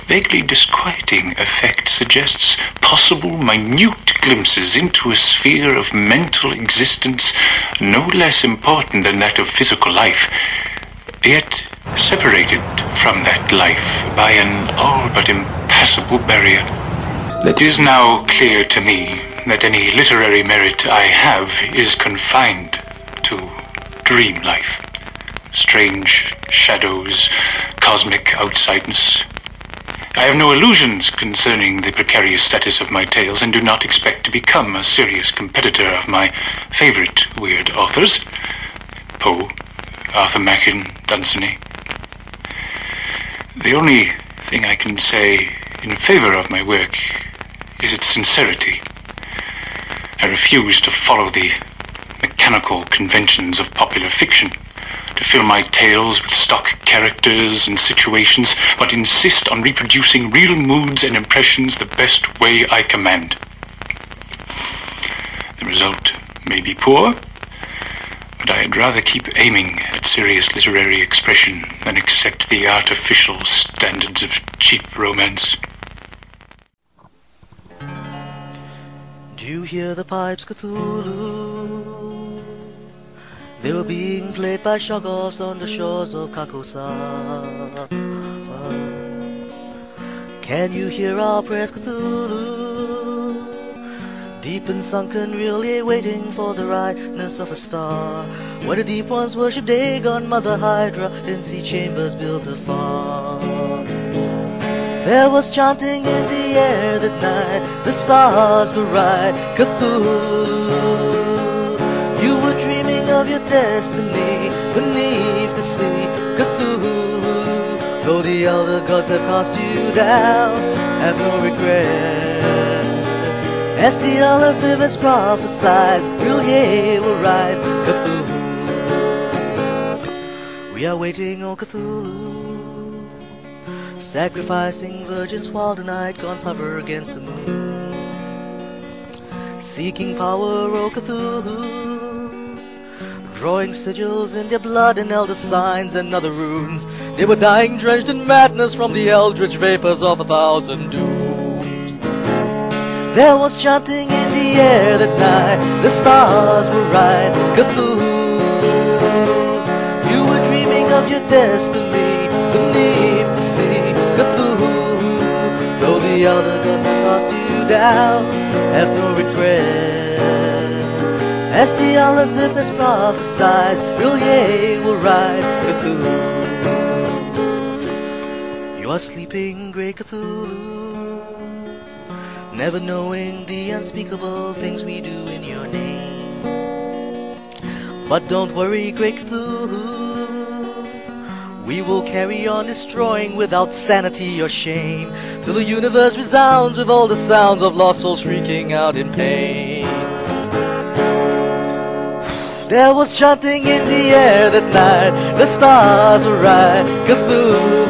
S3: vaguely disquieting effect suggests possible minute glimpses into a sphere of mental existence no less important than that of physical life, yet separated from that life by an all but impassable barrier. It is now clear to me that any literary merit I have is confined to dream life. Strange shadows, cosmic outsideness, I have no illusions concerning the precarious status of my tales and do not expect to become a serious competitor of my favorite weird authors, Poe, Arthur Machen, Dunsany. The only thing I can say in favor of my work is its sincerity. I refuse to follow the mechanical conventions of popular fiction to fill my tales with stock characters and situations, but insist on reproducing real moods and impressions the best way I command. The result may be poor, but I'd rather keep aiming at serious literary expression than accept the artificial standards of cheap romance.
S4: Do you hear the pipes, Cthulhu? They were being played by shoggoths on the shores of Kakosa. Can you hear our prayers, Cthulhu? Deep and sunken, really waiting for the rightness of a star. Where the deep ones worship Dagon, Mother Hydra, in sea chambers built afar. There was chanting in the air that night, the stars were right, Cthulhu of your destiny beneath the sea, Cthulhu. Though the elder gods have cast you down, have no regret. As the Elizabeth prophesies, Brillier will rise, Cthulhu. We are waiting on Cthulhu, sacrificing virgins while the night gods hover against the moon. Seeking power, O Cthulhu drawing sigils in their blood and elder signs and other runes. They were dying drenched in madness from the eldritch vapors of a thousand dooms. There was chanting in the air that night, the stars were right, Cthulhu. You were dreaming of your destiny beneath the sea, Cthulhu. Though the elder gods have cast you down, have no regret. As the Elizabeth prophesies, Brillier will rise, Cthulhu. You are sleeping, great Cthulhu. never knowing the unspeakable things we do in your name. But don't worry, Great Cthulhu. We will carry on destroying without sanity or shame till the universe resounds with all the sounds of lost souls shrieking out in pain. There was chanting in the air that night, the stars were right, Cthulhu.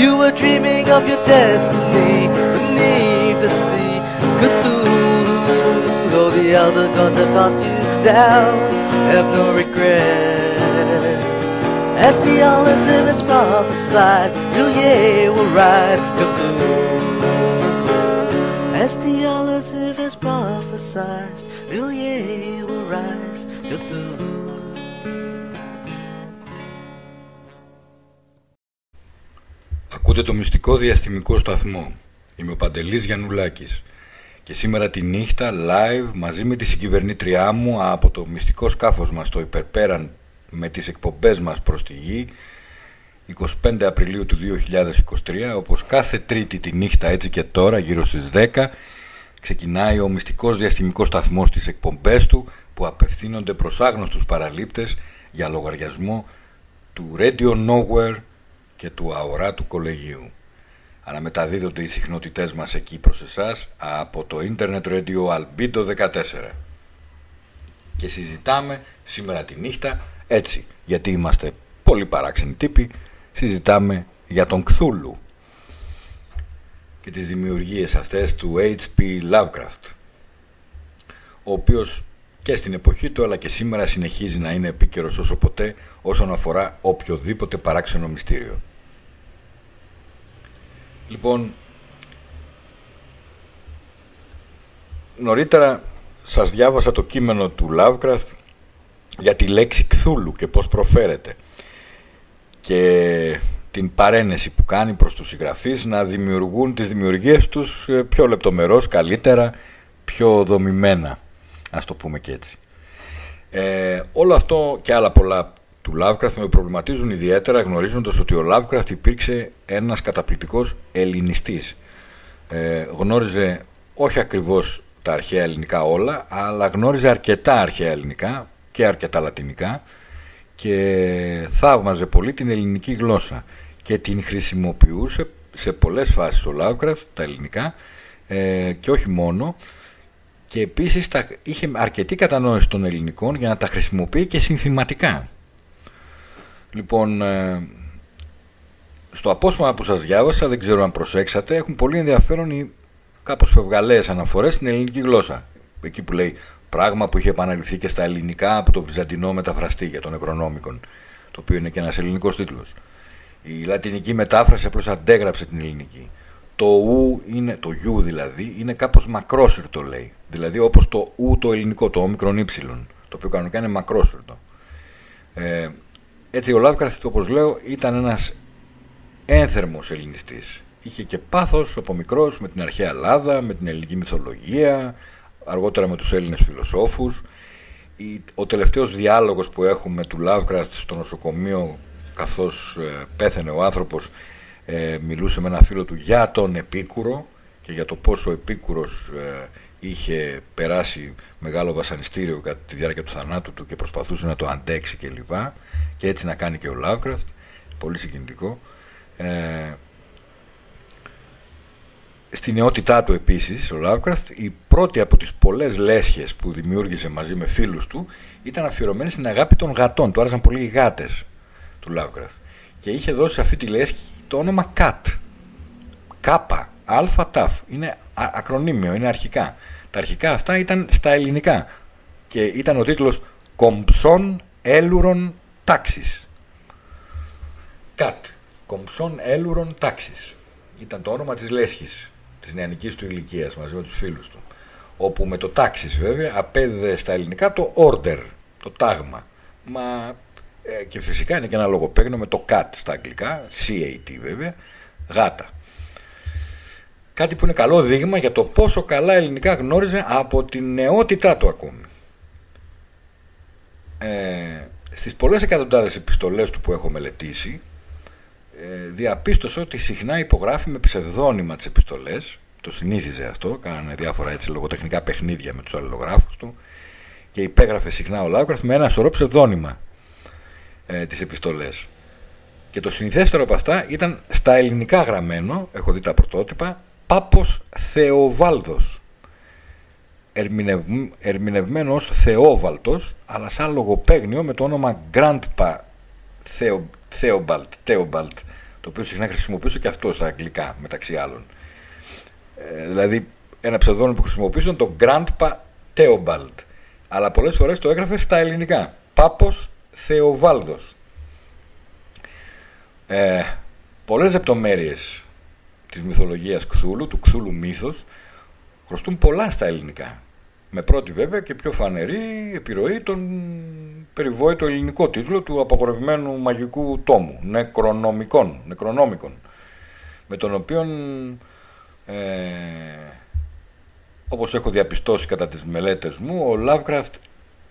S4: You were dreaming of your destiny beneath the sea, Cthulhu. Though the elder gods have cast you down, have no regret. As the all is in its prophesied, real yeah will rise, Cthulhu. As the Olympians prophesied, real yeah will rise, Cthulhu.
S1: Ακούτε το μυστικό διαστημικό σταθμό. Είμαι ο Παντελής Γιαννουλάκης και σήμερα τη νύχτα live μαζί με τη συγκυβερνήτριά μου από το μυστικό σκάφος μας το υπερπέραν με τις εκπομπές μας προς τη γη 25 Απριλίου του 2023 όπως κάθε τρίτη τη νύχτα έτσι και τώρα γύρω στις 10 ξεκινάει ο μυστικός διαστημικός σταθμός της εκπομπές του που απευθύνονται προς άγνωστους παραλήπτες για λογαριασμό του Radio Nowhere και του αορά του κολεγίου. Αναμεταδίδονται οι συχνότητές μας εκεί προς εσάς από το Internet Radio Albedo 14. Και συζητάμε σήμερα τη νύχτα έτσι, γιατί είμαστε πολύ παράξενοι τύποι, συζητάμε για τον Κθούλου και τις δημιουργίες αυτές του H.P. Lovecraft ο οποίος και στην εποχή του αλλά και σήμερα συνεχίζει να είναι επίκαιρος όσο ποτέ όσον αφορά οποιοδήποτε παράξενο μυστήριο. Λοιπόν, νωρίτερα σας διάβασα το κείμενο του Lovecraft για τη λέξη Κθούλου και πώς προφέρεται και την παρένεση που κάνει προς τους συγγραφείς να δημιουργούν τις δημιουργίες τους ε, πιο λεπτομερώς, καλύτερα, πιο δομημένα, ας το πούμε και έτσι. Ε, όλο αυτό και άλλα πολλά του Lovecraft με προβληματίζουν ιδιαίτερα γνωρίζοντας ότι ο Lovecraft υπήρξε ένας καταπληκτικός ελληνιστής. Ε, γνώριζε όχι ακριβώς τα αρχαία ελληνικά όλα, αλλά γνώριζε αρκετά αρχαία ελληνικά και αρκετά λατινικά και θαύμαζε πολύ την ελληνική γλώσσα και την χρησιμοποιούσε σε πολλές φάσεις ο Lovecraft, τα ελληνικά ε, και όχι μόνο και επίσης τα, είχε αρκετή κατανόηση των ελληνικών για να τα χρησιμοποιεί και συνθηματικά. Λοιπόν, ε, στο απόσπασμα που σας διάβασα, δεν ξέρω αν προσέξατε, έχουν πολύ ενδιαφέρον οι κάπως φευγαλαίες αναφορές στην ελληνική γλώσσα. Εκεί που λέει Πράγμα που είχε επαναληφθεί και στα ελληνικά από το βυζαντινό μεταφραστή για τον Νεκρονόμικον, το οποίο είναι και ένας ελληνικός τίτλος. Η λατινική μετάφραση απλώς αντέγραψε την ελληνική. Το ου είναι, το γιου δηλαδή, είναι κάπως μακρόσυρτο λέει. Δηλαδή όπως το ου το ελληνικό, το όμικρον ύψιλον, το οποίο κανονικά είναι μακρόσυρτο. Ε, έτσι ο Λάβκραφτ, όπως λέω, ήταν ένας ένθερμος ελληνιστής. Είχε και πάθος από μικρός με την αρχαία Ελλάδα, με την ελληνική μυθολογία, αργότερα με τους Έλληνες φιλοσόφους. Ο τελευταίος διάλογος που έχουμε του Lovecraft στο νοσοκομείο καθώς ε, πέθανε ο άνθρωπος ε, μιλούσε με ένα φίλο του για τον Επίκουρο και για το πόσο ο Επίκουρος ε, είχε περάσει μεγάλο βασανιστήριο κατά τη διάρκεια του θανάτου του και προσπαθούσε να το αντέξει και λοιπά και έτσι να κάνει και ο Lovecraft πολύ συγκινητικό. Στη νεότητά του επίσης, ο Lovecraft, η πρώτη από τις πολλές λέσχες που δημιούργησε μαζί με φίλους του ήταν αφιερωμένη στην αγάπη των γατών. Του άρεσαν πολύ οι γάτες του Lovecraft. Και είχε δώσει σε αυτή τη λέσχη το όνομα CAT. Κάπα, αλφα, ταφ. Είναι ακρονίμιο, είναι αρχικά. Τα αρχικά αυτά ήταν στα ελληνικά. Και ήταν ο τίτλος «Κομψών έλουρων τάξης». ΚΑΤ. Κομψών έλουρων τάξης. Ήταν το όνομα της λέσχης της νεανικής του ηλικίας μαζί με τους φίλους του. Όπου με το τάξη βέβαια απέδιδε στα ελληνικά το order, το τάγμα. Μα ε, και φυσικά είναι και ένα λογοπαίγνιο με το cat στα αγγλικά, CAT βέβαια, γάτα. Κάτι που είναι καλό δείγμα για το πόσο καλά ελληνικά γνώριζε από την νεότητά του ακόμη. Ε, στις πολλές εκατοντάδες επιστολές του που έχω μελετήσει ε, διαπίστωσα ότι συχνά υπογράφει με ψευδόνυμα τις επιστολές το συνήθιζε αυτό, κάνανε διάφορα έτσι λογοτεχνικά παιχνίδια με τους αλληλογράφους του και υπέγραφε συχνά ο Lovecraft με ένα σωρό ψευδόνυμα ε, τις επιστολές. Και το συνηθέστερο από αυτά ήταν στα ελληνικά γραμμένο, έχω δει τα πρωτότυπα, Πάπος Θεοβάλδος. Ερμηνευ, ερμηνευμένο ως Θεόβαλτος, αλλά σαν λογοπαίγνιο με το όνομα Grandpa Theo, Theobald, Theobald, το οποίο συχνά χρησιμοποιούσε και αυτό στα αγγλικά, μεταξύ άλλων. Ε, δηλαδή, ένα ψευδόνυμο που χρησιμοποιούσαν το Grandpa Theobald, αλλά πολλές φορές το έγραφε στα ελληνικά. Πάπος Θεοβάλδος. Ε, πολλές λεπτομέρειες της μυθολογίας Κθούλου, του Κθούλου μύθος, χρωστούν πολλά στα ελληνικά. Με πρώτη βέβαια και πιο φανερή επιρροή τον περιβόητο ελληνικό τίτλο του απαγορευμένου μαγικού τόμου, νεκρονομικών, νεκρονόμικων, με τον οποίο, ε, όπως έχω διαπιστώσει κατά τις μελέτες μου, ο Lovecraft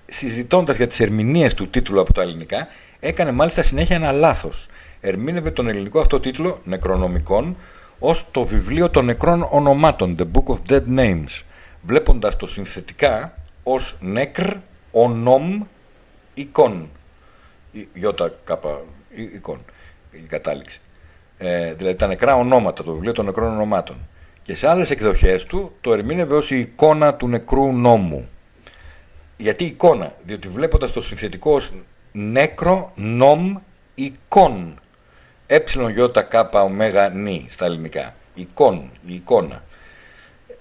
S1: συζητώντας για τις ερμηνείες του τίτλου από τα ελληνικά, έκανε μάλιστα συνέχεια ένα λάθος. Ερμήνευε τον ελληνικό αυτό τίτλο, νεκρονομικών, ως το βιβλίο των νεκρών ονομάτων, The Book of Dead Names, βλέποντας το συνθετικά ως νεκρ ονόμ εικόν. Ιώτα κάπα εικόν, η κατάληξη. Ε, δηλαδή τα νεκρά ονόματα, το βιβλίο των νεκρών ονομάτων. Και σε άλλες εκδοχές του το ερμήνευε ως η εικόνα του νεκρού νόμου. Γιατί εικόνα, διότι βλέποντας το συνθετικό ως νέκρο νόμ εικόν ε, κ, ω, νη στα ελληνικά. Εικόν, η εικόνα.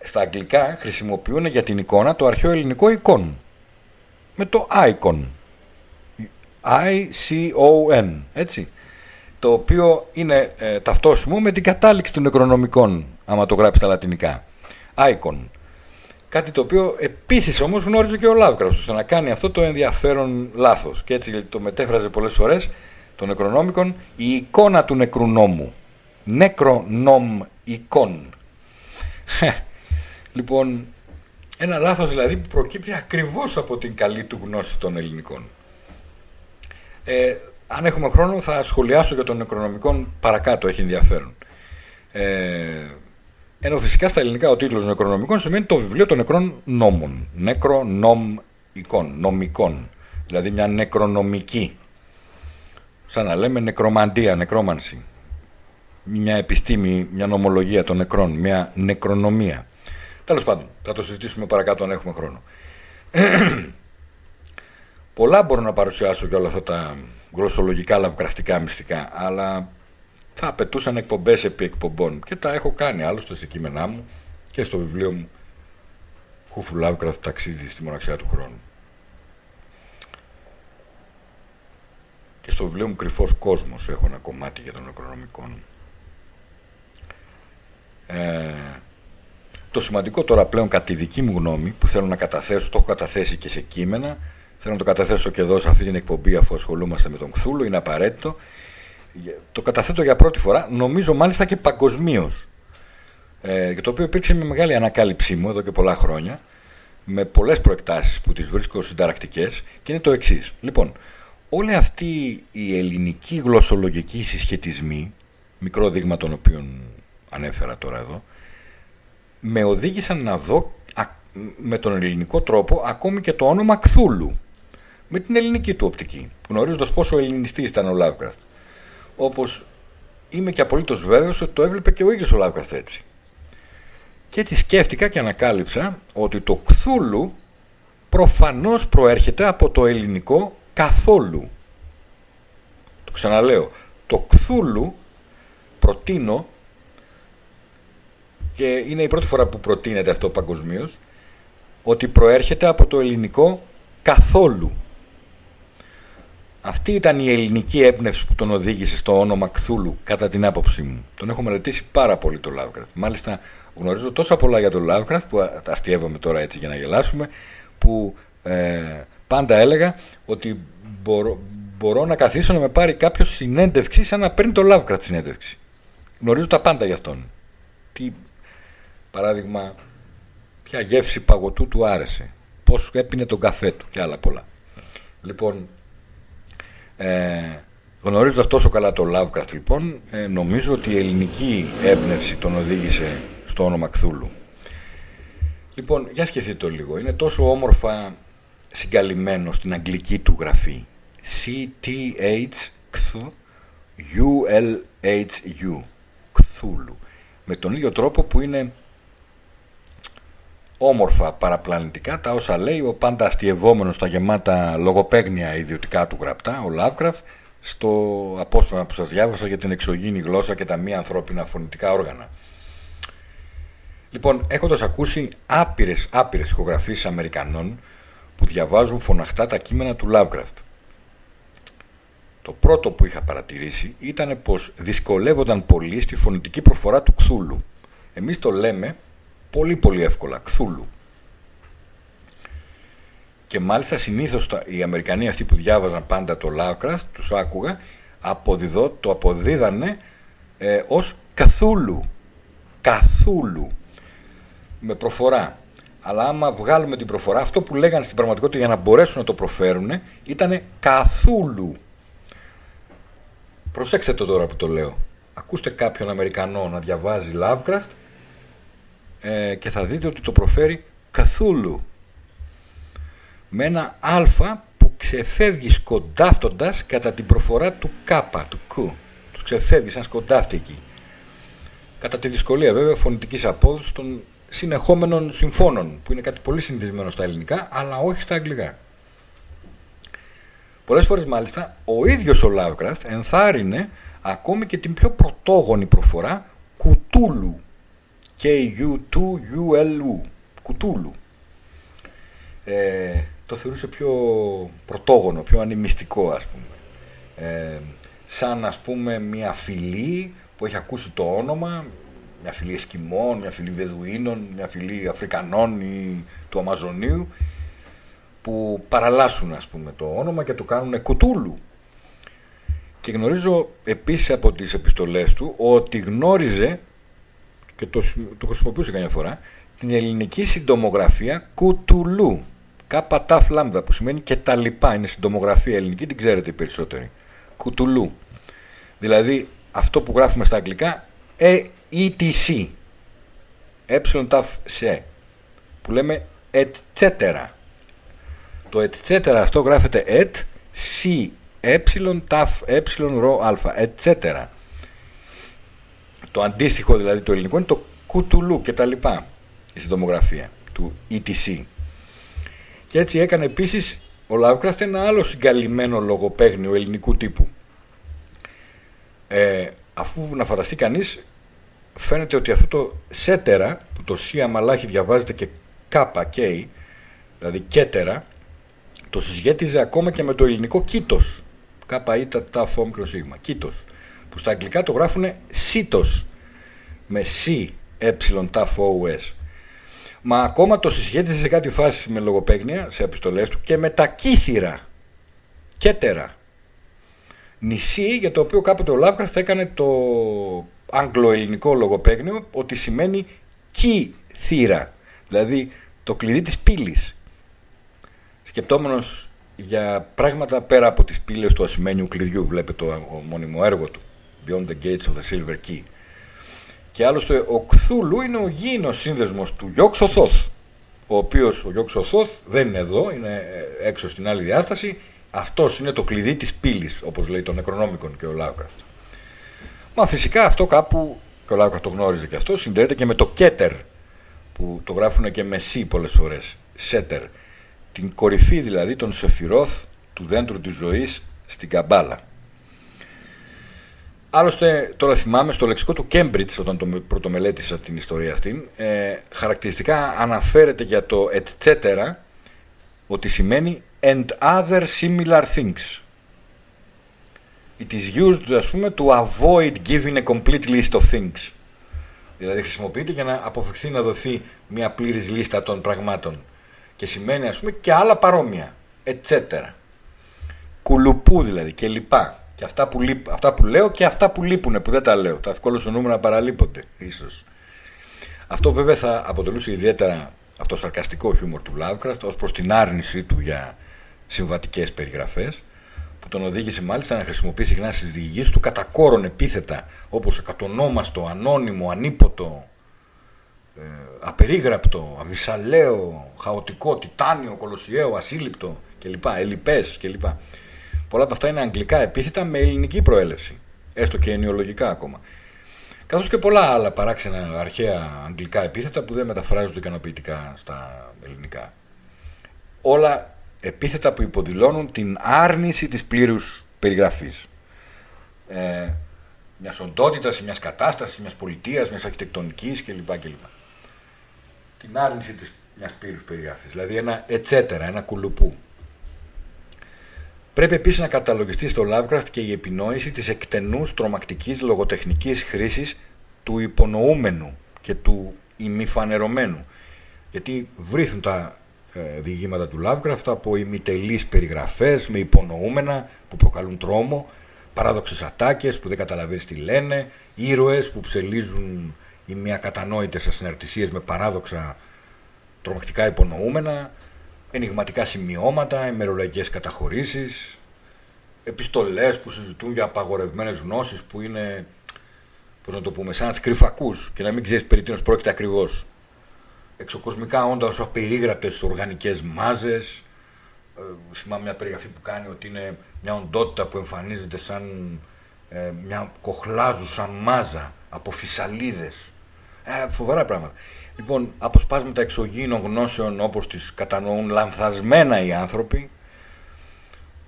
S1: Στα αγγλικά χρησιμοποιούν για την εικόνα το αρχαίο ελληνικό εικόν. Με το icon. I-C-O-N. Έτσι. Το οποίο είναι ε, ταυτόσιμο με την κατάληξη των νεκρονομικών, άμα το γράψει στα λατινικά. Icon. Κάτι το οποίο επίσης όμως γνώριζε και ο Λάβκρας, ώστε να κάνει αυτό το ενδιαφέρον λάθος. Και έτσι το μετέφραζε πολλές φορές των νεκρονόμικων η εικόνα του νεκρού νόμου. Νεκρονόμ εικόν. λοιπόν, ένα λάθος δηλαδή που προκύπτει ακριβώς από την καλή του γνώση των ελληνικών. Ε, αν έχουμε χρόνο θα σχολιάσω για τον νεκρονομικών παρακάτω, έχει ενδιαφέρον. Ε, ενώ φυσικά στα ελληνικά ο τίτλος νεκρονομικών σημαίνει το βιβλίο των νεκρών νόμων. Νεκρονομικών, νομικών. Δηλαδή μια νεκρονομική σαν να λέμε νεκρομαντία, νεκρόμανση. Μια επιστήμη, μια νομολογία των νεκρών, μια νεκρονομία. Τέλος πάντων, θα το συζητήσουμε παρακάτω αν έχουμε χρόνο. Πολλά μπορώ να παρουσιάσω και όλα αυτά τα γλωσσολογικά λαυκραστικά μυστικά, αλλά θα απαιτούσαν εκπομπές επί εκπομπών και τα έχω κάνει άλλωστε σε κείμενά μου και στο βιβλίο μου Χούφου Lovecraft ταξίδι στη μοναξιά του χρόνου. και στο βιβλίο μου Κρυφός Κόσμος έχω ένα κομμάτι για τον νεκρονομικών. Ε, το σημαντικό τώρα πλέον κατά τη δική μου γνώμη που θέλω να καταθέσω, το έχω καταθέσει και σε κείμενα, θέλω να το καταθέσω και εδώ σε αυτή την εκπομπή αφού ασχολούμαστε με τον Κθούλο, είναι απαραίτητο. Το καταθέτω για πρώτη φορά, νομίζω μάλιστα και παγκοσμίως. Ε, το οποίο υπήρξε με μεγάλη ανακάλυψή μου εδώ και πολλά χρόνια, με πολλές προεκτάσεις που τις βρίσκω συνταρακτικές και είναι το εξής. Λοιπόν, Όλοι αυτοί οι ελληνικοί γλωσσολογικοί συσχετισμοί, μικρό δείγμα των οποίων ανέφερα τώρα εδώ, με οδήγησαν να δω με τον ελληνικό τρόπο ακόμη και το όνομα Κθούλου, με την ελληνική του οπτική, γνωρίζοντας πόσο ελληνιστή ήταν ο Λάβκραφτ. Όπως είμαι και απολύτως βέβαιος ότι το έβλεπε και ο ίδιος ο Λάβκραφτ έτσι. Και έτσι σκέφτηκα και ανακάλυψα ότι το Κθούλου προφανώς προέρχεται από το ελληνικό καθόλου. Το ξαναλέω. Το κθούλου προτείνω και είναι η πρώτη φορά που προτείνεται αυτό παγκοσμίως ότι προέρχεται από το ελληνικό καθόλου. Αυτή ήταν η ελληνική έμπνευση που τον οδήγησε στο όνομα Κθούλου, κατά την άποψή μου. Τον έχω μελετήσει πάρα πολύ το Lovecraft. Μάλιστα γνωρίζω τόσα πολλά για τον Lovecraft, που αστείευαμε τώρα έτσι για να γελάσουμε, που ε, πάντα έλεγα ότι μπορώ, μπορώ να καθίσω να με πάρει κάποιος συνέντευξη σαν να παίρνει το Lovecraft συνέντευξη. Γνωρίζω τα πάντα για αυτόν. Τι, παράδειγμα, ποια γεύση παγωτού του άρεσε, πώς έπινε τον καφέ του και άλλα πολλά. Λοιπόν, ε, γνωρίζοντας τόσο καλά το Lovecraft λοιπόν, ε, νομίζω ότι η ελληνική έμπνευση τον οδήγησε στο όνομα Κθούλου. Λοιπόν, για σκεφτείτε το λίγο. Είναι τόσο όμορφα συγκαλυμμένο στην αγγλική του γραφή. C-T-H-U-L-H-U. Κθούλου. Με τον ίδιο τρόπο που είναι όμορφα παραπλανητικά τα όσα λέει ο πάντα αστειευόμενος στα γεμάτα λογοπαίγνια ιδιωτικά του γραπτά, ο Lovecraft, στο απόσπασμα που σας διάβασα για την εξωγήινη γλώσσα και τα μη ανθρώπινα φωνητικά όργανα. Λοιπόν, έχοντας ακούσει άπειρες, άπειρες ηχογραφίες Αμερικανών που διαβάζουν φωναχτά τα κείμενα του Lovecraft. Το πρώτο που είχα παρατηρήσει ήταν πως δυσκολεύονταν πολύ στη φωνητική προφορά του Κθούλου. Εμείς το λέμε πολύ πολύ εύκολα, Κθούλου. Και μάλιστα συνήθως οι Αμερικανοί αυτοί που διάβαζαν πάντα το Lovecraft, τους άκουγα, αποδιδώ, το αποδίδανε ε, ως Καθούλου. Καθούλου. Με προφορά. Αλλά άμα βγάλουμε την προφορά, αυτό που λέγανε στην πραγματικότητα για να μπορέσουν να το προφέρουν ήταν Καθούλου. Προσέξτε το τώρα που το λέω. Ακούστε κάποιον Αμερικανό να διαβάζει Lovecraft ε, και θα δείτε ότι το προφέρει Καθούλου με ένα α που ξεφεύγεις σκοντάφτοντας κατά την προφορά του κάπα, του κου. Τους ξεφεύγεις σαν σκοντάφτη εκεί. Κατά τη δυσκολία βέβαια φωνητικής απόδοσης των συνεχόμενων συμφώνων που είναι κάτι πολύ συνηθισμένο στα ελληνικά αλλά όχι στα αγγλικά. Πολλές φορές μάλιστα ο ίδιος ο Lovecraft ενθάρρυνε ακόμη και την πιο πρωτόγονη προφορά κουτούλου K-U-T-U-L-U κουτούλου ε, το θεωρούσε πιο πρωτόγονο, πιο ανημιστικό ας πούμε ε, σαν ας πούμε μια φυλή που έχει ακούσει το όνομα μια φυλή Εσκιμών, μια φυλή Βεδουίνων, μια φυλή Αφρικανών ή του Αμαζονίου που παραλάσουν ας πούμε το όνομα και το κάνουν κουτούλου. Και γνωρίζω επίσης από τις επιστολές του ότι γνώριζε και το, το χρησιμοποιούσε καμιά φορά την ελληνική συντομογραφία κουτουλού. Κάπα ταφ λάμδα που σημαίνει και τα λοιπά. Είναι συντομογραφία ελληνική, την ξέρετε οι περισσότεροι. Κουτουλού. Δηλαδή αυτό που γράφουμε στα αγγλικά ε, ETC. Ε ταφ σε. Που λέμε etc. Το etc αυτό γράφεται et, c, ε, ταφ, ε, ρο, α, etc. Το αντίστοιχο δηλαδή του ελληνικού είναι το κουτουλού και τα λοιπά, η συντομογραφία του ETC. Και έτσι έκανε επίσης ο Lovecraft ένα άλλο συγκαλυμμένο λογοπαίγνιο ελληνικού τύπου. Ε, αφού να φανταστεί κανείς, φαίνεται ότι αυτό το σέτερα, που το C αμαλάχη διαβάζεται και κάπα, K, δηλαδή κέτερα, το συσχέτιζε ακόμα και με το ελληνικό κήτος. Κάπα ή τα φω σίγμα. Κήτος. Που στα αγγλικά το γράφουν σίτος. Με C, ε, τα φω, Μα ακόμα το συσχέτιζε σε κάτι φάση με λογοπαίγνια, σε επιστολές του και με τα κύθυρα. Κέτερα. Νησί για το οποίο κάποτε ο Λάβκραφτ έκανε το αγγλοελληνικό λογοπαίγνιο ότι σημαίνει κύθυρα. Δηλαδή το κλειδί της πύλης σκεπτόμενος για πράγματα πέρα από τις πύλες του ασημένιου κλειδιού βλέπετε το μόνιμο έργο του Beyond the Gates of the Silver Key. Και άλλωστε ο Κθούλου είναι ο γήινος σύνδεσμος του Γιώξο Θόθ ο οποίος ο Γιώξο Θόθ δεν είναι εδώ, είναι ε, έξω στην άλλη διάσταση. Αυτός είναι το κλειδί της πύλης όπως λέει το Νεκρονόμικον και ο Λάουκραφτ Μα φυσικά αυτό κάπου και ο Λάουκραφτ το γνώριζε και αυτό συνδέεται και με το Κέτερ που το γράφουν και με C πολλές φορές. Σέτερ την κορυφή δηλαδή των σεφυρώθ του δέντρου της ζωής στην Καμπάλα. Άλλωστε, τώρα θυμάμαι στο λεξικό του Cambridge, όταν το πρωτομελέτησα την ιστορία αυτή, ε, χαρακτηριστικά αναφέρεται για το etc. ότι σημαίνει and other similar things. It is used, ας πούμε, to avoid giving a complete list of things. Δηλαδή χρησιμοποιείται για να αποφευχθεί να δοθεί μια πλήρης λίστα των πραγμάτων και σημαίνει ας πούμε και άλλα παρόμοια, etc. Κουλουπού δηλαδή και λοιπά. Και αυτά που, λείπ, αυτά που λέω και αυτά που λείπουν που δεν τα λέω. Τα ευκόλω νούμερα παραλείπονται ίσως. Αυτό βέβαια θα αποτελούσε ιδιαίτερα αυτό σαρκαστικό χιούμορ του Lovecraft ως προς την άρνησή του για συμβατικές περιγραφές που τον οδήγησε μάλιστα να χρησιμοποιήσει συχνά στις διηγήσεις του κατά κόρον επίθετα όπως εκατονόμαστο, ανώνυμο, ανίποτο ε, απερίγραπτο, αβυσαλαίο, χαοτικό, τιτάνιο, κολοσιαίο, ασύλληπτο κλπ. Ελλειπές κλπ. Πολλά από αυτά είναι αγγλικά επίθετα με ελληνική προέλευση, έστω και ενοιολογικά ακόμα. Καθώς και πολλά άλλα παράξενα αρχαία αγγλικά επίθετα που δεν μεταφράζονται ικανοποιητικά στα ελληνικά. Όλα επίθετα που υποδηλώνουν την άρνηση της πλήρους περιγραφής. Ε, μιας οντότητας, μιας κατάστασης, μιας πολιτείας, μιας αρχιτεκτονικής κλπ. κλπ. Την άρνηση της μιας πλήρους περιγραφής. Δηλαδή ένα ετσέτερα, ένα κουλουπού. Πρέπει επίσης να καταλογιστεί στο Lovecraft και η επινόηση της εκτενούς τρομακτικής λογοτεχνικής χρήσης του υπονοούμενου και του ημιφανερωμένου. Γιατί βρίθουν τα ε, διηγήματα του Lovecraft από ημιτελείς περιγραφές με υπονοούμενα που προκαλούν τρόμο παράδοξες ατάκες που δεν καταλαβαίνεις τι λένε, ήρωες που ψελίζουν οι μια κατανόητες ασυναρτησίες με παράδοξα τρομακτικά υπονοούμενα, ενηγματικά σημειώματα, ημερολογικές καταχωρήσεις, επιστολές που συζητούν για απαγορευμένες γνώσεις που είναι, πώς να το πούμε, σαν να τις κρυφακούς και να μην ξέρεις περί τίνος πρόκειται ακριβώς. Εξοκοσμικά όντα όσο απερίγραπτες οργανικές μάζες, ε, μια περιγραφή που κάνει ότι είναι μια οντότητα που εμφανίζεται σαν ε, μια κοχλάζουσα μάζα από φυσαλίδες. Ε, φοβερά πράγματα. Λοιπόν, αποσπάσματα εξωγήινων γνώσεων όπως τις κατανοούν λανθασμένα οι άνθρωποι.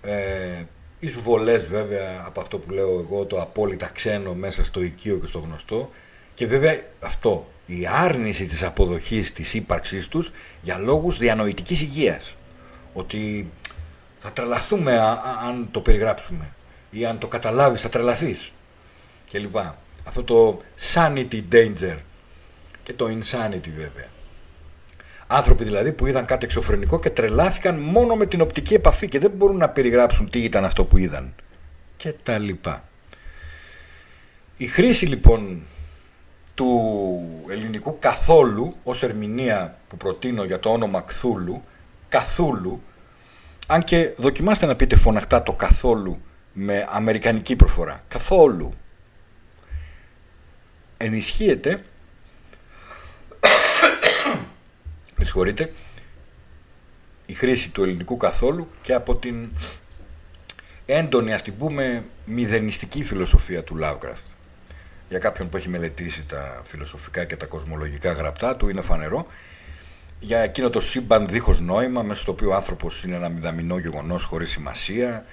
S1: Ε, εισβολές βέβαια από αυτό που λέω εγώ το απόλυτα ξένο μέσα στο οικείο και στο γνωστό και βέβαια αυτό η άρνηση της αποδοχής της ύπαρξής τους για λόγους διανοητικής υγείας ότι θα τρελαθούμε αν το περιγράψουμε ή αν το καταλάβεις θα τρελαθείς και λοιπά. Αυτό το sanity danger και το insanity βέβαια. Άνθρωποι δηλαδή που είδαν κάτι εξωφρενικό και τρελάθηκαν μόνο με την οπτική επαφή και δεν μπορούν να περιγράψουν τι ήταν αυτό που είδαν και τα λοιπά. Η χρήση λοιπόν του ελληνικού καθόλου ως ερμηνεία που προτείνω για το όνομα Κθούλου, καθούλου αν και δοκιμάστε να πείτε φωναχτά το καθόλου με αμερικανική προφορά. Καθόλου. Ενισχύεται με συγχωρείτε. Η χρήση του ελληνικού καθόλου και από την έντονη ας την πούμε μηδενιστική φιλοσοφία του Lovecraft. Για κάποιον που έχει μελετήσει τα φιλοσοφικά και τα κοσμολογικά γραπτά του είναι φανερό. Για εκείνο το σύμπαν δίχως νόημα μέσα στο οποίο ο άνθρωπος είναι ένα μηδαμινό γεγονός χωρίς σημασία.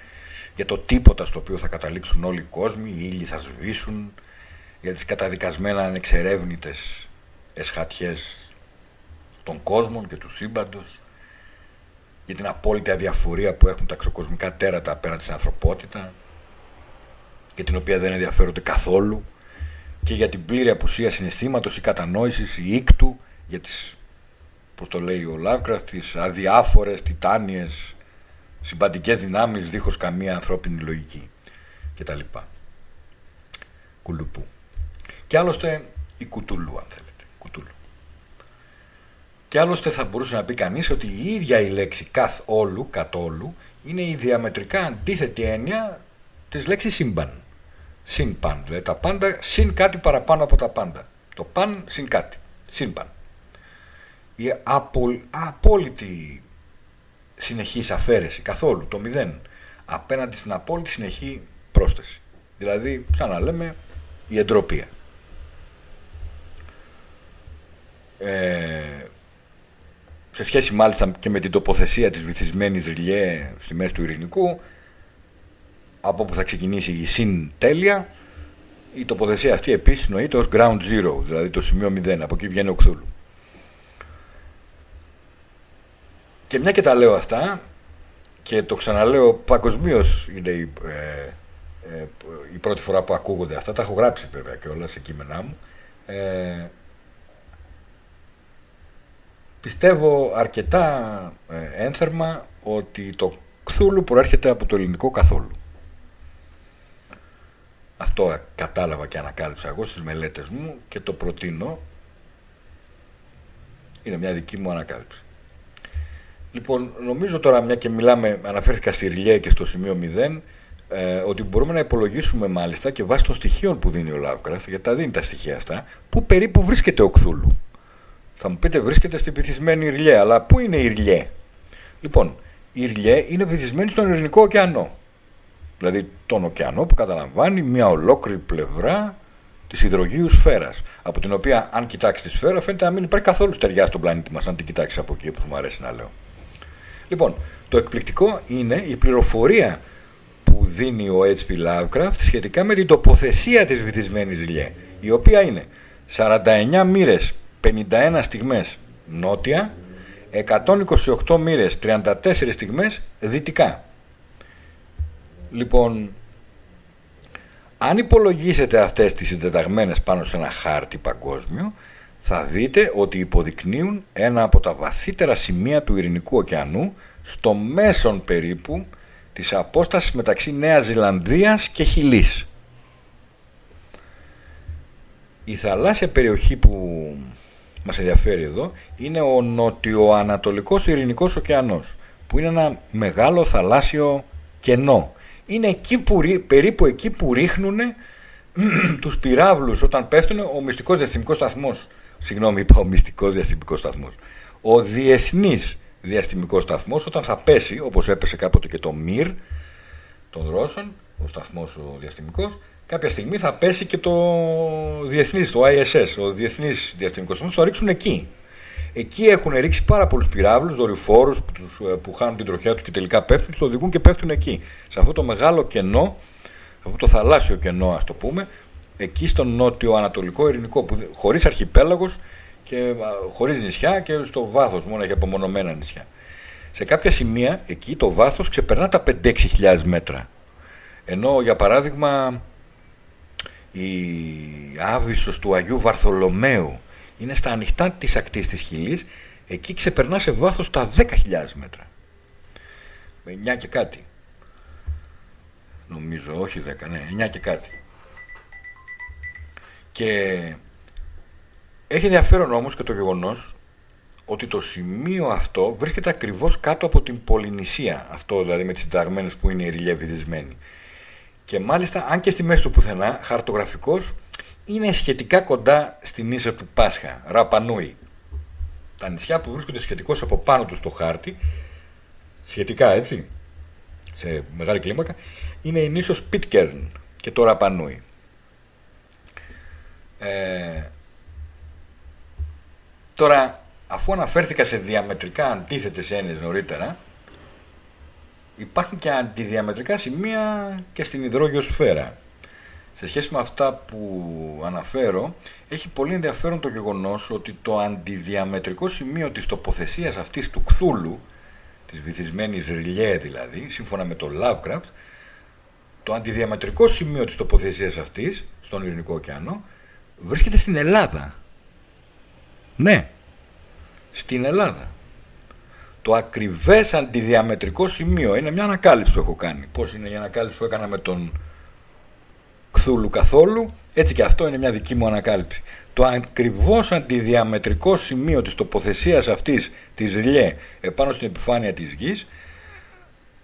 S1: Για το τίποτα στο οποίο θα καταλήξουν όλοι οι κόσμοι, οι ήλιοι θα σβήσουν. Για τις καταδικασμένα ανεξερεύνητες εσχατιές των κόσμων και τους σύμπαντος για την απόλυτη αδιαφορία που έχουν τα εξωκοσμικά τέρατα πέρα της ανθρωπότητα και την οποία δεν ενδιαφέρονται καθόλου και για την πλήρη απουσία συναισθήματος ή κατανόησης ή ήκτου για τις όπως το λέει ο Lovecraft, τις αδιάφορες, τιτάνιες, συμπαντικές δυνάμεις δίχως καμία ανθρώπινη λογική κτλ. Κουλουπού. Και άλλωστε η κουτούλου αν θέλετε. Κουτούλου. Και άλλωστε θα μπορούσε να πει κανείς ότι η ίδια η λέξη καθ όλου, όλου, είναι η διαμετρικά αντίθετη έννοια της λέξης σύμπαν. Συν παν, δηλαδή τα πάντα συν κάτι παραπάνω από τα πάντα. Το παν συν κάτι. Σύμπαν η απόλυτη συνεχής αφαίρεση καθόλου, το μηδέν, απέναντι στην απόλυτη συνεχή πρόσθεση. Δηλαδή, σαν να λέμε, η εντροπία. Ε, σε σχέση μάλιστα και με την τοποθεσία της βυθισμένης ριλιέ στη μέση του ειρηνικού, από όπου θα ξεκινήσει η συν τέλεια, η τοποθεσία αυτή επίσης νοείται ως ground zero, δηλαδή το σημείο 0, από εκεί βγαίνει ο Κθούλου. Και μια και τα λέω αυτά και το ξαναλέω παγκοσμίως είναι η, ε, ε, η πρώτη φορά που ακούγονται αυτά, τα έχω γράψει βέβαια και όλα σε κείμενά μου. Ε, πιστεύω αρκετά ε, ένθερμα ότι το κθούλου προέρχεται από το ελληνικό καθόλου. Αυτό κατάλαβα και ανακάλυψα εγώ στις μελέτες μου και το προτείνω. Είναι μια δική μου ανακάλυψη. Λοιπόν, νομίζω τώρα μια και μιλάμε, αναφέρθηκα στη Ριλιέ και στο σημείο 0, ε, ότι μπορούμε να υπολογίσουμε μάλιστα και βάσει των στοιχείων που δίνει ο Lovecraft, γιατί τα δίνει τα στοιχεία αυτά, που περίπου βρίσκεται ο Κθούλου. Θα μου πείτε βρίσκεται στη βυθισμένη Ιρλιέ, αλλά πού είναι η Ιρλιέ; Λοιπόν, η Ιρλιέ είναι βυθισμένη στον Ειρηνικό ωκεανό. Δηλαδή τον ωκεανό που καταλαμβάνει μια ολόκληρη πλευρά της υδρογείου σφαίρας. Από την οποία, αν κοιτάξει τη σφαίρα, φαίνεται να μην υπάρχει καθόλου στεριά στον πλανήτη μας, αν την κοιτάξει από εκεί που μου αρέσει να λέω. Λοιπόν, το εκπληκτικό είναι η πληροφορία που δίνει ο H.P. Lovecraft σχετικά με την τοποθεσία της βυθισμένης Λιέ, η οποία είναι 49 μοίρες 51 στιγμές νότια, 128 μοίρες 34 στιγμές δυτικά. Λοιπόν, αν υπολογίσετε αυτές τις συντεταγμένες πάνω σε ένα χάρτη παγκόσμιο, θα δείτε ότι υποδεικνύουν ένα από τα βαθύτερα σημεία του Ειρηνικού ωκεανού στο μέσον περίπου της απόστασης μεταξύ Νέας Ζηλανδίας και Χιλής. Η θαλάσσια περιοχή που μας ενδιαφέρει εδώ είναι ο νοτιοανατολικός ειρηνικός ωκεανός που είναι ένα μεγάλο θαλάσσιο κενό. Είναι εκεί που, περίπου εκεί που ρίχνουν τους πυράβλους όταν πέφτουν ο μυστικός διαστημικός σταθμός. Συγγνώμη είπα ο μυστικός διαστημικός σταθμός. Ο διεθνής διαστημικός σταθμός όταν θα πέσει όπως έπεσε κάποτε και το ΜΙΡ των Ρώσων, ο σταθμός ο διαστημικός κάποια στιγμή θα πέσει και το διεθνής, το ISS, ο διεθνής διαστημικός σταθμός, θα ρίξουν εκεί. Εκεί έχουν ρίξει πάρα πολλούς πυράβλους, δορυφόρους που, ε, που χάνουν την τροχιά τους και τελικά πέφτουν, τους οδηγούν και πέφτουν εκεί. Σε αυτό το μεγάλο κενό, σε αυτό το θαλάσσιο κενό, ας το πούμε, εκεί στο νότιο-ανατολικό ειρηνικό, που χωρίς αρχιπέλαγος και χωρίς νησιά και στο βάθος μόνο έχει απομονωμένα νησιά. Σε κάποια σημεία εκεί το βάθος ξεπερνά τα 5-6 μέτρα. Ενώ για παράδειγμα η Άβυσσος του Αγίου Βαρθολομαίου είναι στα ανοιχτά της ακτής της Χιλής, εκεί ξεπερνά σε βάθος τα 10.000 μέτρα. Με 9 και κάτι. Νομίζω, όχι 10, ναι, 9 και κάτι. Και έχει ενδιαφέρον όμως και το γεγονός ότι το σημείο αυτό βρίσκεται ακριβώς κάτω από την Πολυνησία, αυτό δηλαδή με τις συνταγμένες που είναι η ρηλιά βυθισμένη. Και μάλιστα, αν και στη μέση του πουθενά, χαρτογραφικός είναι σχετικά κοντά στην ίσα του Πάσχα, Ραπανούι. Τα νησιά που βρίσκονται σχετικώς από πάνω τους στο χάρτη, σχετικά έτσι, σε μεγάλη κλίμακα, είναι η νήσος Πίτκερν και το Ραπανούι. Ε, τώρα, αφού αναφέρθηκα σε διαμετρικά αντίθετες έννοιες νωρίτερα, υπάρχουν και αντιδιαμετρικά σημεία και στην υδρόγειο σφαίρα. Σε σχέση με αυτά που αναφέρω, έχει πολύ ενδιαφέρον το γεγονός ότι το αντιδιαμετρικό σημείο της τοποθεσίας αυτής του Κθούλου, της βυθισμένης ριλιέ δηλαδή, σύμφωνα με το Lovecraft, το αντιδιαμετρικό σημείο της τοποθεσίας αυτής, στον Ειρηνικό ωκεανό, βρίσκεται στην Ελλάδα. Ναι, στην Ελλάδα. Το ακριβές αντιδιαμετρικό σημείο είναι μια ανακάλυψη που έχω κάνει. Πώς είναι η ανακάλυψη που έκανα με τον Κθούλου καθόλου, έτσι και αυτό είναι μια δική μου ανακάλυψη. Το ακριβώς αντιδιαμετρικό σημείο της τοποθεσίας αυτής της ΛΙΕ επάνω στην επιφάνεια της γης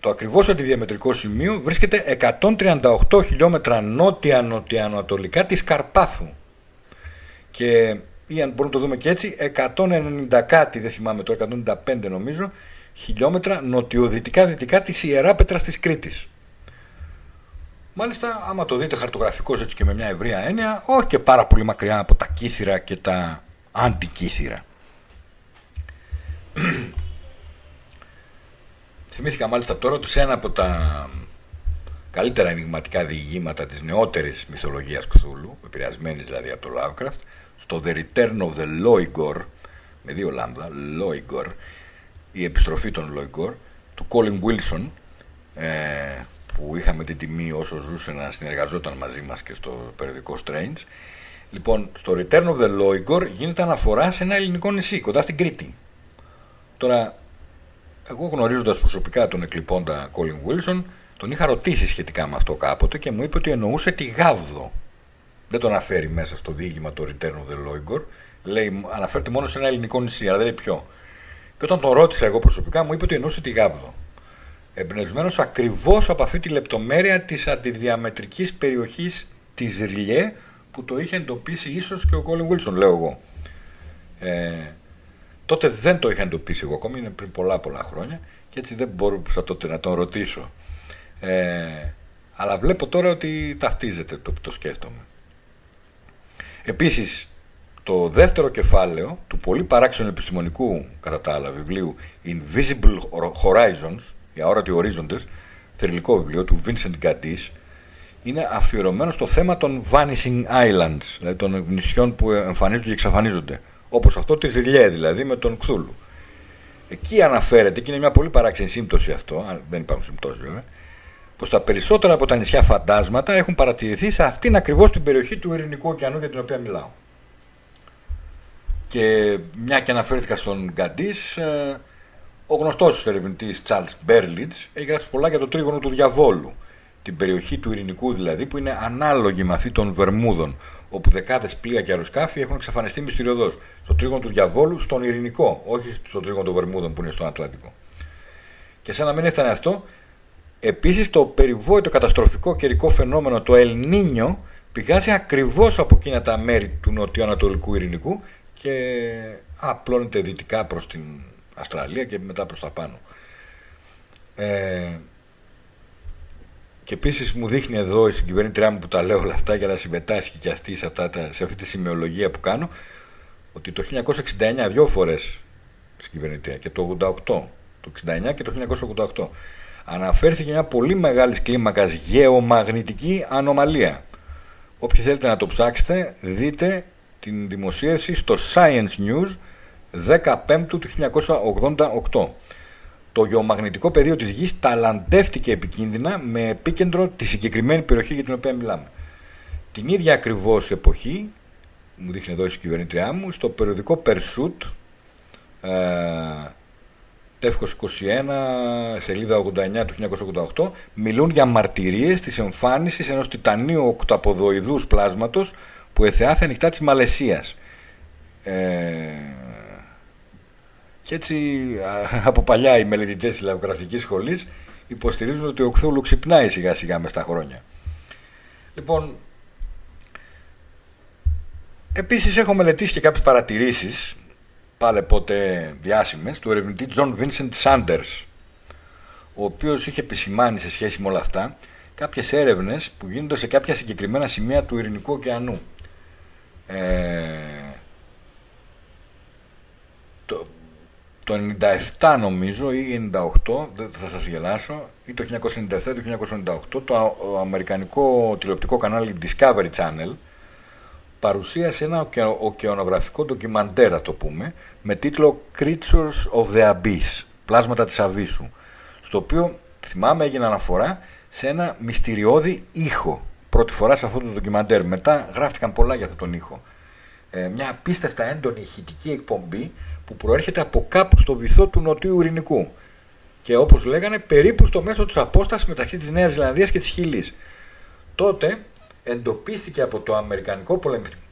S1: το ακριβώς αντιδιαμετρικό σημείο βρίσκεται 138 χιλιόμετρα νότια-νοτιοανατολικά της Καρπάθου. Και ή αν μπορούμε να το δούμε και έτσι, 190 κάτι, δεν θυμάμαι το 195 νομίζω, χιλιόμετρα νοτιοδυτικά-δυτικά της Ιεράπετρας της Κρήτης. Μάλιστα, άμα το δείτε χαρτογραφικό έτσι και με μια ευρεία έννοια, όχι και πάρα πολύ μακριά από τα κύθυρα και τα αντικύθυρα. Θυμήθηκα μάλιστα τώρα ότι σε ένα από τα καλύτερα ενηγματικά διηγήματα της νεότερης μυθολογίας Κθούλου, επηρεασμένης δηλαδή από το Lovecraft, στο The Return of the Loigor, με δύο λάμδα, Loigor, η επιστροφή των Loigor, του Colin Wilson, ε, που είχαμε την τιμή όσο ζούσε να συνεργαζόταν μαζί μας και στο περιοδικό Strange. Λοιπόν, στο Return of the Loigor γίνεται αναφορά σε ένα ελληνικό νησί, κοντά στην Κρήτη. Τώρα, εγώ γνωρίζοντας προσωπικά τον εκλειπώντα Colin Wilson, τον είχα ρωτήσει σχετικά με αυτό κάποτε και μου είπε ότι εννοούσε τη Γάβδο. Δεν το αναφέρει μέσα στο διήγημα το Return of the Loigor. Λέει, αναφέρεται μόνο σε ένα ελληνικό νησί, αλλά δεν λέει ποιο. Και όταν τον ρώτησα εγώ προσωπικά, μου είπε ότι εννοούσε τη Γάβδο εμπνευσμένος ακριβώς από αυτή τη λεπτομέρεια της αντιδιαμετρικής περιοχής της Ριλιέ που το είχε εντοπίσει ίσως και ο Κόλιν Βίλσον λέω εγώ. Ε, Τότε δεν το είχα εντοπίσει εγώ ακόμη, είναι πριν πολλά πολλά χρόνια και έτσι δεν μπορούσα τότε να τον ρωτήσω. Ε, αλλά βλέπω τώρα ότι ταυτίζεται το το σκέφτομαι. Επίσης, το δεύτερο κεφάλαιο του πολύ παράξενου επιστημονικού κατά τα άλλα βιβλίου Invisible Horizons, οι αόρατοι ορίζοντες, θρηλυκό βιβλίο του Vincent Gaddis, είναι αφιερωμένο στο θέμα των Vanishing Islands, δηλαδή των νησιών που εμφανίζονται και εξαφανίζονται. Όπως αυτό τη Θηλιέ δηλαδή με τον Κθούλου. Εκεί αναφέρεται, και είναι μια πολύ παράξενη σύμπτωση αυτό, δεν υπάρχουν συμπτώσεις βέβαια, πως τα περισσότερα από τα νησιά φαντάσματα έχουν παρατηρηθεί σε αυτήν ακριβώς την περιοχή του Ειρηνικού ωκεανού για την οποία μιλάω. Και μια και αναφέρθηκα στον Γκαντής, ε, ο γνωστός ερευνητής Charles Μπέρλιτ έχει γράψει πολλά για το τρίγωνο του διαβόλου. Την περιοχή του Ειρηνικού δηλαδή, που είναι ανάλογη με αυτή των Βερμούδων, όπου δεκάδες πλοία και αεροσκάφη έχουν εξαφανιστεί μυστηριωδώς. Στο τρίγωνο του διαβόλου, στον Ειρηνικό, όχι στο τρίγωνο των Βερμούδων που είναι στον Ατλαντικό. Και σαν να μην έφτανε αυτό, Επίσης το περιβόητο καταστροφικό καιρικό φαινόμενο το Ελνίνιο πηγάζει ακριβώς από εκείνα τα μέρη του νοτιοανατολικού ειρηνικού και απλώνεται δυτικά προς την Αυστραλία και μετά προς τα πάνω. Ε, και επίσης μου δείχνει εδώ η συγκυβερνήτριά μου που τα λέω όλα αυτά για να συμμετάσχει και αυτή σε, αυτά, σε αυτή τη σημειολογία που κάνω ότι το 1969 δυο φορές συγκυβερνήτρια και το 88 το 69 και το 1988 αναφέρθηκε μια πολύ μεγάλη κλίμακα γεωμαγνητική ανομαλία. Όποιοι θέλετε να το ψάξετε, δείτε την δημοσίευση στο Science News 15 του 1988. Το γεωμαγνητικό πεδίο της Γης ταλαντεύτηκε επικίνδυνα με επίκεντρο τη συγκεκριμένη περιοχή για την οποία μιλάμε. Την ίδια ακριβώς εποχή, μου δείχνει εδώ η κυβερνήτριά μου, στο περιοδικό Pursuit, ε, τεύχος 21, σελίδα 89 του 1988, μιλούν για μαρτυρίες της εμφάνισης ενός τιτανίου οκταποδοειδούς πλάσματος που εθεάθε ανοιχτά της Μαλαισίας. Ε, και έτσι από παλιά οι μελετητές της λαογραφικής σχολής υποστηρίζουν ότι ο Κθούλου ξυπνάει σιγά σιγά μες στα χρόνια. Λοιπόν, επίσης έχω μελετήσει και κάποιες παρατηρήσεις πάλι πότε διάσημες του ερευνητή John Vincent Sanders ο οποίος είχε επισημάνει σε σχέση με όλα αυτά κάποιες έρευνες που γίνονται σε κάποια συγκεκριμένα σημεία του Ειρηνικού ωκεανού. Ε, το, το 97 νομίζω ή 98, δεν θα σας γελάσω, ή το 1997 το 1998 το αμερικανικό τηλεοπτικό κανάλι Discovery Channel παρουσίασε ένα οκεανογραφικό ντοκιμαντέρα το πούμε με τίτλο Creatures of the Abyss πλάσματα της Αβύσσου στο οποίο θυμάμαι έγινε αναφορά σε ένα μυστηριώδη ήχο. Πρώτη φορά σε αυτό το ντοκιμαντέρ. Μετά γράφτηκαν πολλά για αυτόν τον ήχο. Ε, μια απίστευτα έντονη ηχητική εκπομπή που προέρχεται από κάπου στο βυθό του Νοτιού Ειρηνικού και όπως λέγανε περίπου στο μέσο της απόστασης μεταξύ της Νέας Ζηλανδίας και της Χιλής. Τότε εντοπίστηκε από το Αμερικανικό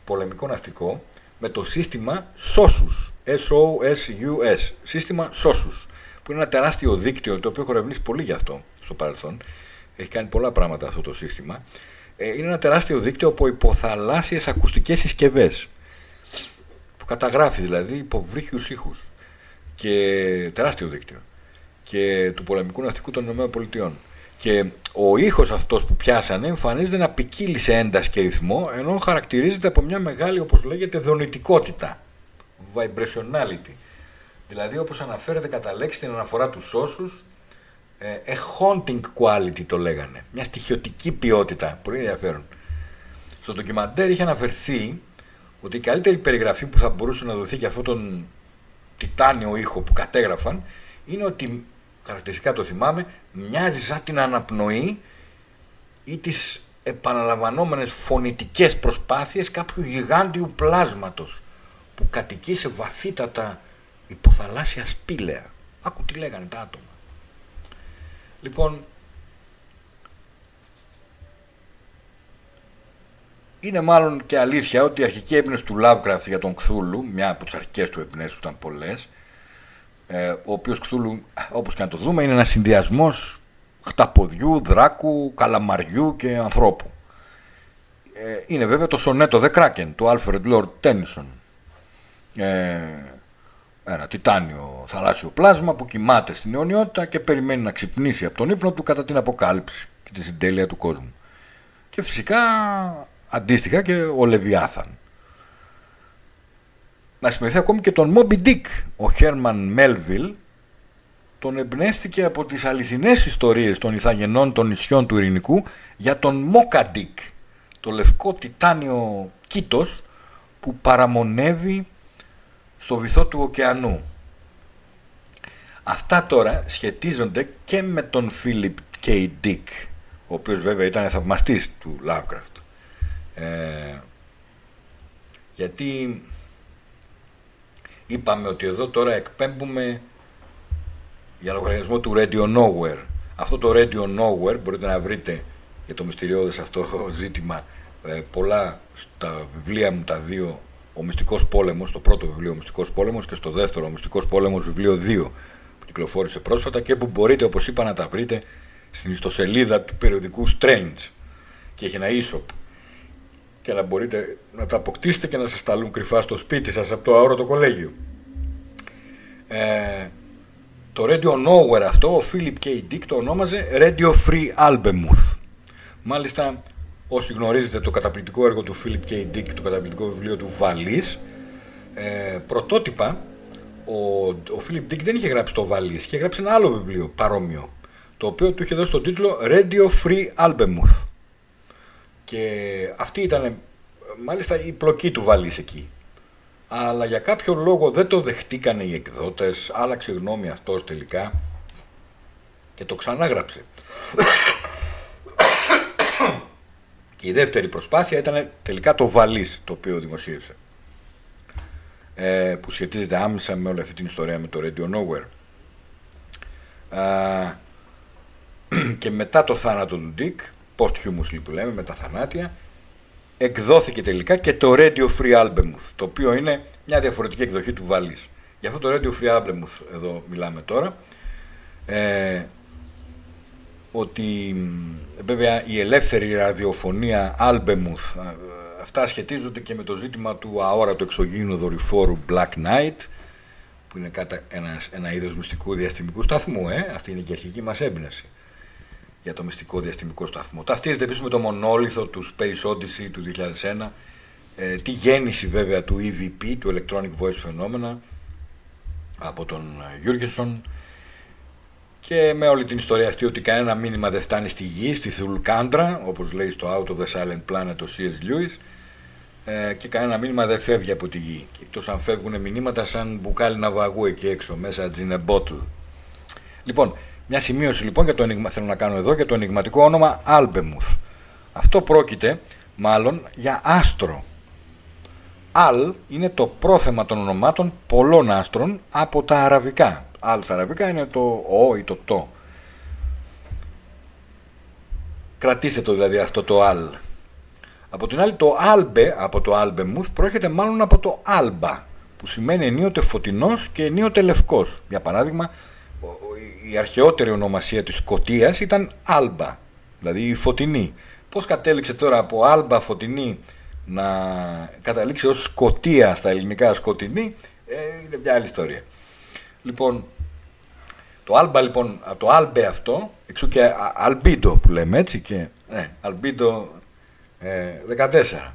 S1: πολεμικό ναυτικό με το σύστημα SOSUS, S-O-S-U-S, σύστημα SOSUS, που είναι ένα τεράστιο δίκτυο το οποίο έχω ερευνήσει πολύ γι' αυτό στο παρελθόν. Έχει κάνει πολλά πράγματα αυτό το σύστημα. Ε, είναι ένα τεράστιο δίκτυο από υποθαλάσσιες ακουστικές συσκευές που καταγράφει δηλαδή υποβρύχιους ήχους και τεράστιο δίκτυο και του πολεμικού ναυτικού των ΗΠΑ. Και ο ήχος αυτός που πιάσανε εμφανίζεται να ποικίλει σε ένταση και ρυθμό ενώ χαρακτηρίζεται από μια μεγάλη όπως λέγεται δονητικότητα. Vibrationality. Δηλαδή όπως αναφέρεται κατά λέξη στην αναφορά τους σώσους ε, a haunting quality το λέγανε. Μια στοιχειωτική ποιότητα πολύ ενδιαφέρον. Στο ντοκιμαντέρ είχε αναφερθεί ότι η καλύτερη περιγραφή που θα μπορούσε να δοθεί για αυτόν τον τιτάνιο ήχο που κατέγραφαν είναι ότι χαρακτηριστικά το θυμάμαι, μοιάζει σαν την αναπνοή ή τις επαναλαμβανόμενες φωνητικές προσπάθειες κάποιου γιγάντιου πλάσματος που κατοικεί σε βαθύτατα υποθαλάσσια σπήλαια. Άκου τι λέγανε τα άτομα. Λοιπόν, είναι μάλλον και αλήθεια ότι η αρχική έμπνευση του Lovecraft για τον Κθούλου, μια από τις αρχικές του εμπνεύσεις ήταν πολλές, ε, ο οποίος Κθούλου, όπως και να το δούμε, είναι ένας συνδυασμός χταποδιού, δράκου, καλαμαριού και ανθρώπου. Ε, είναι βέβαια το σονέτο The Kraken του Alfred Lord Tennyson, ε, ένα τιτάνιο θαλάσσιο πλάσμα που κοιμάται στην αιωνιότητα και περιμένει να ξυπνήσει από τον ύπνο του κατά την αποκάλυψη και τη συντέλεια του κόσμου. Και φυσικά αντίστοιχα και ο Λεβιάθαν. Να σημειωθεί ακόμη και τον Moby Dick. Ο Χέρμαν Μέλβιλ τον εμπνέστηκε από τις αληθινές ιστορίες των Ιθαγενών των νησιών του Ειρηνικού για τον Μόκαντικ, το λευκό τιτάνιο κήτος που παραμονεύει στο βυθό του ωκεανού. Αυτά τώρα σχετίζονται και με τον Φίλιπ K. Dick, ο οποίος βέβαια ήταν θαυμαστής του Lovecraft. Ε, γιατί είπαμε ότι εδώ τώρα εκπέμπουμε για λογαριασμό του Radio Nowhere. Αυτό το Radio Nowhere μπορείτε να βρείτε για το μυστηριώδες αυτό ζήτημα ε, πολλά στα βιβλία μου τα δύο ο Μυστικός Πόλεμος, το πρώτο βιβλίο ο Μυστικός Πόλεμος και στο δεύτερο ο Μυστικός Πόλεμος βιβλίο 2 που κυκλοφόρησε πρόσφατα και που μπορείτε όπως είπα να τα βρείτε στην ιστοσελίδα του περιοδικού Strange και έχει ένα e και να μπορείτε να τα αποκτήσετε και να σας σταλούν κρυφά στο σπίτι σας από το αόρατο κολέγιο. Ε, το Radio Nowhere αυτό, ο Philip K. Dick το ονόμαζε Radio Free Albemuth. Μάλιστα, όσοι γνωρίζετε το καταπληκτικό έργο του Philip K. Dick, το καταπληκτικό βιβλίο του Βαλής, ε, πρωτότυπα, ο, ο Philip Dick δεν είχε γράψει το Βαλής, είχε γράψει ένα άλλο βιβλίο παρόμοιο, το οποίο του είχε δώσει τον τίτλο Radio Free Albemuth. Και αυτή ήταν μάλιστα η πλοκή του Βαλής εκεί αλλά για κάποιο λόγο δεν το δεχτήκανε οι εκδότες, άλλαξε γνώμη αυτός τελικά και το ξανάγραψε. και η δεύτερη προσπάθεια ήταν τελικά το Βαλής το οποίο δημοσίευσε ε, που σχετίζεται άμεσα με όλη αυτή την ιστορία με το Radio Nowhere. και μετά το θάνατο του Dick, post-humously που λέμε, με τα θανάτια, εκδόθηκε τελικά και το Radio Free Albemuth, το οποίο είναι μια διαφορετική εκδοχή του Βάλης. Για αυτό το Radio Free Albemuth εδώ μιλάμε τώρα. Ε, ότι βέβαια η ελεύθερη ραδιοφωνία Albemuth αυτά σχετίζονται και με το ζήτημα του αόρατου εξωγήινου δορυφόρου Black Knight που είναι ένας, ένα είδος μυστικού διαστημικού σταθμού ε; αυτή είναι και η αρχική μας έμπνευση για το μυστικό διαστημικό σταθμό. Ταυτίζεται επίσης με το μονόλιθο του Space Odyssey του 2001, ε, τη γέννηση βέβαια του EVP, του Electronic Voice Phenomena, από τον Γιούργενσον και με όλη την ιστορία αυτή ότι κανένα μήνυμα δεν φτάνει στη γη, στη Θουλκάντρα, όπως λέει στο Out of the Silent Planet ο C.S. Lewis, ε, και κανένα μήνυμα δεν φεύγει από τη γη. Και εκτός αν φεύγουν μηνύματα σαν μπουκάλι ναυαγού εκεί έξω, μέσα in a bottle. Λοιπόν, μια σημείωση λοιπόν για το ενιγμα... θέλω να κάνω εδώ για το ενηγματικό όνομα Albemuth. Αυτό πρόκειται μάλλον για άστρο. Αλ είναι το πρόθεμα των ονομάτων πολλών άστρων από τα αραβικά. Αλ στα αραβικά είναι το ο ή το το. Κρατήστε το δηλαδή αυτό το αλ. Από την άλλη το άλμπε από το άλμπεμουθ πρόκειται μάλλον από το άλμπα που σημαίνει ενίοτε φωτεινός και ενίοτε λευκός. Για παράδειγμα η αρχαιότερη ονομασία της Σκοτίας ήταν Άλμπα, δηλαδή η φωτεινή. Πώς κατέληξε τώρα από Άλμπα φωτεινή να καταλήξει ως Σκοτία στα ελληνικά σκοτεινή, ε, είναι μια άλλη ιστορία. Λοιπόν, το Άλμπα λοιπόν, το Άλμπε αυτό, εξού και Αλμπίντο που λέμε έτσι και ναι, Αλμπίντο ε, 14.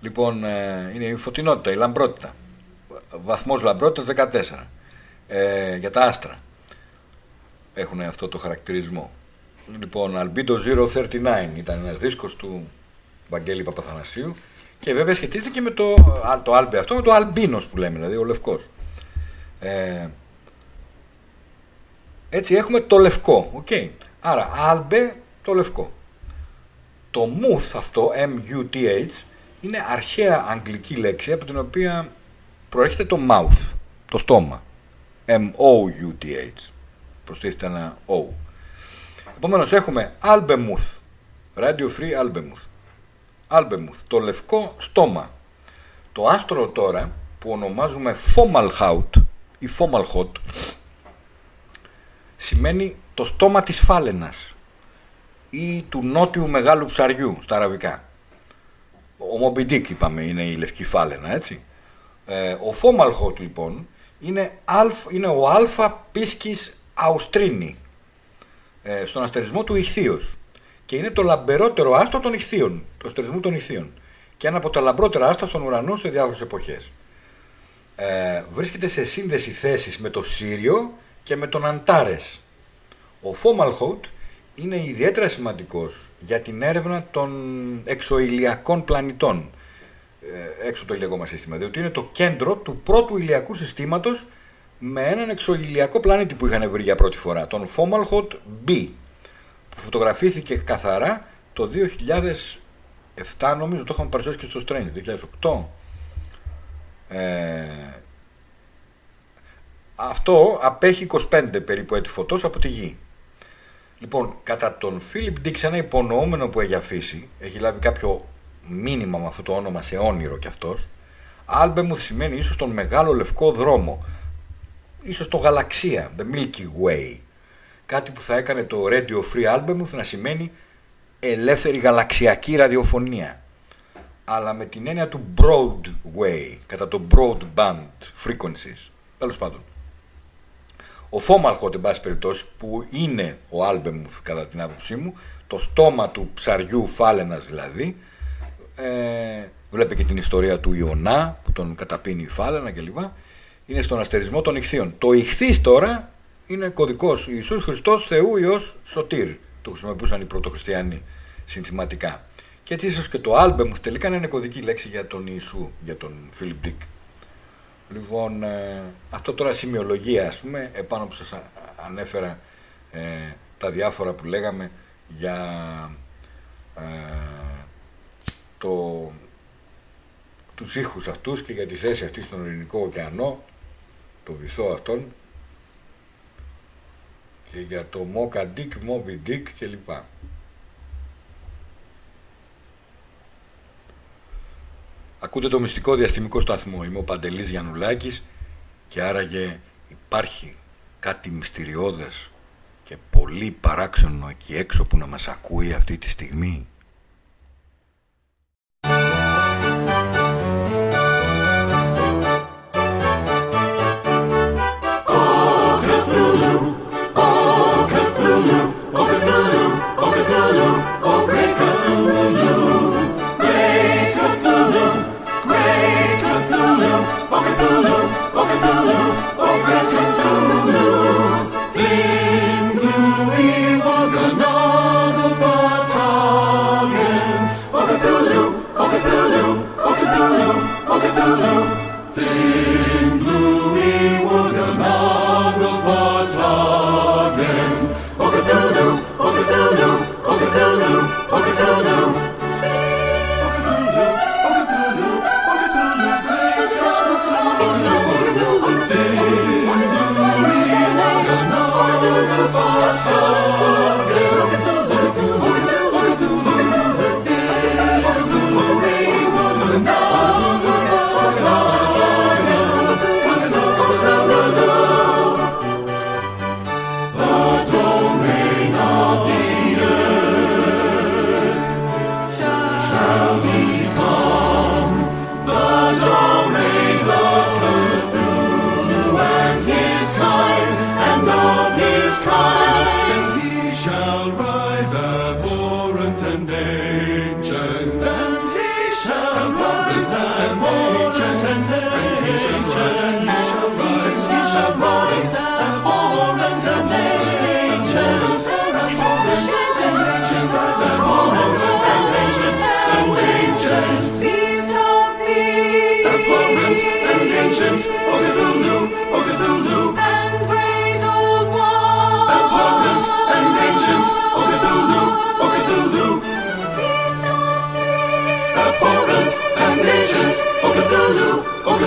S1: Λοιπόν, ε, είναι η φωτεινότητα, η λαμπρότητα. Βαθμός λαμπρότητας 14. Ε, για τα άστρα έχουν αυτό το χαρακτηρισμό. Λοιπόν, Albedo 039 ήταν ένας δίσκος του Βαγγέλη Παπαθανασίου και βέβαια σχετίζεται και με το, το Albe αυτό, με το Αλμπίνος που λέμε, δηλαδή ο λευκός. Ε, έτσι έχουμε το λευκό, okay. Άρα Albe το λευκό. Το muth αυτό, M-U-T-H, είναι αρχαία αγγλική λέξη από την οποία προέρχεται το mouth, το στόμα. M-O-U-T-H προσθέσετε ένα O. Επομένως έχουμε Albemuth, Radio Free Albemuth. Albemuth, το λευκό στόμα. Το άστρο τώρα που ονομάζουμε Fomalhaut ή Fomalhot σημαίνει το στόμα της φάλαινας ή του νότιου μεγάλου ψαριού στα αραβικά. Ο Μομπιντίκ είπαμε είναι η λευκή φάλαινα έτσι. Ε, ο Fomalhot λοιπόν είναι, αλφ, είναι ο Αλφα Πίσκης Αουστρίνη ε, στον αστερισμό του Ιχθύος και είναι το λαμπερότερο άστρο των Ιχθύων, του αστερισμού των Ιχθύων και ένα από τα λαμπρότερα άστρα στον ουρανό σε διάφορες εποχές. Ε, βρίσκεται σε σύνδεση θέσης με το Σύριο και με τον Αντάρες. Ο Φόμαλχουτ είναι ιδιαίτερα σημαντικός για την έρευνα των εξωηλιακών πλανητών ε, έξω το ηλιακό μας σύστημα, διότι είναι το κέντρο του πρώτου ηλιακού συστήματος με έναν εξωηλιακό πλανήτη που είχαν βρει για πρώτη φορά, τον Fomalhaut B, που φωτογραφήθηκε καθαρά το 2007, νομίζω το είχαμε παρουσιάσει και στο Strange, 2008. Ε, αυτό απέχει 25 περίπου έτη φωτός από τη Γη. Λοιπόν, κατά τον Φίλιπ Ντίξ, ένα υπονοούμενο που έχει αφήσει, έχει λάβει κάποιο μήνυμα με αυτό το όνομα σε όνειρο κι αυτός, μου σημαίνει ίσως τον μεγάλο λευκό δρόμο, ίσως το γαλαξία, the Milky Way. Κάτι που θα έκανε το Radio Free Album να σημαίνει ελεύθερη γαλαξιακή ραδιοφωνία. Αλλά με την έννοια του Broadway, κατά το broadband frequencies. Τέλος πάντων. Ο Φόμαλχο, εν πάση περιπτώσει, που είναι ο Άλμπεμουθ κατά την άποψή μου, το στόμα του ψαριού φάλαινας δηλαδή, ε, βλέπε και την ιστορία του Ιωνά που τον καταπίνει η φάλαινα κλπ. Είναι στον αστερισμό των Ιχθύων. Το ιχθύς τώρα είναι κωδικός Ιησούς Χριστός Θεού Υιός Σωτήρ. Το χρησιμοποιούσαν οι πρωτοχριστιανοί συνθηματικά. Και έτσι ίσως και το άλμπεμ τελικά είναι κωδική λέξη για τον Ιησού, για τον Φίλιπ Ντίκ. Λοιπόν, ε, αυτό τώρα σημειολογία ας πούμε, επάνω που σας ανέφερα ε, τα διάφορα που λέγαμε για ε, το, τους ήχους αυτούς και για τη θέση αυτή στον ελληνικό ωκεανό, το βυθό αυτόν και για το Mocha Dick, Moby Dick κλπ. Ακούτε το μυστικό διαστημικό σταθμό. Είμαι ο Παντελής Γιαννουλάκης και άραγε υπάρχει κάτι μυστηριώδες και πολύ παράξενο εκεί έξω που να μας ακούει αυτή τη στιγμή.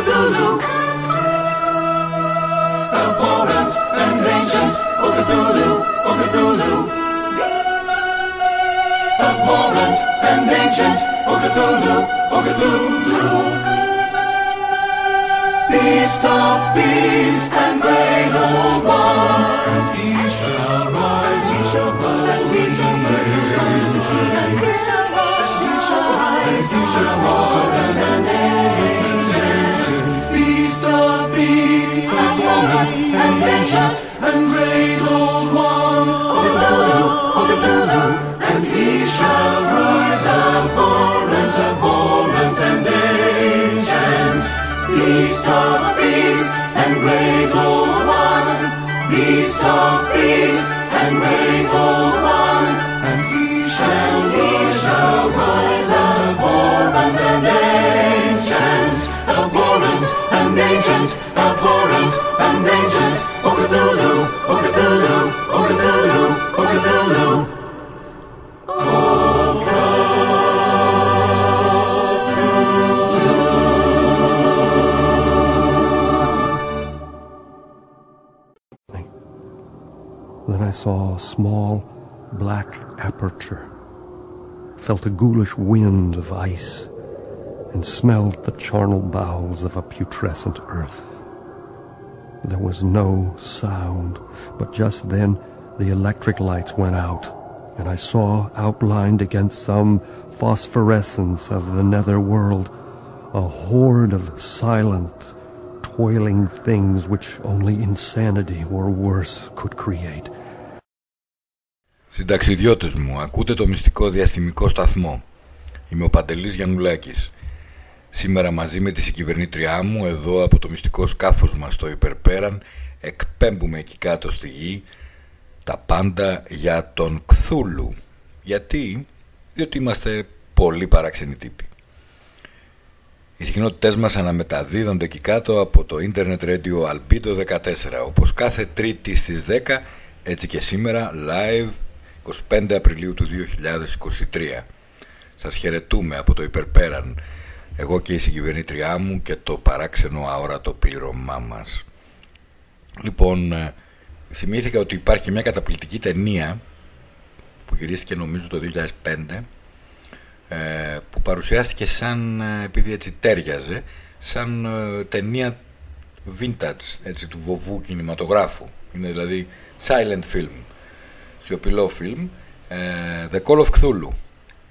S5: Cthulhu. Abhorrent and ancient, O Cthulhu, O Cthulhu. Abhorrent and ancient, O Cthulhu, O Cthulhu. Beast of beasts and great old one. And he shall rise, he shall rise, and he shall rise, and he shall rise, and he shall rise, and he shall rise, and he shall rise, and he shall rise, and he shall rise, ancient and great old one. O Cthulhu, O Cthulhu, and he shall rise abhorrent, abhorrent and ancient. Beast of beasts and great old one. Beast
S6: of beasts and great old one. Black aperture, felt a ghoulish wind of ice, and smelled the charnel bowels of a putrescent earth. There was no sound, but just then the electric lights went out, and I saw outlined against some phosphorescence of the nether world a horde of silent, toiling things which only insanity or worse could create.
S1: Συνταξιδιώτες μου, ακούτε το μυστικό διαστημικό σταθμό. Είμαι ο Παντελής Γιαννουλάκης. Σήμερα μαζί με τη συγκυβερνήτριά μου, εδώ από το μυστικό σκάφος μας στο υπερπέραν, εκπέμπουμε εκεί κάτω στη γη τα πάντα για τον Κθούλου. Γιατί; Διότι είμαστε πολύ παράξενοι τύποι. Οι συχνότητές μας αναμεταδίδονται εκεί κάτω από το Internet Radio Albedo 14, όπως κάθε τρίτη στις 10, έτσι και σήμερα live 25 Απριλίου του 2023. Σας χαιρετούμε από το υπερπέραν, εγώ και η συγκυβερνήτριά μου και το παράξενο αόρατο πλήρωμά μας. Λοιπόν, ε, θυμήθηκα ότι υπάρχει μια καταπληκτική ταινία που γυρίστηκε νομίζω το 2005 ε, που παρουσιάστηκε σαν, ε, επειδή έτσι τέριαζε, σαν ταινία vintage, έτσι, του βοβού κινηματογράφου. Είναι δηλαδή silent film σιωπηλό φιλμ ε, The Call of Cthulhu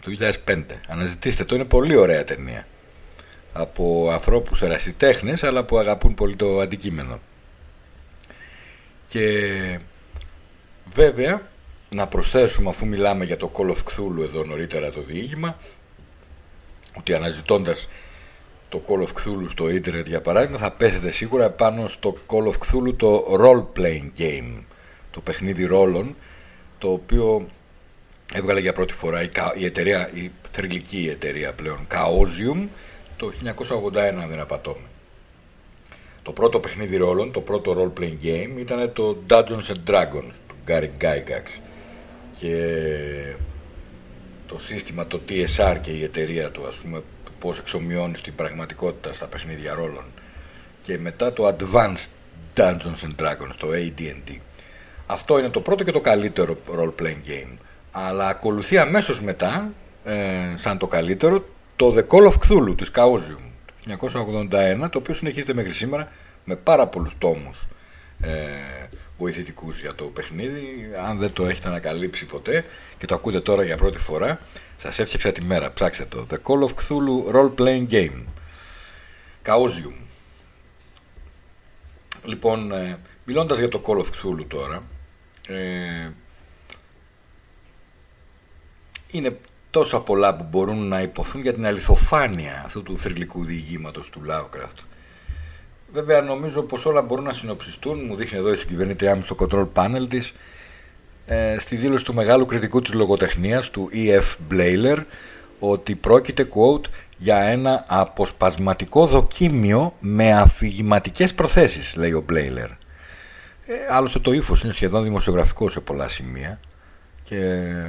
S1: του 2005 αναζητήστε το είναι πολύ ωραία ταινία. Από ανθρώπους ερασιτέχνες αλλά που αγαπούν πολύ το αντικείμενο. Και βέβαια να προσθέσουμε αφού μιλάμε για το Call of Cthulhu εδώ νωρίτερα το διήγημα ότι αναζητώντας το Call of Cthulhu στο ίντερνετ για παράδειγμα θα πέσετε σίγουρα πάνω στο Call of Cthulhu το role playing game το παιχνίδι ρόλων το οποίο έβγαλε για πρώτη φορά η, η εταιρεία, η θρηλυκή εταιρεία πλέον Chaosium το 1981 αν δεν απατώμε. Το πρώτο παιχνίδι ρόλων, το πρώτο role playing game ήταν το Dungeons and Dragons του Gary Gygax. Και το σύστημα, το TSR και η εταιρεία του ας πούμε πώς εξομοιώνει στην πραγματικότητα στα παιχνίδια ρόλων. Και μετά το Advanced Dungeons and Dragons, το AD&D αυτό είναι το πρώτο και το καλύτερο role-playing game. Αλλά ακολουθεί αμέσως μετά, ε, σαν το καλύτερο, το The Call of Cthulhu της Chaosium του 1981, το οποίο συνεχίζεται μέχρι σήμερα με πάρα πολλούς τόμους ε, βοηθητικούς για το παιχνίδι. Αν δεν το έχετε ανακαλύψει ποτέ και το ακούτε τώρα για πρώτη φορά, σας έφτιαξα τη μέρα. Ψάξτε το. The Call of Cthulhu Role-Playing Game. Chaosium. Λοιπόν, ε, μιλώντας για το Call of Cthulhu τώρα, ε, είναι τόσα πολλά που μπορούν να υποθούν για την αληθοφάνεια αυτού του θρηλυκού διηγήματος του Lovecraft. Βέβαια νομίζω πως όλα μπορούν να συνοψιστούν, μου δείχνει εδώ η συγκυβερνήτριά μου στο control panel της, ε, στη δήλωση του μεγάλου κριτικού της λογοτεχνίας, του E.F. Μπλέιλερ, ότι πρόκειται, quote, για ένα αποσπασματικό δοκίμιο με αφηγηματικές προθέσεις, λέει ο Μπλέιλερ. Ε, άλλωστε το ύφος είναι σχεδόν δημοσιογραφικό σε πολλά σημεία και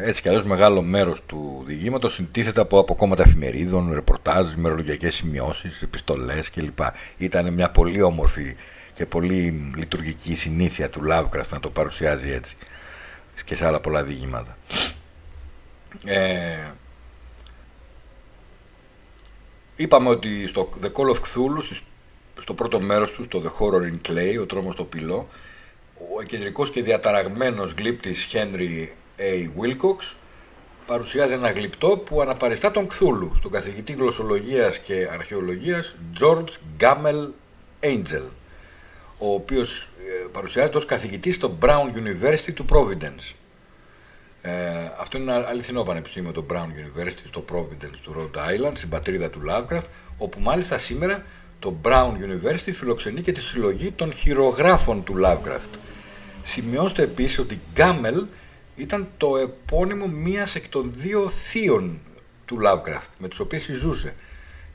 S1: έτσι κι αλλιώς μεγάλο μέρος του διηγήματος συντίθεται από αποκόμματα εφημερίδων, ρεπορτάζ, ημερολογιακές σημειώσεις, επιστολές κλπ. Ήταν μια πολύ όμορφη και πολύ λειτουργική συνήθεια του Lovecraft να το παρουσιάζει έτσι και σε άλλα πολλά διηγήματα. Ε, είπαμε ότι στο The Call of Cthulhu, στο πρώτο μέρος του, στο The Horror in Clay, ο τρόμος στο πυλό, ο κεντρικός και διαταραγμένος γλύπτης Henry A. Wilcox παρουσιάζει ένα γλυπτό που αναπαριστά τον Κθούλου στον καθηγητή γλωσσολογίας και αρχαιολογίας George Gammel Angel ο οποίος ε, παρουσιάζεται ως καθηγητής στο Brown University του Providence. Ε, αυτό είναι ένα αληθινό πανεπιστήμιο το Brown University στο Providence του Rhode Island, στην πατρίδα του Lovecraft, όπου μάλιστα σήμερα το Brown University φιλοξενεί και τη συλλογή των χειρογράφων του Lovecraft. Σημειώστε επίσης ότι Γκάμελ ήταν το επώνυμο μίας εκ των δύο θείων του Lovecraft, με τις οποίες συζούσε.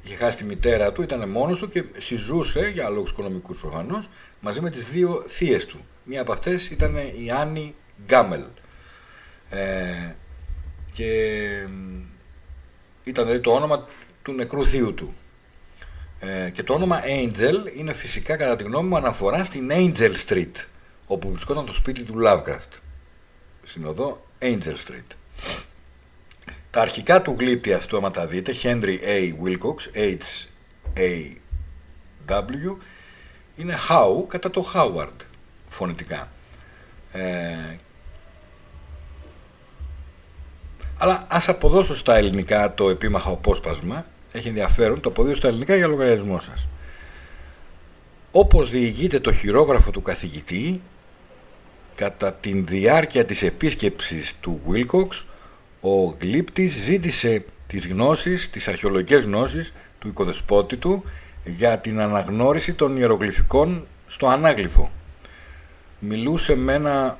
S1: Είχε χάσει τη μητέρα του, ήταν μόνος του και συζούσε, για λόγους οικονομικούς προφανώς, μαζί με τις δύο θείες του. Μία από αυτές ήταν η Άννη Γκάμελ. Ε, και ήταν δηλαδή το όνομα του νεκρού θείου του. Ε, και το όνομα Angel είναι φυσικά κατά τη γνώμη μου αναφορά στην Angel Street, όπου βρισκόταν το σπίτι του Lovecraft. Στην οδό Angel Street. Τα αρχικά του γλύπτη αυτού, άμα τα δείτε, Henry A. Wilcox, H-A-W, είναι How κατά το Howard, φωνητικά. Ε, αλλά ας αποδώσω στα ελληνικά το επίμαχο απόσπασμα, έχει ενδιαφέρον, το αποδώσω στα ελληνικά για λογαριασμό σας. Όπως διηγείται το χειρόγραφο του καθηγητή, κατά την διάρκεια της επίσκεψης του Wilcox, ο γλύπτης ζήτησε τις γνώσεις, τις αρχαιολογικές γνώσεις του οικοδεσπότη του για την αναγνώριση των ιερογλυφικών στο ανάγλυφο. Μιλούσε με ένα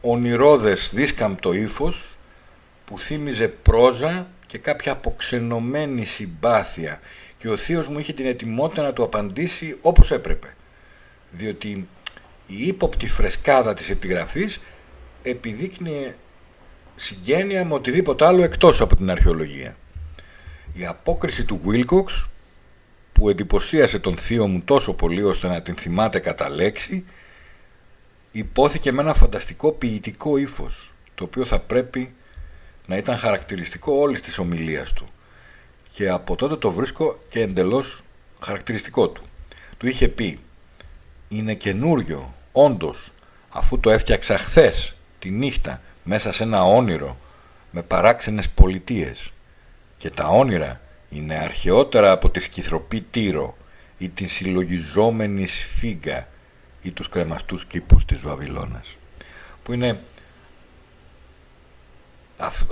S1: ονειρόδες δίσκαμπτο ύφος που θύμιζε πρόζα και κάποια αποξενωμένη συμπάθεια και ο θείος μου είχε την ετοιμότητα να του απαντήσει όπως έπρεπε διότι η ύποπτη φρεσκάδα της επιγραφής επιδείκνυε συγγένεια με οτιδήποτε άλλο εκτός από την αρχαιολογία. Η απόκριση του Wilcox που εντυπωσίασε τον θείο μου τόσο πολύ ώστε να την θυμάται κατά λέξη υπόθηκε με ένα φανταστικό ποιητικό ύφος το οποίο θα πρέπει να ήταν χαρακτηριστικό όλης της ομιλίας του και από τότε το βρίσκω και εντελώς χαρακτηριστικό του. Του είχε πει «Είναι καινούριο, όντως, αφού το έφτιαξα χθες τη νύχτα μέσα σε ένα όνειρο με παράξενες πολιτείες και τα όνειρα είναι αρχαιότερα από τη σκυθροπή Τύρο ή την συλλογιζόμενη σφίγγα ή τους κρεμαστούς κήπους της Βαβυλώνας που είναι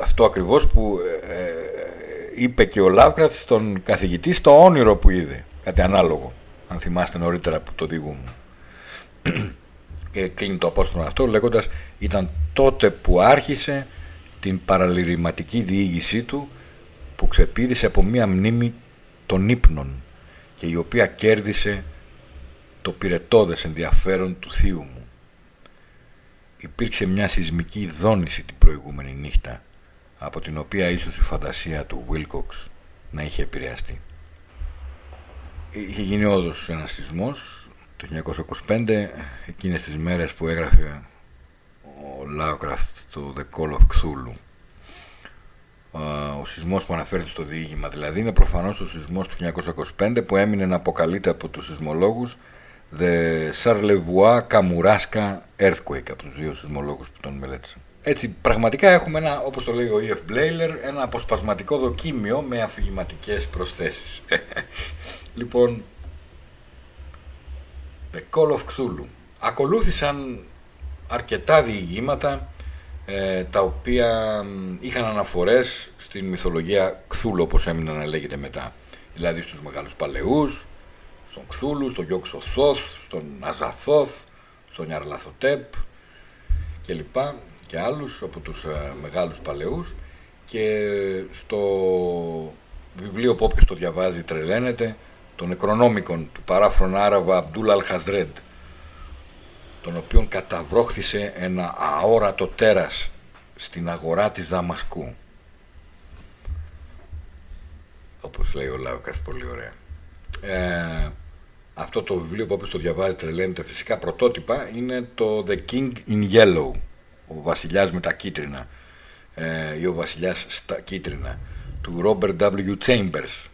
S1: αυτό ακριβώς που ε, ε, είπε και ο Λάβκρατ στον καθηγητή στο όνειρο που είδε κάτι ανάλογο αν θυμάστε νωρίτερα από το δίγου μου και κλείνει το απόσπασμα αυτό λέγοντας ήταν τότε που άρχισε την παραλυρηματική διήγησή του που ξεπίδησε από μία μνήμη των ύπνων και η οποία κέρδισε το πυρετόδες ενδιαφέρον του θείου μου. Υπήρξε μια σεισμική δόνηση την προηγούμενη νύχτα από την οποία ίσως η φαντασία του Wilcox να είχε επηρεαστεί. Είχε γίνει όντως ένας σεισμός το 1925 εκείνες τις μέρες που έγραφε ο Λάουκραφτ το The Call of Cthulhu ο σεισμός που αναφέρεται στο διήγημα δηλαδή είναι προφανώς ο σεισμός του 1925 που έμεινε να αποκαλείται από τους σεισμολόγους The Charlevoix Kamouraska Earthquake από τους δύο σεισμολόγους που τον μελέτησαν. Έτσι, πραγματικά έχουμε ένα, όπως το λέει ο E.F. Μπλέιλερ, ένα αποσπασματικό δοκίμιο με αφηγηματικές προσθέσεις. λοιπόν, The Call of Cthulhu. Ακολούθησαν αρκετά διηγήματα ε, τα οποία είχαν αναφορές στην μυθολογία Κθούλου όπως έμεινε να λέγεται μετά. Δηλαδή στους μεγάλους παλαιούς, στον Κθούλου, στον Γιόξο Θόθ, στον Αζαθόθ, στον Νιαρλαθοτέπ και λοιπά και άλλους από τους ε, μεγάλους παλαιούς. Και στο βιβλίο που όποιος το διαβάζει τρελαίνεται των νεκρονόμικων του παράφρον Άραβα Αμπτούλ Αλχαζρέντ τον οποίον καταβρόχθησε ένα αόρατο τέρας στην αγορά της Δαμασκού. Όπως λέει ο Λάουκας πολύ ωραία ε, αυτό το βιβλίο που όπως το διαβάζει τρελαίνεται φυσικά πρωτότυπα είναι το The King in Yellow ο βασιλιάς με τα κίτρινα ε, ή ο βασιλιάς στα κίτρινα του Robert W. Chambers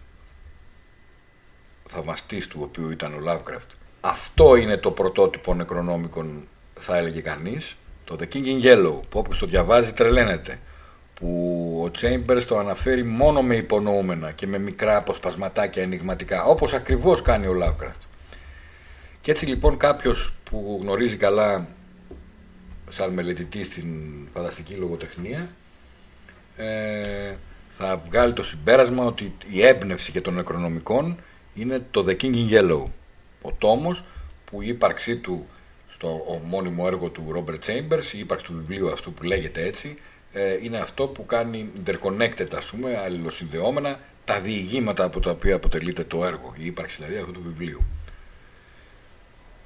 S1: θαυμαστής του οποίου ήταν ο Lovecraft. Αυτό είναι το πρωτότυπο νεκρονόμικων θα έλεγε κανείς, το The King in Yellow, που όπως το διαβάζει τρελαίνεται, που ο Chambers το αναφέρει μόνο με υπονοούμενα και με μικρά αποσπασματάκια ενηγματικά, όπως ακριβώς κάνει ο Lovecraft. Και έτσι λοιπόν κάποιος που γνωρίζει καλά σαν μελετητή στην φανταστική λογοτεχνία ε, θα βγάλει το συμπέρασμα ότι η έμπνευση και των νεκρονομικών είναι το The King in Yellow. Ο τόμος που η ύπαρξή του στο ομώνυμο έργο του Robert Chambers, η ύπαρξη του βιβλίου αυτού που λέγεται έτσι, ε, είναι αυτό που κάνει interconnected ας πούμε, αλληλοσυνδεόμενα τα διηγήματα από τα οποία αποτελείται το έργο, η ύπαρξη δηλαδή αυτού του βιβλίου.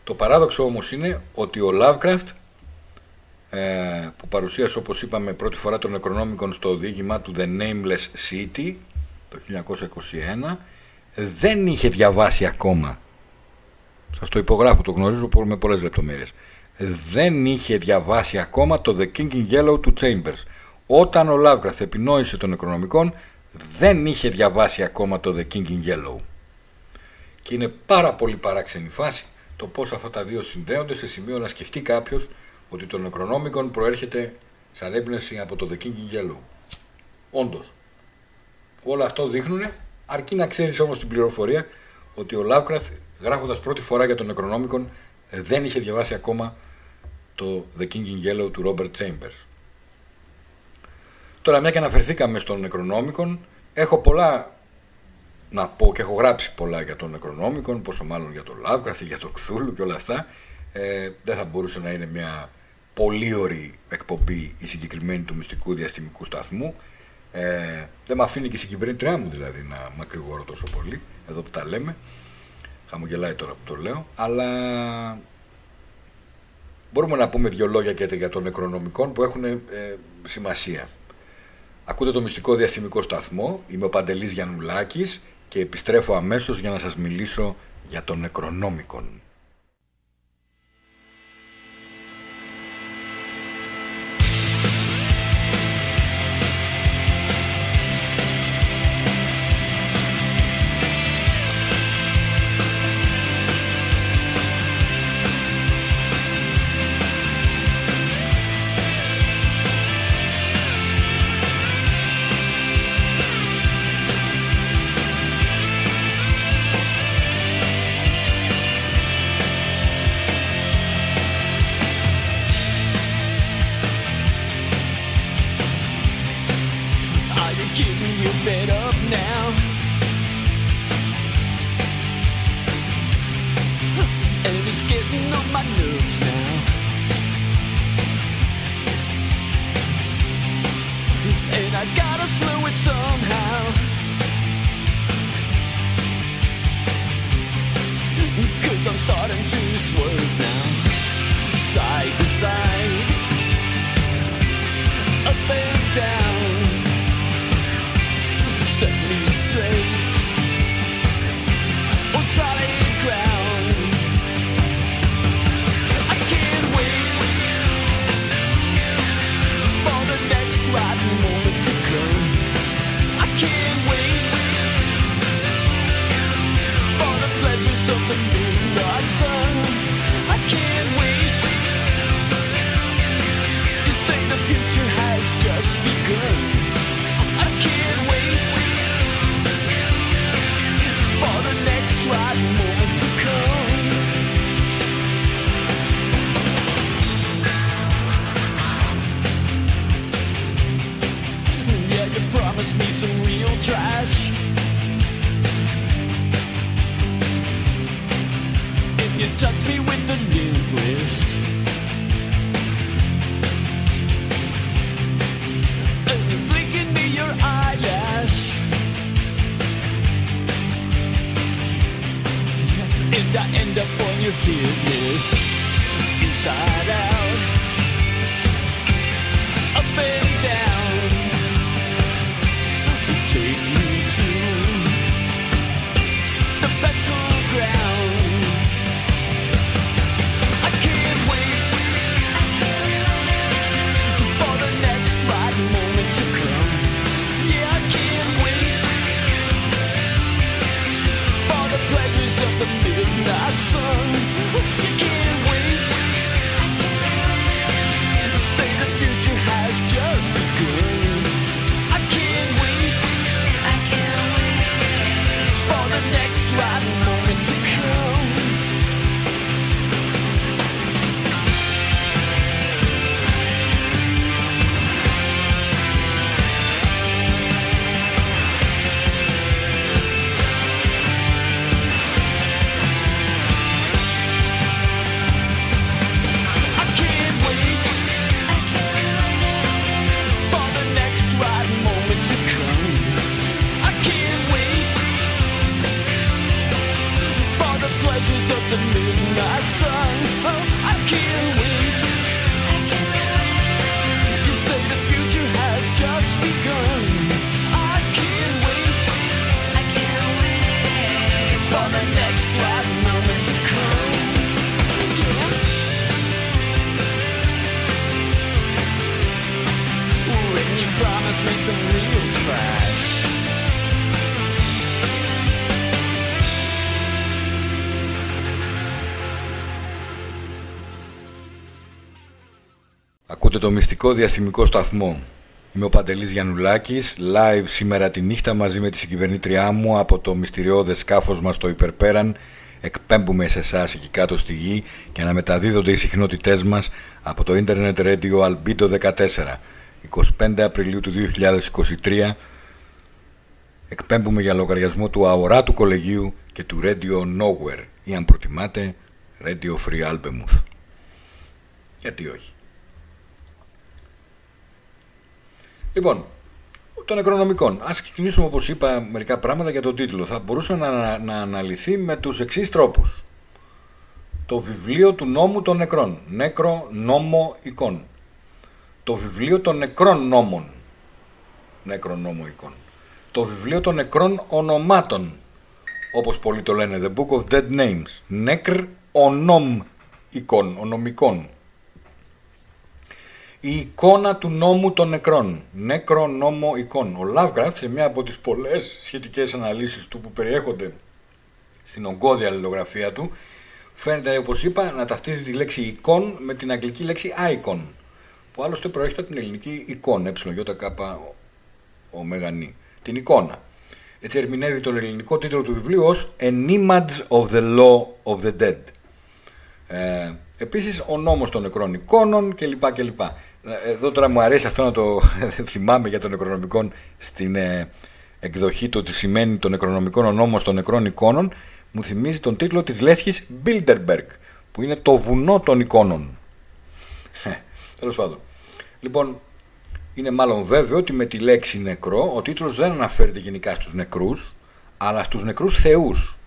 S1: Το παράδοξο όμως είναι ότι ο Lovecraft ε, που παρουσίασε όπως είπαμε πρώτη φορά τον Necronomicon στο διήγημά του The Nameless City το 1921 δεν είχε διαβάσει ακόμα σας το υπογράφω, το γνωρίζω με πολλές λεπτομέρειες δεν είχε διαβάσει ακόμα το The King in Yellow του Chambers όταν ο Lovecraft επινόησε τον Necronomicon δεν είχε διαβάσει ακόμα το The King in Yellow και είναι πάρα πολύ παράξενη φάση το πώς αυτά τα δύο συνδέονται σε σημείο να σκεφτεί κάποιος ότι το Necronomicon προέρχεται σαν έμπνευση από το The King in Yellow. Όντως. Όλα αυτό δείχνουν, αρκεί να ξέρεις όμως την πληροφορία ότι ο Lovecraft γράφοντας πρώτη φορά για το Necronomicon δεν είχε διαβάσει ακόμα το The King in Yellow του Robert Chambers. Τώρα μια και αναφερθήκαμε στο Necronomicon έχω πολλά να πω και έχω γράψει πολλά για τον Necronomicon, πόσο μάλλον για το Lovecraft, για το Cthulhu και όλα αυτά. Ε, δεν θα μπορούσε να είναι μια πολύ ωραία εκπομπή η συγκεκριμένη του μυστικού διαστημικού σταθμού. Ε, δεν με αφήνει και η συγκυβερνήτριά μου δηλαδή να μακρηγορώ τόσο πολύ, εδώ που τα λέμε. Χαμογελάει τώρα που το λέω. Αλλά μπορούμε να πούμε δύο λόγια και για τον νεκρονομικών που έχουν ε, σημασία. Ακούτε το μυστικό διαστημικό σταθμό. Είμαι ο Παντελής Γιαννουλάκης και επιστρέφω αμέσως για να σας μιλήσω για τον νεκρονόμικον. Το μυστικό διαστημικό σταθμό. Είμαι ο Παντελής Γιαννουλάκης, live σήμερα τη νύχτα μαζί με τη συγκυβερνήτριά μου από το μυστηριώδες σκάφος μας στο υπερπέραν. Εκπέμπουμε σε εσάς εκεί κάτω στη γη και αναμεταδίδονται οι συχνότητές μας από το Internet Radio Albedo 14. 25 Απριλίου του 2023 εκπέμπουμε για λογαριασμό του αοράτου κολεγίου και του Radio Nowhere ή αν προτιμάτε Radio Free Albemuth. Γιατί όχι. Λοιπόν, των νεκρονομικών. Ας ξεκινήσουμε όπως είπα μερικά πράγματα για τον τίτλο. Θα μπορούσε να, να αναλυθεί με τους εξής τρόπους. Το βιβλίο του νόμου των νεκρών. Νέκρο νόμο εικόν. Το βιβλίο των νεκρών νόμων. Νέκρο νόμο εικόν. Το βιβλίο των νεκρών ονομάτων. Όπως πολλοί το λένε. The Book of Dead Names. Νέκρ ονόμ εικόν. Ονομικών η εικόνα του νόμου των νεκρών. Νέκρο νόμο εικόν. Ο Lovecraft σε μια από τις πολλές σχετικές αναλύσεις του που περιέχονται στην ογκώδια αλληλογραφία του φαίνεται όπως είπα να ταυτίζει τη λέξη εικόν με την αγγλική λέξη icon που άλλωστε προέρχεται από την ελληνική εικόν ε, ο μεγανή. Την εικόνα. Έτσι ερμηνεύει τον ελληνικό τίτλο του βιβλίου ως An Image of the Law of the Dead. Ε, επίσης ο νόμος των νεκρών εικόνων κλπ. κλπ. Εδώ τώρα μου αρέσει αυτό να το θυμάμαι για τον νεκρονομικών στην ε, εκδοχή του ότι σημαίνει το νεκρονομικό ο νόμος των νεκρών εικόνων μου θυμίζει τον τίτλο της λέσχης Bilderberg που είναι το βουνό των εικόνων. Ε, τέλος πάντων. Λοιπόν, είναι μάλλον βέβαιο ότι με τη λέξη νεκρό ο τίτλος δεν αναφέρεται γενικά στους νεκρούς αλλά στους νεκρούς θεούς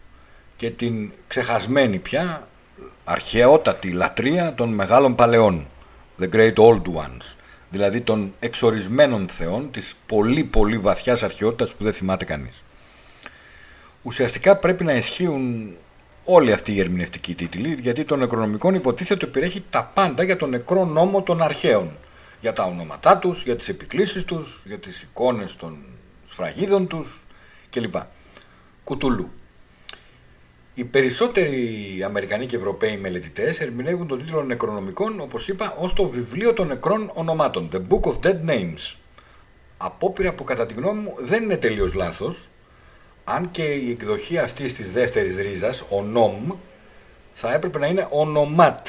S1: και την ξεχασμένη πια αρχαιότατη λατρεία των μεγάλων παλαιών the great old ones, δηλαδή των εξορισμένων θεών της πολύ πολύ βαθιάς αρχαιότητας που δεν θυμάται κανείς. Ουσιαστικά πρέπει να ισχύουν όλοι αυτοί οι ερμηνευτικοί τίτλοι, γιατί το νεκρονομικό υποτίθεται ότι περιέχει τα πάντα για τον νεκρό νόμο των αρχαίων. Για τα ονόματά τους, για τις επικλήσεις τους, για τις εικόνες των σφραγίδων τους κλπ. Κουτουλού. Οι περισσότεροι Αμερικανοί και Ευρωπαίοι μελετητές ερμηνεύουν τον τίτλο νεκρονομικών, όπως είπα, ως το βιβλίο των νεκρών ονομάτων. The Book of Dead Names. Απόπειρα που κατά τη γνώμη μου δεν είναι τελείως λάθος, αν και η εκδοχή αυτής της δεύτερης ρίζας, ο νόμ, θα έπρεπε να είναι ονομάτ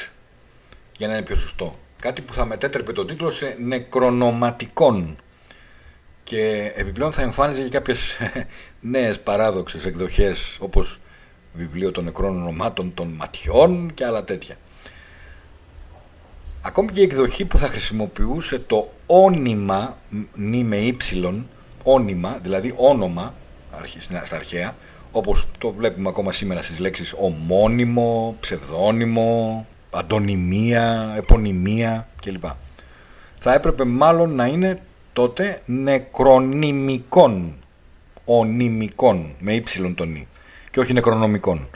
S1: για να είναι πιο σωστό. Κάτι που θα μετέτρεπε τον τίτλο σε νεκρονοματικών. Και επιπλέον θα εμφάνιζε και κάποιες νέες παράδοξες εκδοχές όπως βιβλίο των νεκρών ονομάτων των ματιών και άλλα τέτοια. Ακόμη και η εκδοχή που θα χρησιμοποιούσε το όνειμα, νη με ύψιλον, όνειμα, δηλαδή όνομα στα αρχαία, όπως το βλέπουμε ακόμα σήμερα στις λέξεις ομώνυμο, ψευδόνυμο, αντωνυμία, επωνυμία κλπ. Θα έπρεπε μάλλον να είναι τότε νεκρονυμικών, ονυμικών, με ύψιλον τον νη και όχι νεκρονομικών.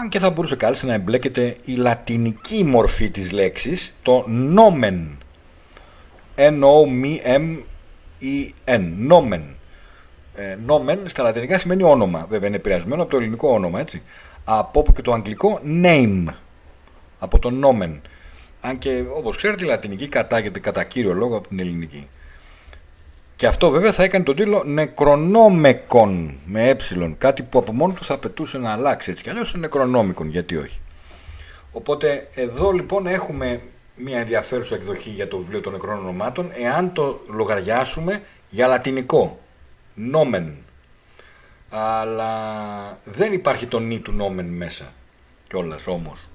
S1: Αν και θα μπορούσε κάλλιστα να εμπλέκεται η λατινική μορφή της λέξης, το nomen. N-O-M-E-N. Nomen. Ε, nomen στα λατινικά σημαίνει όνομα. Βέβαια είναι επηρεασμένο από το ελληνικό όνομα, έτσι. Από όπου και το αγγλικό name. Από το nomen. Αν και όπως ξέρετε η λατινική κατάγεται κατά κύριο λόγο από την ελληνική. Και αυτό βέβαια θα έκανε τον τίτλο Νεκρονόμεκον με ε, κάτι που από μόνο του θα απαιτούσε να αλλάξει έτσι κι αλλιώς Νεκρονόμικον, γιατί όχι. Οπότε εδώ λοιπόν έχουμε μια ενδιαφέρουσα εκδοχή για το βιβλίο των νεκρών ονομάτων εάν το λογαριάσουμε για λατινικό. Νόμεν. Αλλά δεν υπάρχει το νη του νόμεν μέσα κιόλας όμως.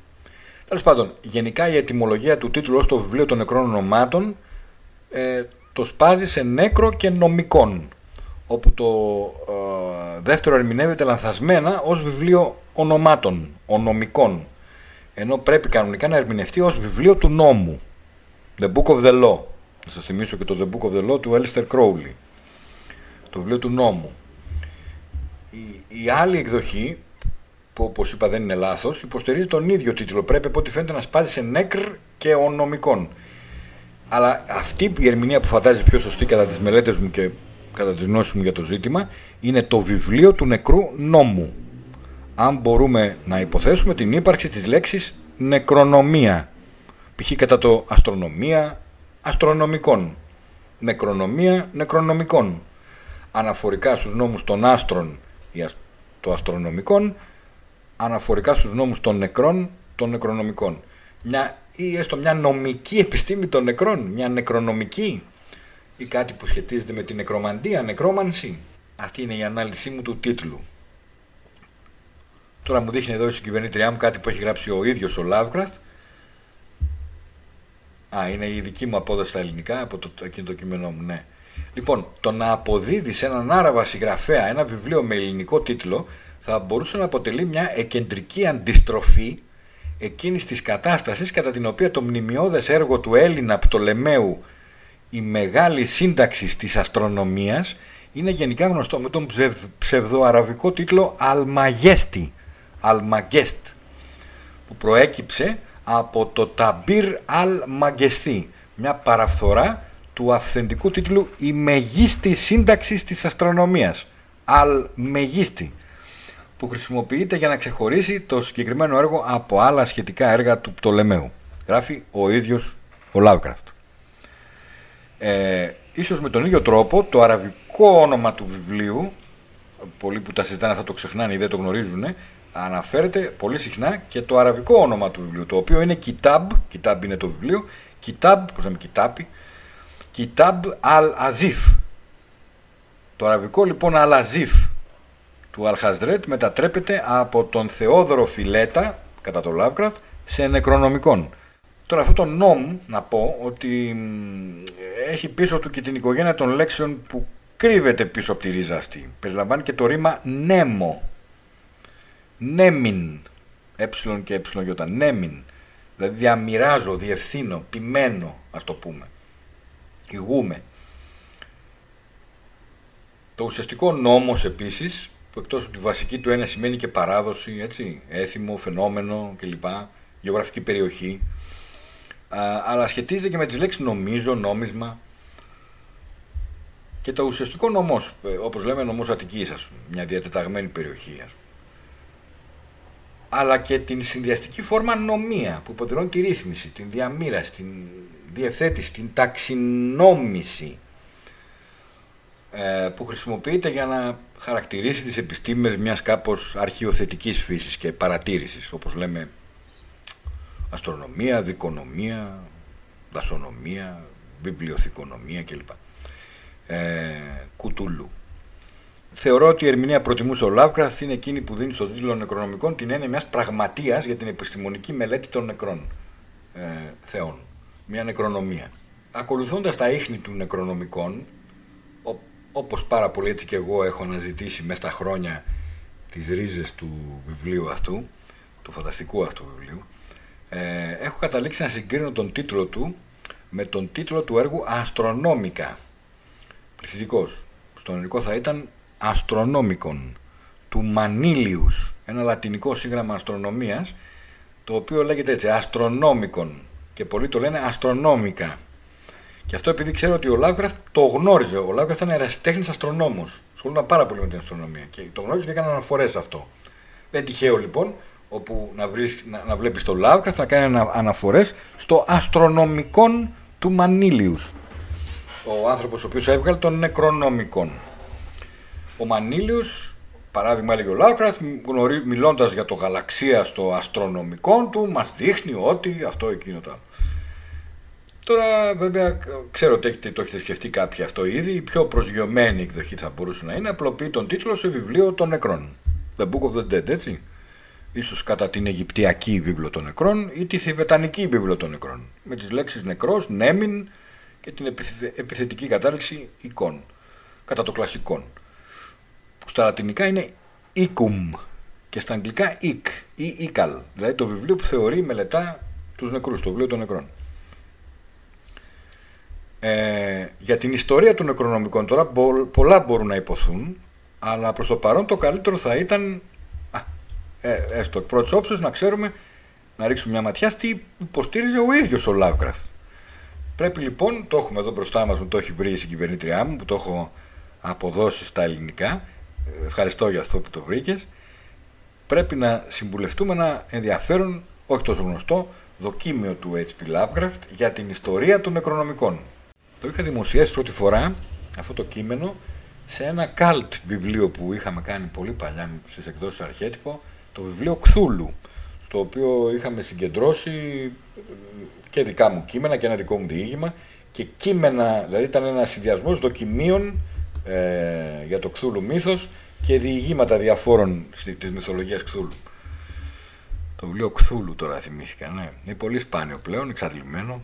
S1: Τέλος πάντων, γενικά η ετοιμολογία του τίτλου ως το βιβλίο των νεκρών ονομάτων ε, το σπάζει σε νέκρο και νομικών όπου το ε, δεύτερο ερμηνεύεται λανθασμένα ως βιβλίο ονομάτων, ονομικών ενώ πρέπει κανονικά να ερμηνευτεί ως βιβλίο του νόμου. The Book of the Law. Να σας θυμίσω και το The Book of the Law του Alistair Crowley. Το βιβλίο του νόμου. Η, η άλλη εκδοχή που όπως είπα δεν είναι λάθος υποστηρίζει τον ίδιο τίτλο. Πρέπει από ό,τι φαίνεται να σπάζει σε νέκρ και ονομικών Αλλά αυτή η ερμηνεία που φαντάζει πιο σωστή κατά τις μελέτες μου και κατά τις γνώσεις μου για το ζήτημα είναι το βιβλίο του νεκρού νόμου. Αν μπορούμε να υποθέσουμε την ύπαρξη της λέξης νεκρονομία. Π.χ. κατά το αστρονομία αστρονομικών. Νεκρονομία νεκρονομικών. Αναφορικά στους νόμους των άστρων ή αστ- των αστρονομικών, αναφορικά στους νόμους των νεκρών των νεκρονομικών. Μια, ή έστω μια νομική επιστήμη των νεκρών, μια νεκρονομική ή κάτι που σχετίζεται με την νεκρομαντία, νεκρόμανση. Αυτή είναι η ανάλυση μου του τίτλου. Τώρα μου δείχνει εδώ η συγκυβερνήτριά μου κάτι που έχει γράψει ο ίδιος ο Lovecraft. Α, είναι η δική μου απόδοση στα ελληνικά από το, εκείνο το κείμενό μου, ναι. Λοιπόν, το να αποδίδει σε έναν Άραβα συγγραφέα ένα βιβλίο με ελληνικό τίτλο θα μπορούσε να αποτελεί μια εκεντρική αντιστροφή εκείνης της κατάστασης κατά την οποία το μνημειώδες έργο του Έλληνα Πτολεμαίου η μεγάλη σύνταξη της αστρονομίας είναι γενικά γνωστό με τον ψευ, ψευδοαραβικό τίτλο Αλμαγέστη Αλμαγκέστ που προέκυψε από το Ταμπίρ Αλ Μαγκεστή μια παραφθορά του αυθεντικού τίτλου «Η μεγίστη σύνταξη της αστρονομίας» Αλ Μεγίστη που χρησιμοποιείται για να ξεχωρίσει το συγκεκριμένο έργο από άλλα σχετικά έργα του Πτολεμαίου. Γράφει ο ίδιος ο Lovecraft. Ε, ίσως με τον ίδιο τρόπο το αραβικό όνομα του βιβλίου, πολλοί που τα συζητάνε αυτά το ξεχνάνε ή δεν το γνωρίζουν, αναφέρεται πολύ συχνά και το αραβικό όνομα του βιβλίου, το οποίο είναι Kitab, Kitab είναι το βιβλίο, Kitab, πώς λέμε Kitabi, Kitab al-Azif. Το αραβικό λοιπόν al-Azif του Αλχαζρέτ μετατρέπεται από τον Θεόδωρο Φιλέτα, κατά το Lovecraft, σε νεκρονομικών. Τώρα αυτό το νόμ να πω ότι μ, έχει πίσω του και την οικογένεια των λέξεων που κρύβεται πίσω από τη ρίζα αυτή. Περιλαμβάνει και το ρήμα νέμο. Νέμιν. Ε και ε γιώτα. Νέμιν. Δηλαδή διαμοιράζω, διευθύνω, ποιμένω, ας το πούμε. Υγούμε. Το ουσιαστικό νόμος επίσης, που εκτός ότι η βασική του έννοια σημαίνει και παράδοση, έτσι, έθιμο, φαινόμενο κλπ, γεωγραφική περιοχή, α, αλλά σχετίζεται και με τις λέξεις νομίζω, νόμισμα και το ουσιαστικό νομός, ε, όπως λέμε νομός Αττικής, ας πούμε, μια διατεταγμένη περιοχή, ας πούμε. αλλά και την συνδυαστική φόρμα νομία που υποδηλώνει τη ρύθμιση, την διαμήραση, την διευθέτηση, την ταξινόμηση ε, που χρησιμοποιείται για να χαρακτηρίσει τις επιστήμες μιας κάπως αρχιοθετικής φύσης και παρατήρησης, όπως λέμε αστρονομία, δικονομία, δασονομία, βιβλιοθηκονομία κλπ. Ε, κουτούλου. Θεωρώ ότι η ερμηνεία προτιμούσε ο Lovecraft είναι εκείνη που δίνει στον τίτλο Νεκρονομικών την έννοια μιας πραγματείας για την επιστημονική μελέτη των νεκρών ε, θεών. Μια νεκρονομία. Ακολουθώντας τα ίχνη του νεκρονομικών, ο, όπως πάρα πολύ έτσι και εγώ έχω αναζητήσει μέσα στα χρόνια τις ρίζες του βιβλίου αυτού, του φανταστικού αυτού βιβλίου, ε, έχω καταλήξει να συγκρίνω τον τίτλο του με τον τίτλο του έργου Αστρονόμικα. Πληθυντικός. Στον ελληνικό θα ήταν Αστρονόμικον του Μανίλιους, ένα λατινικό σύγγραμμα αστρονομίας, το οποίο λέγεται έτσι, Αστρονόμικον και πολλοί το λένε Αστρονόμικα. Και αυτό επειδή ξέρω ότι ο Lovecraft το γνώριζε. Ο Lovecraft ήταν ερασιτέχνης αστρονόμος. Σχολούνταν πάρα πολύ με την αστρονομία και το γνώριζε και έκανε αναφορές σε αυτό. Δεν είναι τυχαίο λοιπόν όπου να, βρεις, να, να βλέπεις το Lovecraft να κάνει ανα, αναφορές στο αστρονομικόν του Μανίλιους. Ο άνθρωπος ο οποίος έβγαλε των νεκρονομικών. Ο Μανίλιος, παράδειγμα έλεγε ο Lovecraft, γνωρί, μιλώντας για το γαλαξία στο αστρονομικό του, μας δείχνει ότι αυτό εκείνο το άλλο. Τώρα, βέβαια, ξέρω ότι έχετε, το έχετε σκεφτεί κάποιοι αυτό ήδη. Η πιο προσγειωμένη εκδοχή θα μπορούσε να είναι απλοποιεί τον τίτλο σε βιβλίο των νεκρών. The Book of the Dead, έτσι. Ίσως κατά την Αιγυπτιακή βίβλο των νεκρών ή τη Θηβετανική βίβλο των νεκρών. Με τις λέξεις νεκρός, νέμιν και την επιθετική κατάληξη εικόν. Κατά το κλασικόν. Που στα λατινικά είναι icum και στα αγγλικά ic ή ical. Δηλαδή το βιβλίο που θεωρεί μελετά τους νεκρούς, το βιβλίο των νεκρών. Ε, για την ιστορία των νεκρονομικών τώρα πολλά μπορούν να υποθούν αλλά προς το παρόν το καλύτερο θα ήταν α, ε, έστω εκ πρώτης όψης να ξέρουμε να ρίξουμε μια ματιά στη υποστήριζε ο ίδιος ο Lovecraft Πρέπει λοιπόν, το έχουμε εδώ μπροστά μας, μου το έχει βρει η συγκυβερνήτριά μου, που το έχω αποδώσει στα ελληνικά. Ε, Ευχαριστώ για αυτό που το βρήκες. Πρέπει να συμβουλευτούμε ένα ενδιαφέρον, όχι τόσο γνωστό, δοκίμιο του H.P. Lovecraft για την ιστορία των νεκρονομικών. Το είχα δημοσιεύσει πρώτη φορά αυτό το κείμενο σε ένα καλτ βιβλίο που είχαμε κάνει πολύ παλιά στις εκδόσεις Αρχέτυπο, το βιβλίο Κθούλου, στο οποίο είχαμε συγκεντρώσει ε, και δικά μου κείμενα και ένα δικό μου διήγημα και κείμενα, δηλαδή ήταν ένας συνδυασμός δοκιμίων ε, για το Κθούλου μύθος και διηγήματα διαφόρων στη- της μυθολογίας Κθούλου. Το βιβλίο Κθούλου τώρα θυμήθηκα, ναι. Είναι πολύ σπάνιο πλέον, εξαντλημένο.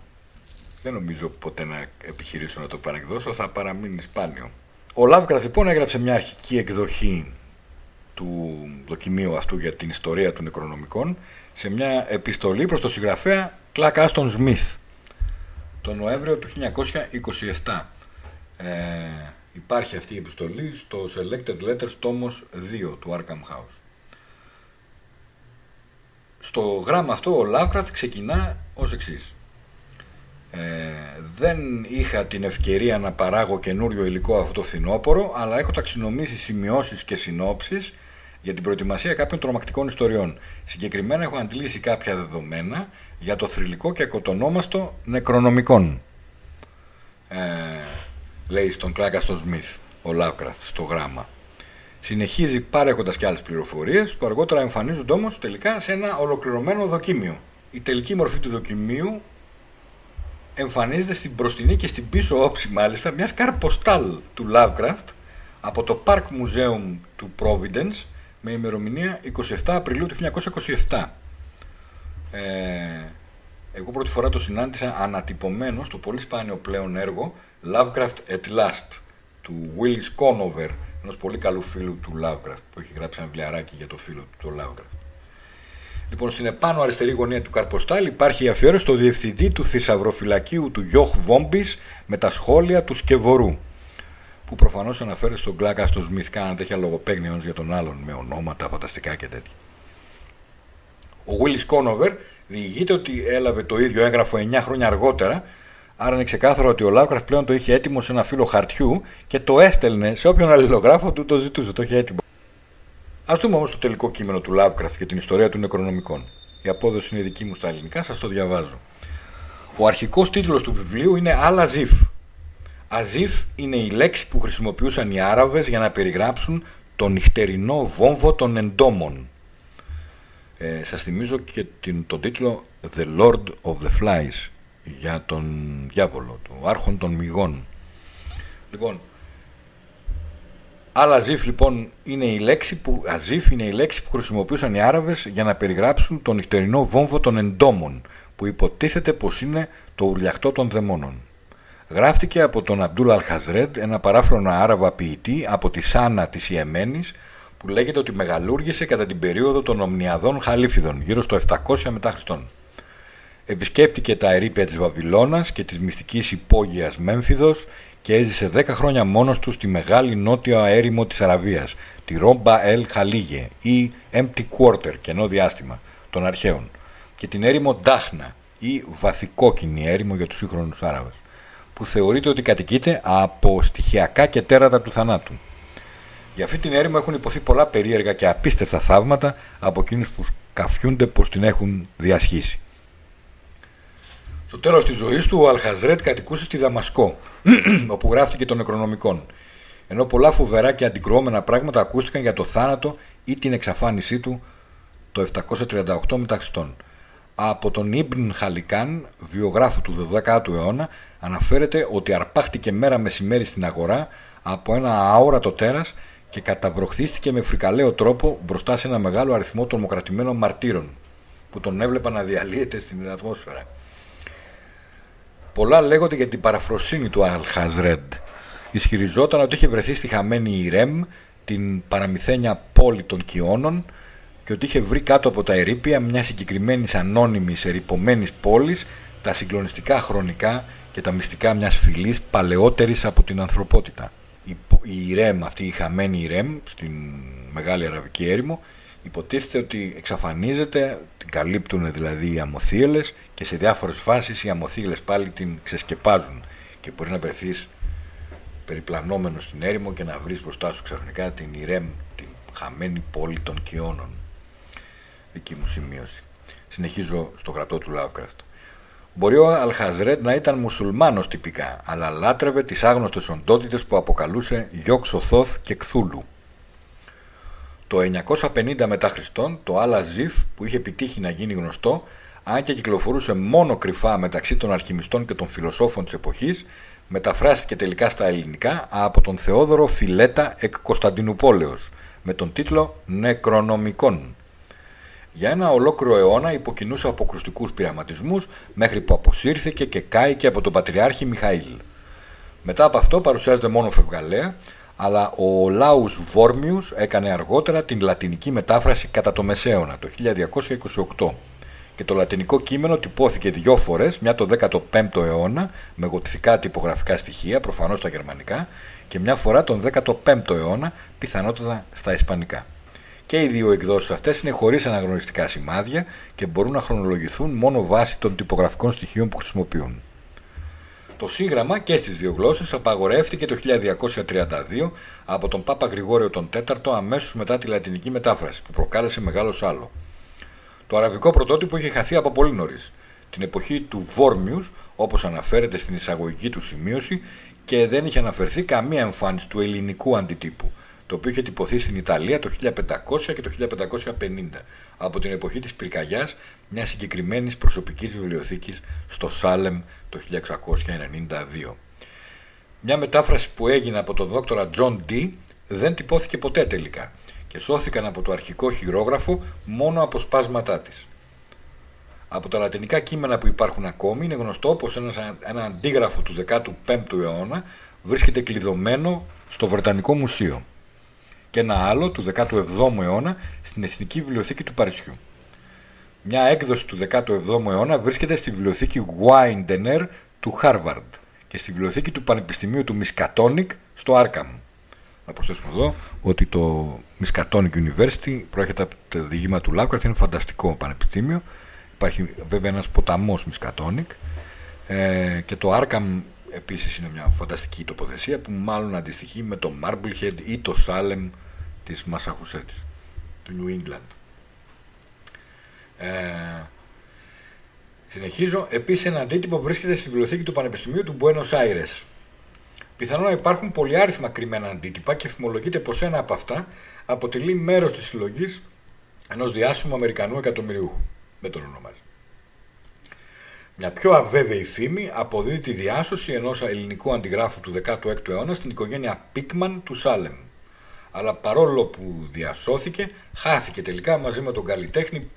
S1: Δεν νομίζω ποτέ να επιχειρήσω να το παρεκδώσω, θα παραμείνει σπάνιο. Ο Lovecraft λοιπόν έγραψε μια αρχική εκδοχή του δοκιμίου αυτού για την ιστορία των νεκρονομικών σε μια επιστολή προς το συγγραφέα Κλάκ Άστον Σμιθ το Νοέμβριο του 1927. Ε, υπάρχει αυτή η επιστολή στο Selected Letters τόμος 2 του Arkham House. Στο γράμμα αυτό ο Lovecraft ξεκινά ως εξής. Ε, δεν είχα την ευκαιρία να παράγω καινούριο υλικό αυτό το φθινόπωρο, αλλά έχω ταξινομήσει σημειώσεις και συνόψεις για την προετοιμασία κάποιων τρομακτικών ιστοριών. Συγκεκριμένα έχω αντλήσει κάποια δεδομένα για το θρηλυκό και ακοτονόμαστο νεκρονομικών. Ε, λέει στον κλάκα στο Σμιθ, ο Lovecraft, στο γράμμα. Συνεχίζει παρέχοντας και άλλες πληροφορίες που αργότερα εμφανίζονται όμως τελικά σε ένα ολοκληρωμένο δοκίμιο. Η τελική μορφή του δοκιμίου εμφανίζεται στην μπροστινή και στην πίσω όψη μάλιστα μια καρποστάλ του Lovecraft από το Park Museum του Providence με ημερομηνία 27 Απριλίου του 1927. Ε, εγώ πρώτη φορά το συνάντησα ανατυπωμένο στο πολύ σπάνιο πλέον έργο Lovecraft at Last του Willis Conover, ενός πολύ καλού φίλου του Lovecraft που έχει γράψει ένα βιβλιαράκι για το φίλο του το Lovecraft. Λοιπόν, στην επάνω αριστερή γωνία του Καρποστάλ υπάρχει η αφιέρωση στο διευθυντή του θησαυροφυλακίου του Γιώχ Βόμπης με τα σχόλια του Σκεβορού. Που προφανώς αναφέρεται στον Κλάκα στο Σμιθ, κάναν τέτοια λογοπαίγνια ένας για τον άλλον με ονόματα φανταστικά και τέτοια. Ο Willis Conover διηγείται ότι έλαβε το ίδιο έγγραφο 9 χρόνια αργότερα, άρα είναι ξεκάθαρο ότι ο Lovecraft πλέον το είχε έτοιμο σε ένα φύλλο χαρτιού και το έστελνε σε όποιον αλληλογράφο του το ζητούσε, το είχε έτοιμο. Α δούμε όμως το τελικό κείμενο του Lovecraft και την ιστορία του νεκρονομικών. Η απόδοση είναι δική μου στα ελληνικά, σας το διαβάζω. Ο αρχικός τίτλος του βιβλίου είναι Αλ-Αζίφ. Αζίφ είναι η λέξη που χρησιμοποιούσαν οι Άραβες για να περιγράψουν το νυχτερινό βόμβο των εντόμων. Ε, σας θυμίζω και την, τον τίτλο The Lord of the Flies για τον διάβολο, το άρχον των μυγών. Λοιπόν, Αλ-Αζίφ λοιπόν είναι η λέξη που, Αζίφ είναι η λέξη που χρησιμοποιούσαν οι Άραβες για να περιγράψουν τον νυχτερινό βόμβο των εντόμων που υποτίθεται πως είναι το ουρλιαχτό των δαιμόνων. Γράφτηκε από τον Αμπτούλ Αλχαζρέντ, ένα παράφρονα Άραβα ποιητή από τη Σάνα της Ιεμένης που λέγεται ότι μεγαλούργησε κατά την περίοδο των Ομνιαδών Χαλίφιδων γύρω στο 700 μετά Χριστόν. Επισκέπτηκε τα ερήπια της Βαβυλώνας και της μυστικής υπόγειας Μέμφυδος και έζησε 10 χρόνια μόνος του στη μεγάλη νότια έρημο της Αραβίας, τη Ρόμπα Ελ Χαλίγε ή Empty Quarter, κενό διάστημα, των αρχαίων, και την έρημο Ντάχνα ή βαθικόκινη έρημο για τους σύγχρονους Άραβες, που θεωρείται ότι κατοικείται από στοιχειακά και τέρατα του θανάτου. Για αυτή την έρημο έχουν υποθεί πολλά περίεργα και απίστευτα θαύματα από εκείνους που καφιούνται πως την έχουν διασχίσει. Στο τέλος της ζωής του, ο Αλχαζρέτ κατοικούσε στη Δαμασκό, όπου γράφτηκε των νεκρονομικών. Ενώ πολλά φοβερά και αντικρουόμενα πράγματα ακούστηκαν για το θάνατο ή την εξαφάνισή του το 738 μετά Χριστόν. Από τον Ιμπν Χαλικάν, βιογράφο του 12ου αιώνα, αναφέρεται ότι αρπάχτηκε μέρα μεσημέρι στην αγορά από ένα αόρατο τέρας και καταβροχθίστηκε με φρικαλαίο τρόπο μπροστά σε ένα μεγάλο αριθμό τρομοκρατημένων μαρτύρων που τον έβλεπαν να διαλύεται στην ατμόσφαιρα. Πολλά λέγονται για την παραφροσύνη του Αλχαζρέντ. Ισχυριζόταν ότι είχε βρεθεί στη χαμένη Ιρέμ, την παραμυθένια πόλη των Κιόνων, και ότι είχε βρει κάτω από τα ερήπια μια συγκεκριμένη ανώνυμης ερυπωμένης πόλης τα συγκλονιστικά χρονικά και τα μυστικά μιας φυλής παλαιότερης από την ανθρωπότητα. Η, η Ιρέμ, αυτή η χαμένη Ιρέμ, στην Μεγάλη Αραβική Έρημο, Υποτίθεται ότι εξαφανίζεται, την καλύπτουν δηλαδή οι αμοθίελες και σε διάφορες φάσεις οι αμοθίελες πάλι την ξεσκεπάζουν και μπορεί να βρεθείς περιπλανόμενος στην έρημο και να βρεις μπροστά σου ξαφνικά την Ιρέμ, την χαμένη πόλη των Κιόνων. Δική μου σημείωση. Συνεχίζω στο γραπτό του Lovecraft. Μπορεί ο Αλχαζρέτ να ήταν μουσουλμάνος τυπικά, αλλά λάτρευε τις άγνωστες οντότητες που αποκαλούσε Γιόξο Θόθ και Κθούλου. Το 950 μετά Χριστόν, το Άλλα Ζιφ που είχε επιτύχει να γίνει γνωστό, αν και κυκλοφορούσε μόνο κρυφά μεταξύ των αλχημιστών και των φιλοσόφων της εποχής, μεταφράστηκε τελικά στα ελληνικά από τον Θεόδωρο Φιλέτα εκ Κωνσταντινούπολεως, με τον τίτλο «Νεκρονομικών». Για ένα ολόκληρο αιώνα υποκινούσε αποκρουστικούς πειραματισμούς μέχρι που αποσύρθηκε και κάηκε από τον Πατριάρχη Μιχαήλ. Μετά από αυτό παρουσιάζεται μόνο φευγαλέα, αλλά ο Λάους Βόρμιους έκανε αργότερα την λατινική μετάφραση κατά το Μεσαίωνα το 1228 και το λατινικό κείμενο τυπώθηκε δύο φορές, μια το 15ο αιώνα με γοτθικά τυπογραφικά στοιχεία, προφανώς στα γερμανικά, και μια φορά τον 15ο αιώνα, πιθανότατα στα ισπανικά. Και οι δύο εκδόσεις αυτές είναι χωρίς αναγνωριστικά σημάδια και μπορούν να χρονολογηθούν μόνο βάσει των τυπογραφικών στοιχείων που χρησιμοποιούν. Το σύγγραμμα και στις δύο γλώσσες απαγορεύτηκε το 1232 από τον Πάπα Γρηγόριο τον IV αμέσως μετά τη λατινική μετάφραση που προκάλεσε μεγάλο σάλο. Το αραβικό πρωτότυπο είχε χαθεί από πολύ νωρίς, την εποχή του Βόρμιους, όπως αναφέρεται στην εισαγωγική του σημείωση και δεν είχε αναφερθεί καμία εμφάνιση του ελληνικού αντιτύπου, το οποίο είχε τυπωθεί στην Ιταλία το 1500 και το 1550, από την εποχή της πυρκαγιάς μιας συγκεκριμένης προσωπικής βιβλιοθήκης στο Σάλεμ το 1692. Μια μετάφραση που έγινε από τον δόκτορα Τζον Ντι δεν τυπώθηκε ποτέ τελικά και σώθηκαν από το αρχικό χειρόγραφο μόνο από σπάσματά της. Από τα λατινικά κείμενα που υπάρχουν ακόμη είναι γνωστό πως ένας, ένα αντίγραφο του 15ου αιώνα βρίσκεται κλειδωμένο στο Βρετανικό Μουσείο και ένα άλλο του 17ου αιώνα στην Εθνική Βιβλιοθήκη του Παρισιού. Μια έκδοση του 17ου αιώνα βρίσκεται στη βιβλιοθήκη Widener του Harvard και στη βιβλιοθήκη του Πανεπιστημίου του Miskatonic στο Άρκαμ. Να προσθέσουμε εδώ ότι το Miskatonic University προέρχεται από το διήγημα του Lovecraft, είναι φανταστικό πανεπιστήμιο. Υπάρχει βέβαια ένας ποταμός Miskatonic ε, και το Arkham επίσης είναι μια φανταστική τοποθεσία που μάλλον αντιστοιχεί με το Marblehead ή το Salem της Massachusetts, του New England. Ε, συνεχίζω. Επίσης ένα αντίτυπο βρίσκεται στη βιβλιοθήκη του Πανεπιστημίου του Buenos Aires. Πιθανόν να υπάρχουν πολυάριθμα κρυμμένα αντίτυπα και φημολογείται πως ένα από αυτά αποτελεί μέρος της συλλογής ενός διάσημου Αμερικανού εκατομμυριούχου. Δεν τον ονομάζει. Μια πιο αβέβαιη φήμη αποδίδει τη διάσωση ενός ελληνικού αντιγράφου του 16ου αιώνα στην οικογένεια Πίκμαν του Σάλεμ. Αλλά παρόλο που διασώθηκε, χάθηκε τελικά μαζί με τον καλλιτέχνη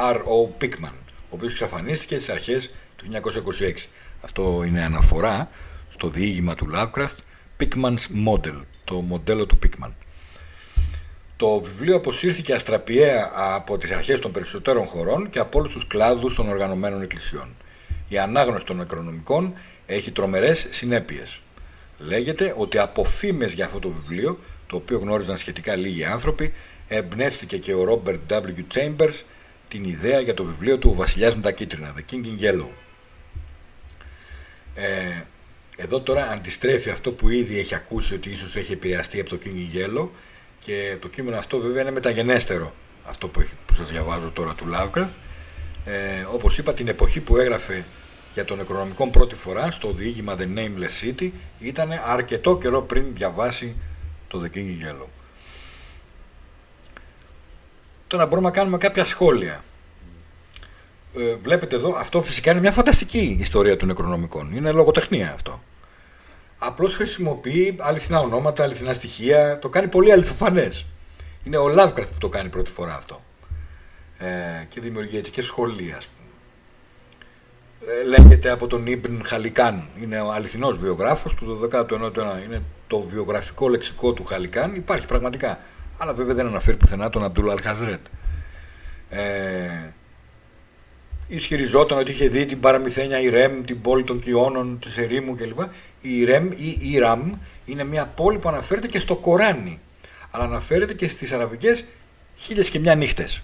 S1: R.O. Pickman, ο οποίος εξαφανίστηκε στις αρχές του 1926. Αυτό είναι αναφορά στο διήγημα του Lovecraft Pickman's Model, το μοντέλο του Pickman. Το βιβλίο αποσύρθηκε αστραπιαία από τις αρχές των περισσότερων χωρών και από όλους τους κλάδους των οργανωμένων εκκλησιών. Η ανάγνωση των νεκρονομικών έχει τρομερές συνέπειες. Λέγεται ότι από φήμες για αυτό το βιβλίο, το οποίο γνώριζαν σχετικά λίγοι άνθρωποι, εμπνεύστηκε και ο Robert W. Chambers την ιδέα για το βιβλίο του «Ο Βασιλιάς με τα κίτρινα», The King in Yellow. Ε, εδώ τώρα αντιστρέφει αυτό που ήδη έχει ακούσει ότι ίσως έχει επηρεαστεί από το King in Yellow και το κείμενο αυτό βέβαια είναι μεταγενέστερο αυτό που, έχει, που σας διαβάζω τώρα του Lovecraft ε, όπως είπα την εποχή που έγραφε για τον οικονομικό πρώτη φορά στο διήγημα The Nameless City ήταν αρκετό καιρό πριν διαβάσει το The King in Yellow. Τώρα μπορούμε να κάνουμε κάποια σχόλια. Ε, βλέπετε εδώ, αυτό φυσικά είναι μια φανταστική ιστορία των νεκρονομικών. Είναι λογοτεχνία αυτό. Απλώς χρησιμοποιεί αληθινά ονόματα, αληθινά στοιχεία. Το κάνει πολύ αληθοφανές. Είναι ο Lovecraft που το κάνει πρώτη φορά αυτό. Ε, και δημιουργεί έτσι και σχολεία, ας πούμε. Ε, λέγεται από τον Ιμπν Χαλικάν. Είναι ο αληθινός βιογράφος του 19ου αιώνα. Είναι το βιογραφικό λεξικό του Χαλικάν. Υπάρχει πραγματικά. Αλλά βέβαια δεν αναφέρει πουθενά τον Αμπτούλ Αλχαζρέτ. Ε, ισχυριζόταν ότι είχε δει την παραμυθένια Ιρέμ, την πόλη των Κιόνων, τη Ερήμου κλπ. Η Ιρέμ ή Ιραμ είναι μια πόλη που αναφέρεται και στο Κοράνι, αλλά αναφέρεται και στις αραβικές χίλιες και μια νύχτες.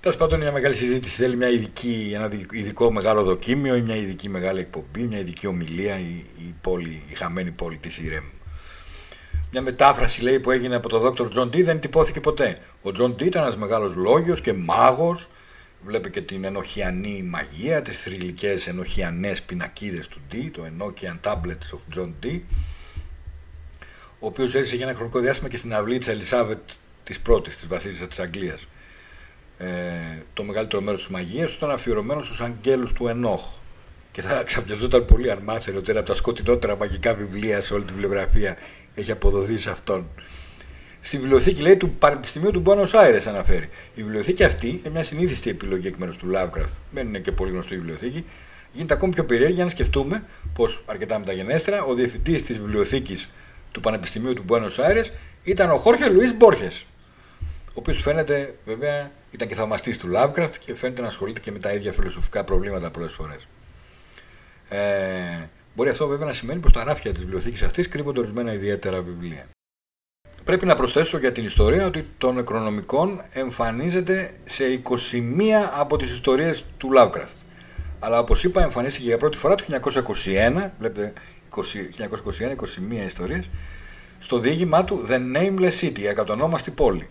S1: Τέλος πάντων, είναι μια μεγάλη συζήτηση. Θέλει μια ειδική, ένα ειδικό μεγάλο δοκίμιο ή μια ειδική μεγάλη εκπομπή, μια ειδική ομιλία η, η, πόλη, η χαμένη πόλη της Ιρέμ. Μια μετάφραση λέει που έγινε από τον Δόκτωρ Τζον Ντί δεν τυπώθηκε ποτέ. Ο Τζον Ντί ήταν ένας μεγάλος λόγιος και μάγος. Βλέπει και την ενοχιανή μαγεία, τις θρυλικές ενοχιανές πινακίδες του Ντί, The Enochian Tablets of John Dee, ο οποίος έζησε για ένα χρονικό διάστημα και στην αυλή τη Ελισάβετ της πρώτης, της βασίλισσα της Αγγλίας ε, το μεγαλύτερο μέρος της μαγείας ήταν αφιερωμένο στους αγγέλους του Ενόχ και θα ξαφνιαζόταν πολύ αν μάθαινε ότι ένα από τα σκοτεινότερα μαγικά βιβλία σε όλη τη βιβλιογραφία έχει αποδοθεί σε αυτόν. Στη βιβλιοθήκη λέει του Πανεπιστημίου του Buenos Aires αναφέρει. Η βιβλιοθήκη αυτή είναι μια συνήθιστη επιλογή εκ μέρους του Lovecraft. Δεν είναι και πολύ γνωστή η βιβλιοθήκη. Γίνεται ακόμη πιο περίεργη αν σκεφτούμε πως αρκετά μεταγενέστερα ο διευθυντής της βιβλιοθήκης του Πανεπιστημίου του Buenos Aires ήταν ο Χόρχε Λουί Μπόρχε. Ο οποίος φαίνεται βέβαια ήταν και θαυμαστής του Lovecraft και φαίνεται να ασχολείται και με τα ίδια φιλοσοφικά προβλήματα πολλές φορές. Ε, μπορεί αυτό βέβαια να σημαίνει πως στα ράφια της βιβλιοθήκης αυτής κρύβονται ορισμένα ιδιαίτερα βιβλία. Πρέπει να προσθέσω για την ιστορία ότι το Νεκρονομικών εμφανίζεται σε 21 από τις ιστορίες του Lovecraft. Αλλά όπως είπα εμφανίστηκε για πρώτη φορά το 1921, βλέπετε 1921, 21 ιστορίες, στο διήγημά του The Nameless City, η ακατονόμαστη πόλη.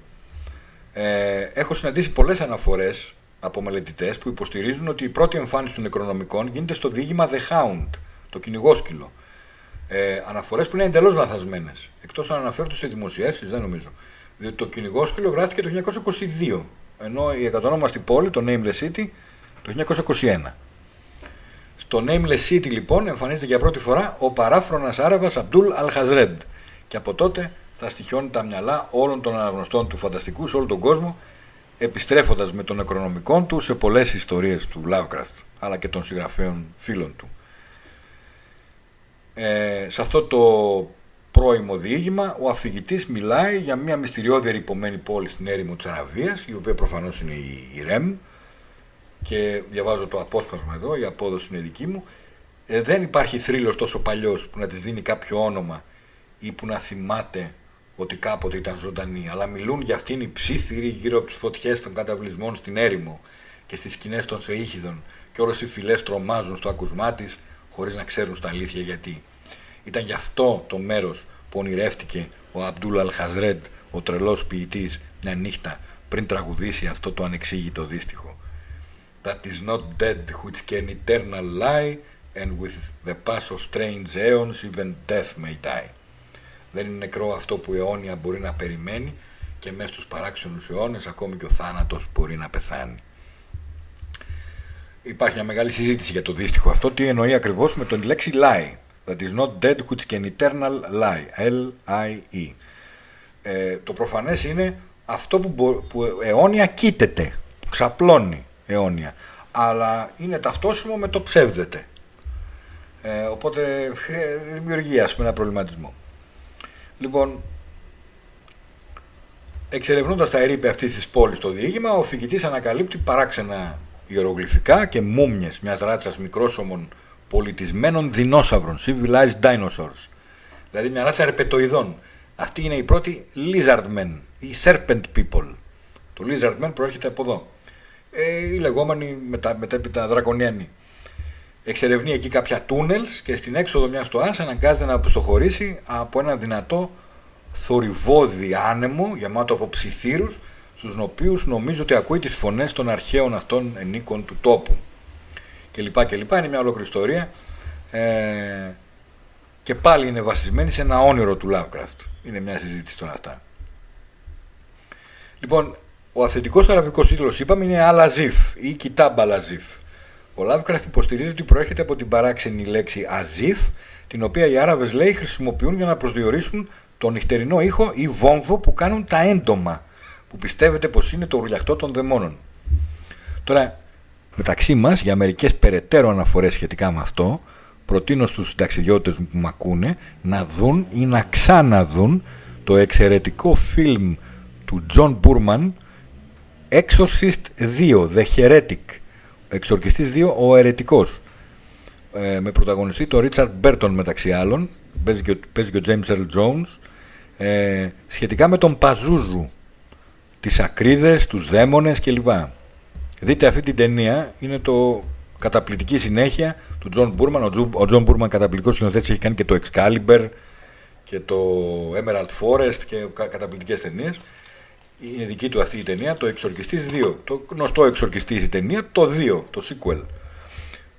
S1: Ε, έχω συναντήσει πολλές αναφορές από μελετητές που υποστηρίζουν ότι η πρώτη εμφάνιση των νεκρονομικών γίνεται στο διήγημα The Hound, το κυνηγόσκυλο. Ε, αναφορές που είναι εντελώς λανθασμένες. Εκτός αν αναφέρονται σε δημοσιεύσεις, δεν νομίζω. Διότι το κυνηγόσκυλο γράφτηκε το 1922, ενώ η εκατονόμαστη πόλη, το Nameless City, το 1921. Στο Nameless City λοιπόν εμφανίζεται για πρώτη φορά ο παράφρονας Άραβας Αμπτούλ Αλχαζρέντ και από τότε θα στοιχιώνει τα μυαλά όλων των αναγνωστών του φανταστικού σε όλο τον κόσμο, επιστρέφοντας με τον νεκρονομικό του σε πολλές ιστορίες του Lovecraft, αλλά και των συγγραφέων φίλων του. Ε, σε αυτό το πρώιμο διήγημα, ο αφηγητής μιλάει για μια μυστηριώδη ερυπωμένη πόλη στην έρημο της Αραβίας, η οποία προφανώς είναι η Ρεμ, και διαβάζω το απόσπασμα εδώ, η απόδοση είναι δική μου, ε, δεν υπάρχει θρύλος τόσο παλιός που να της δίνει κάποιο όνομα ή που να θυμάται ότι κάποτε ήταν ζωντανή, αλλά μιλούν για αυτήν οι ψήθυροι γύρω από τις φωτιές των καταβλισμών στην έρημο και στις σκηνές των Σεήχιδων, και όλες οι φυλές τρομάζουν στο ακουσμά της, χωρίς να ξέρουν στα αλήθεια γιατί. Ήταν γι' αυτό το μέρος που ονειρεύτηκε ο Αμπτούλ Αλχαζρέντ, ο τρελός ποιητής, μια νύχτα πριν τραγουδήσει αυτό το ανεξήγητο δίστιχο. That is not dead which can eternal lie, and with the pass of strange aeons even death may die. Δεν είναι νεκρό αυτό που αιώνια μπορεί να περιμένει και μέσα στους παράξενους αιώνες ακόμη και ο θάνατος μπορεί να πεθάνει. Υπάρχει μια μεγάλη συζήτηση για το δίστιχο αυτό. Τι εννοεί ακριβώς με τον λέξη lie. That is not dead which can eternal lie. L-I-E. Ε, το προφανές είναι αυτό που, που αιώνια κοίταται, ξαπλώνει αιώνια. Αλλά είναι ταυτόσιμο με το ψεύδεται. Ε, οπότε ε, δημιουργεί ας πούμε ένα προβληματισμό. Λοιπόν, εξερευνώντας τα ερήπια αυτής της πόλης στο διήγημα, ο φοιτητής ανακαλύπτει παράξενα ιερογλυφικά και μούμιες μιας ράτσας μικρόσωμων πολιτισμένων δεινόσαυρων, civilized dinosaurs. Δηλαδή μια ράτσα ερπετοειδών. Αυτή είναι η πρώτη lizard men, οι serpent people. Το lizard men προέρχεται από εδώ. Ε, οι λεγόμενοι μετα, μετέπειτα δρακονιανοί εξερευνεί εκεί κάποια τούνελς και στην έξοδο μιας στοάς αναγκάζεται να αποστοχωρήσει από ένα δυνατό θορυβόδι άνεμο γεμάτο από ψιθύρους στους οποίους νομίζω ότι ακούει τις φωνές των αρχαίων αυτών ενίκων του τόπου. Και λοιπά και λοιπά είναι μια ολόκληρη ιστορία ε, και πάλι είναι βασισμένη σε ένα όνειρο του Lovecraft είναι μια συζήτηση των αυτά. Λοιπόν ο αυθεντικός αραβικός τίτλος είπαμε είναι Αλαζίφ ή Κιτάμπ Αλαζίφ. Ο Lovecraft υποστηρίζει ότι προέρχεται από την παράξενη λέξη αζίφ, την οποία οι Άραβες λέει χρησιμοποιούν για να προσδιορίσουν τον νυχτερινό ήχο ή βόμβο που κάνουν τα έντομα, που πιστεύετε πως είναι το ουρλιαχτό των δαιμόνων. Τώρα, μεταξύ μας, για μερικές περαιτέρω αναφορές σχετικά με αυτό, προτείνω στους συνταξιδιώτες που με ακούνε να δουν ή να ξαναδούν το εξαιρετικό φιλμ του John Boorman Exorcist 2, The Heretic Εξορκιστής 2, ο Αιρετικός. Ε, με πρωταγωνιστή τον Ρίτσαρντ Μπέρτον μεταξύ άλλων. Παίζει και, παίζει και ο James Earl Jones. Ε, σχετικά με τον Παζούζου τις ακρίδες, τους δαίμονες κλπ. Δείτε αυτή την ταινία, είναι το καταπληκτική συνέχεια του Τζον Μπούρμαν. Ο, Τζο- ο Τζον Μπούρμαν καταπληκτικός σκηνοθέτης έχει κάνει και το Excalibur και το Emerald Forest και κα- καταπληκτικές ταινίες. Είναι δική του αυτή η ταινία, το Εξορκιστής 2. Το γνωστό Εξορκιστής η ταινία, το 2, το sequel.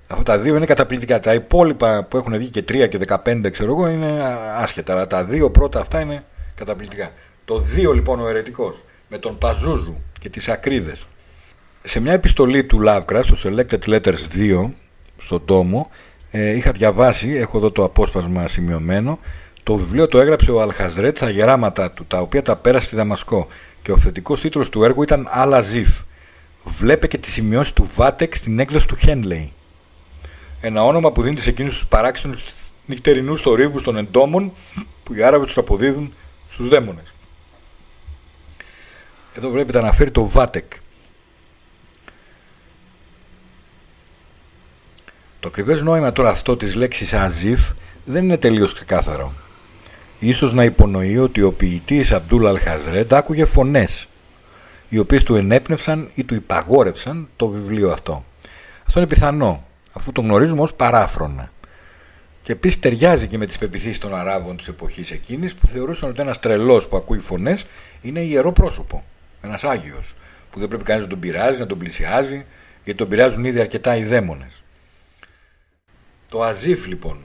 S1: Αυτά τα δύο είναι καταπληκτικά. Τα υπόλοιπα που έχουν βγει και 3 και 15 ξέρω εγώ είναι α, άσχετα. Αλλά τα δύο πρώτα αυτά είναι καταπληκτικά. Το 2 λοιπόν ο αιρετικός με τον Παζούζου και τις ακρίδες. Σε μια επιστολή του Lovecraft στο Selected Letters 2 στον τόμο ε, είχα διαβάσει, έχω εδώ το απόσπασμα σημειωμένο το βιβλίο το έγραψε ο Αλχαζρέτ στα γεράματα του τα οποία τα πέρασε στη Δαμασκό και ο θετικός τίτλος του έργου ήταν Άλλα Ζιφ. Βλέπε και τη σημειώση του Βάτεκ στην έκδοση του Χένλεϊ. Ένα όνομα που δίνεται σε εκείνους τους παράξενους νυχτερινούς θορύβους των εντόμων που οι Άραβες τους αποδίδουν στους δαίμονες. Εδώ βλέπετε αναφέρει το Βάτεκ. Το ακριβές νόημα τώρα αυτό της λέξης αζίφ δεν είναι τελείως ξεκάθαρο. Ίσως να υπονοεί ότι ο ποιητής Αμπτούλ Αλχαζρέντ άκουγε φωνές οι οποίες του ενέπνευσαν ή του υπαγόρευσαν το βιβλίο αυτό. Αυτό είναι πιθανό, αφού το γνωρίζουμε ως παράφρονα. Και επίσης ταιριάζει και με τις πεπιθήσεις των Αράβων της εποχής εκείνης που θεωρούσαν ότι ένας τρελός που ακούει φωνές είναι ιερό πρόσωπο, ένας Άγιος, που δεν πρέπει κανείς να τον πειράζει, να τον πλησιάζει, γιατί τον πειράζουν ήδη αρκετά οι δαίμονες. Το Αζίφ λοιπόν.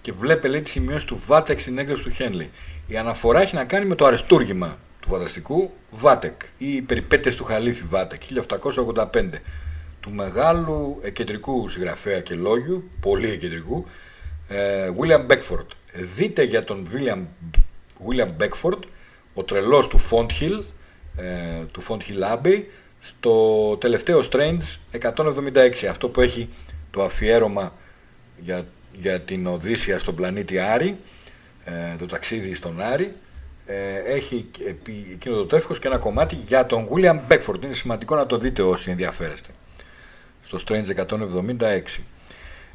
S1: Και βλέπε λέει τη σημειώση του Βάτεκ στην έκδοση του Χένλι. Η αναφορά έχει να κάνει με το αριστούργημα του φανταστικού Βάτεκ ή οι περιπέτειες του Χαλίφη Βάτεκ 1885 του μεγάλου εκεντρικού συγγραφέα και λόγιου, πολύ εκεντρικού, ε, William Beckford. Δείτε για τον William, William Beckford, ο τρελός του Fonthill, ε, του Fonthill Abbey, στο τελευταίο Strange 176, αυτό που έχει το αφιέρωμα για, για την Οδύσσια στον πλανήτη Άρη, ε, το ταξίδι στον Άρη, ε, έχει επί- εκείνο το τεύχος και ένα κομμάτι για τον William Beckford. Είναι σημαντικό να το δείτε όσοι ενδιαφέρεστε. Στο Strange 176.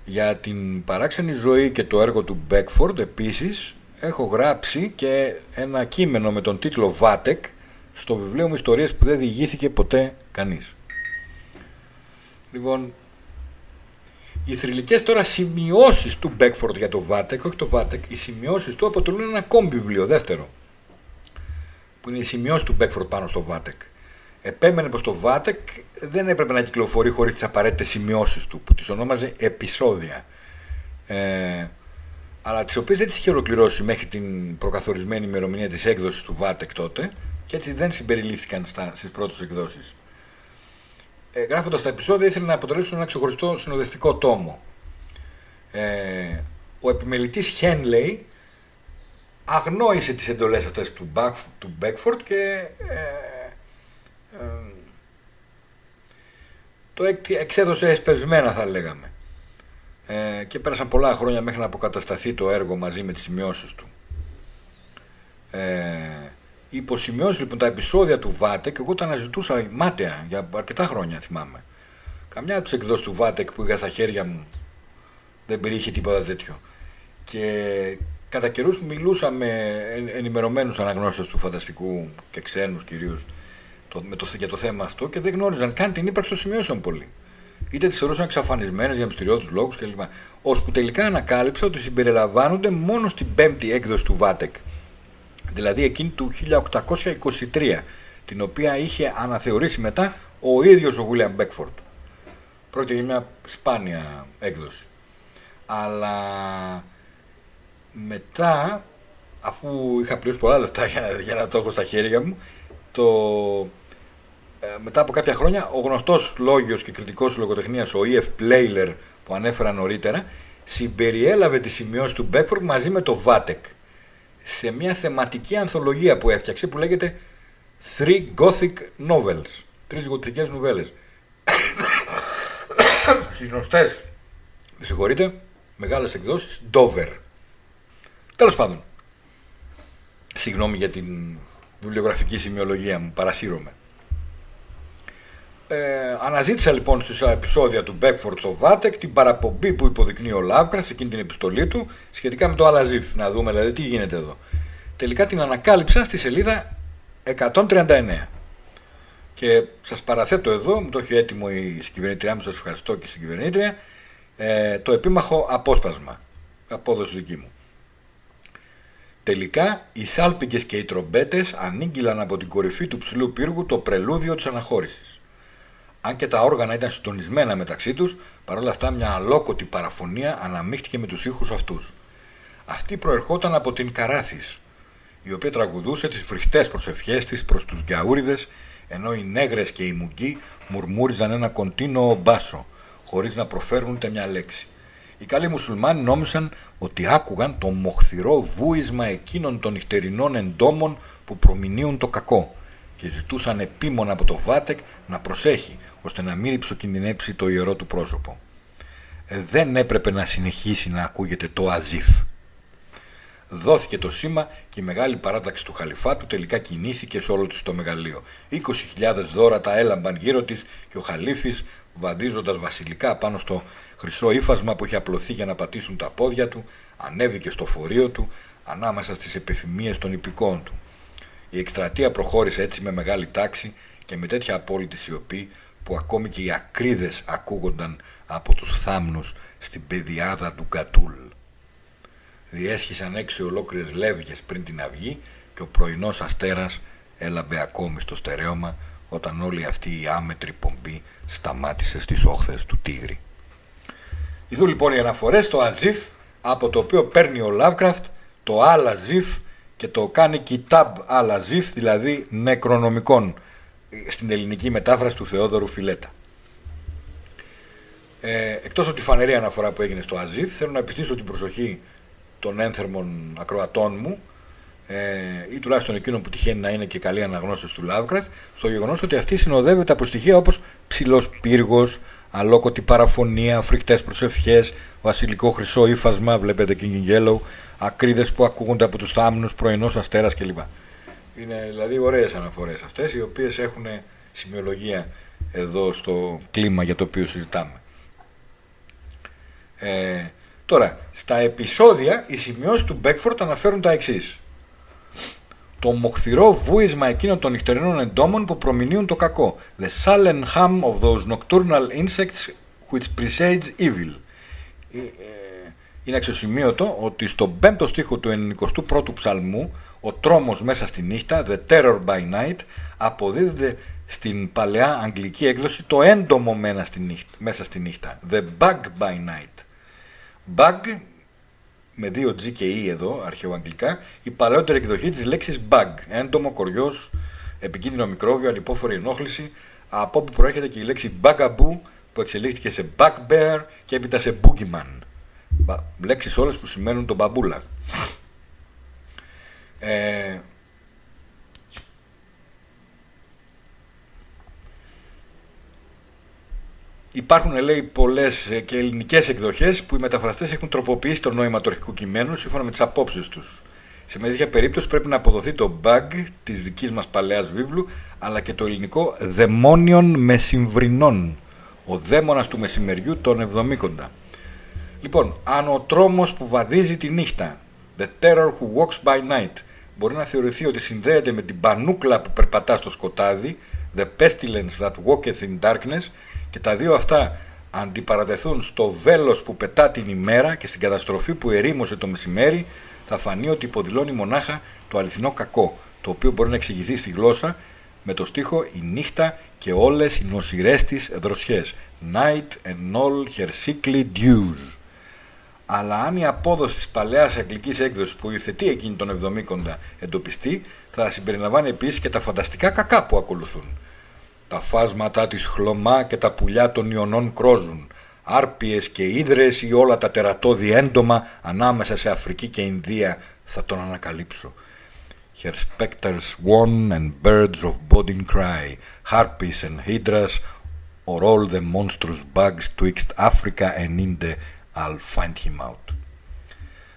S1: Για την παράξενη ζωή και το έργο του Beckford επίσης έχω γράψει και ένα κείμενο με τον τίτλο Vatek στο βιβλίο μου ιστορίες που δεν διηγήθηκε ποτέ κανείς. Λοιπόν, οι θρηλυκές τώρα σημειώσεις του Beckford για το Vatek, όχι το Vatek, οι σημειώσεις του αποτελούν ένα ακόμη βιβλίο, δεύτερο, που είναι οι σημειώσεις του Beckford πάνω στο Vatek. Επέμενε πως το Vatek δεν έπρεπε να κυκλοφορεί χωρίς τις απαραίτητες σημειώσεις του, που τις ονόμαζε επεισόδια. Ε, αλλά τις οποίες δεν τις είχε ολοκληρώσει μέχρι την προκαθορισμένη ημερομηνία της έκδοσης του Vatek τότε και έτσι δεν συμπεριλήφθηκαν στα, στις πρώτες εκδόσεις. Ε, γράφοντας τα επεισόδια ήθελε να αποτελέσουν ένα ξεχωριστό συνοδευτικό τόμο. Ε, ο επιμελητής Henley αγνόησε τις εντολές αυτές του, Back, του Beckford και ε, ε, το εκ- εξέδωσε εσπευσμένα θα λέγαμε. Ε, και πέρασαν πολλά χρόνια μέχρι να αποκατασταθεί το έργο μαζί με τις σημειώσεις του. Ε, οι υποσημειώσεις λοιπόν τα επεισόδια του Βάτεκ εγώ τα αναζητούσα μάταια για αρκετά χρόνια θυμάμαι. Καμιά από τις εκδόσεις του Βάτεκ που είχα στα χέρια μου δεν περιείχε τίποτα τέτοιο. Και κατά καιρούς μιλούσα με εν- ενημερωμένους αναγνώστες του φανταστικού και ξένους κυρίως το, με το, για το θέμα αυτό και δεν γνώριζαν καν την ύπαρξη των σημειώσεων πολύ. Είτε τις θεωρούσαν εξαφανισμένες για μυστηριώδους λόγους κλπ. Ώσπου τελικά ανακάλυψα ότι συμπεριλαμβάνονται μόνο στην πέμπτη έκδοση του Βάτεκ. Δηλαδή εκείνη του 1823, την οποία είχε αναθεωρήσει μετά ο ίδιος ο William Beckford. Πρόκειται για μια σπάνια έκδοση. Αλλά μετά, αφού είχα πληρώσει πολλά λεφτά για να, για να το έχω στα χέρια μου, το, ε, μετά από κάποια χρόνια ο γνωστός λόγιος και κριτικός λογοτεχνίας ο E.F. Playler που ανέφερα νωρίτερα συμπεριέλαβε τη σημειώση του Beckford μαζί με το Vatek σε μια θεματική ανθολογία που έφτιαξε που λέγεται Three Gothic Novels. Τρεις γοτθικές νουβέλες. Στις γνωστές. Με συγχωρείτε μεγάλες εκδόσεις Dover. Τέλος πάντων συγγνώμη για την βιβλιογραφική σημειολογία μου παρασύρωμαι ε, αναζήτησα λοιπόν στις επεισόδια του Beckford στο Vatek την παραπομπή που υποδεικνύει ο Lovecraft σε εκείνη την επιστολή του σχετικά με το Αλαζίφ. Να δούμε δηλαδή τι γίνεται εδώ. τελικά την ανακάλυψα στη σελίδα 139. Και σας παραθέτω εδώ, μου το έχει έτοιμο η συγκυβερνήτριά μου, σας ευχαριστώ και η συγκυβερνήτρια, ε, το επίμαχο απόσπασμα, απόδοση δική μου. Τελικά, οι σάλπικες και οι τρομπέτες ανήγγυλαν από την κορυφή του ψηλού πύργου το πρελούδιο της αναχώρησης. Αν και τα όργανα ήταν συντονισμένα μεταξύ τους, παρόλα αυτά μια αλόκοτη παραφωνία αναμίχτηκε με τους ήχους αυτούς. Αυτή προερχόταν από την Καράθης, η οποία τραγουδούσε τις φρικτές προσευχές της προς τους γιαούριδες, ενώ οι νέγρες και οι μουγκοί μουρμούριζαν ένα κοντίνο μπάσο, χωρίς να προφέρουν ούτε μια λέξη. Οι καλοί μουσουλμάνοι νόμισαν ότι άκουγαν το μοχθηρό βούισμα εκείνων των νυχτερινών εντόμων που προμηνύουν το κακό και ζητούσαν επίμονα από το Βάτεκ να προσέχει ώστε να μην υψοκινδυνέψει το ιερό του πρόσωπο. Ε, δεν έπρεπε να συνεχίσει να ακούγεται το αζίφ. Δόθηκε το σήμα και η μεγάλη παράταξη του Χαλιφάτου τελικά κινήθηκε σε όλο της το μεγαλείο. 20.000 δώρα τα έλαμπαν γύρω της και ο Χαλίφης βαδίζοντας βασιλικά πάνω στο χρυσό ύφασμα που είχε απλωθεί για να πατήσουν τα πόδια του, ανέβηκε στο φορείο του ανάμεσα στις επιθυμίες των υπηκών του. Η εκστρατεία προχώρησε έτσι με μεγάλη τάξη και με τέτοια απόλυτη σιωπή που ακόμη και οι ακρίδες ακούγονταν από τους θάμνους στην πεδιάδα του Γκατούλ. Διέσχισαν έξι ολόκληρες λεύγες πριν την αυγή και ο πρωινός αστέρας έλαμπε ακόμη στο στερέωμα όταν όλη αυτή η άμετρη πομπή σταμάτησε στις όχθες του Τίγρη. Ιδού λοιπόν οι αναφορές στο Αζίφ από το οποίο παίρνει ο Λάβκραφτ το Αλαζίφ και το κάνει Κιτάμπ Αλαζίφ δηλαδή νεκρονομικών στην ελληνική μετάφραση του Θεόδωρου Φιλέτα. Ε, εκτός από τη φανερή αναφορά που έγινε στο Αζίφ θέλω να επιστήσω την προσοχή των ένθερμων ακροατών μου ε, ή τουλάχιστον εκείνων που τυχαίνει να είναι και καλοί αναγνώστες του Λάβκραφτ στο γεγονός ότι αυτή συνοδεύεται από στοιχεία όπως ψηλός πύργος, αλόκοτη παραφωνία, φρικτές προσευχές, βασιλικό χρυσό ύφασμα, βλέπετε King Yellow, ακρίδες που ακούγονται από τους θάμνους, πρωινός αστέρας κλπ. Είναι δηλαδή ωραίες αναφορές αυτές οι οποίες έχουν σημειολογία εδώ στο κλίμα για το οποίο συζητάμε. Ε, τώρα, στα επεισόδια οι σημειώσεις του Μπέκφορτ αναφέρουν τα εξής το μοχθηρό βούισμα εκείνων των νυχτερινών εντόμων που προμηνύουν το κακό. The sullen hum of those nocturnal insects which presage evil. Ε, ε, είναι αξιοσημείωτο ότι στο πέμπτο στίχο του 91ου ψαλμού ο τρόμος μέσα στη νύχτα, the terror by night, αποδίδεται στην παλαιά αγγλική έκδοση το έντομο μέσα στη νύχτα, the bug by night. Bug με δύο G και E εδώ, αρχαιοαγγλικά, η παλαιότερη εκδοχή της λέξης bug, έντομο, κοριός, επικίνδυνο μικρόβιο, ανυπόφορη ενόχληση, από όπου προέρχεται και η λέξη bugaboo που εξελίχθηκε σε bugbear και έπειτα σε boogeyman. Λέξεις όλες που σημαίνουν τον μπαμπούλα. Ε, Υπάρχουν, λέει, πολλές ε, και ελληνικές εκδοχές που οι μεταφραστές έχουν τροποποιήσει το νόημα του αρχικού κειμένου σύμφωνα με τις απόψεις τους. Σε μια περίπτωση πρέπει να αποδοθεί το bug της δικής μας παλαιάς βίβλου, αλλά και το ελληνικό δαιμόνιον μεσημβρινών. Ο δαίμονας του μεσημεριού των Εβδομήκοντα. Λοιπόν, αν ο τρόμος που βαδίζει τη νύχτα, the terror who walks by night, μπορεί να θεωρηθεί ότι συνδέεται με την πανούκλα που περπατά στο σκοτάδι, the pestilence that walketh in darkness, και τα δύο αυτά αντιπαρατεθούν στο βέλος που πετά την ημέρα και στην καταστροφή που ερήμωσε το μεσημέρι, θα φανεί ότι υποδηλώνει μονάχα το αληθινό κακό, το οποίο μπορεί να εξηγηθεί στη γλώσσα με το στίχο «Η νύχτα και όλες οι νοσηρές της δροσιές». «Night and all her sickly dews». Αλλά αν η απόδοση της παλαιάς αγγλικής έκδοσης που υιοθετεί εκείνη τον 70 εντοπιστεί, θα συμπεριλαμβάνει επίσης και τα φανταστικά κακά που ακολουθούν. Τα φάσματα της χλωμά και τα πουλιά των Ιωνών κρόζουν. Άρπιες και ύδρες ή όλα τα τερατώδη έντομα ανάμεσα σε Αφρική και Ινδία θα τον ανακαλύψω. Her specters warn and birds of boding cry, harpies and hydras, or all the monstrous bugs twixt Africa and Inde, I'll find him out.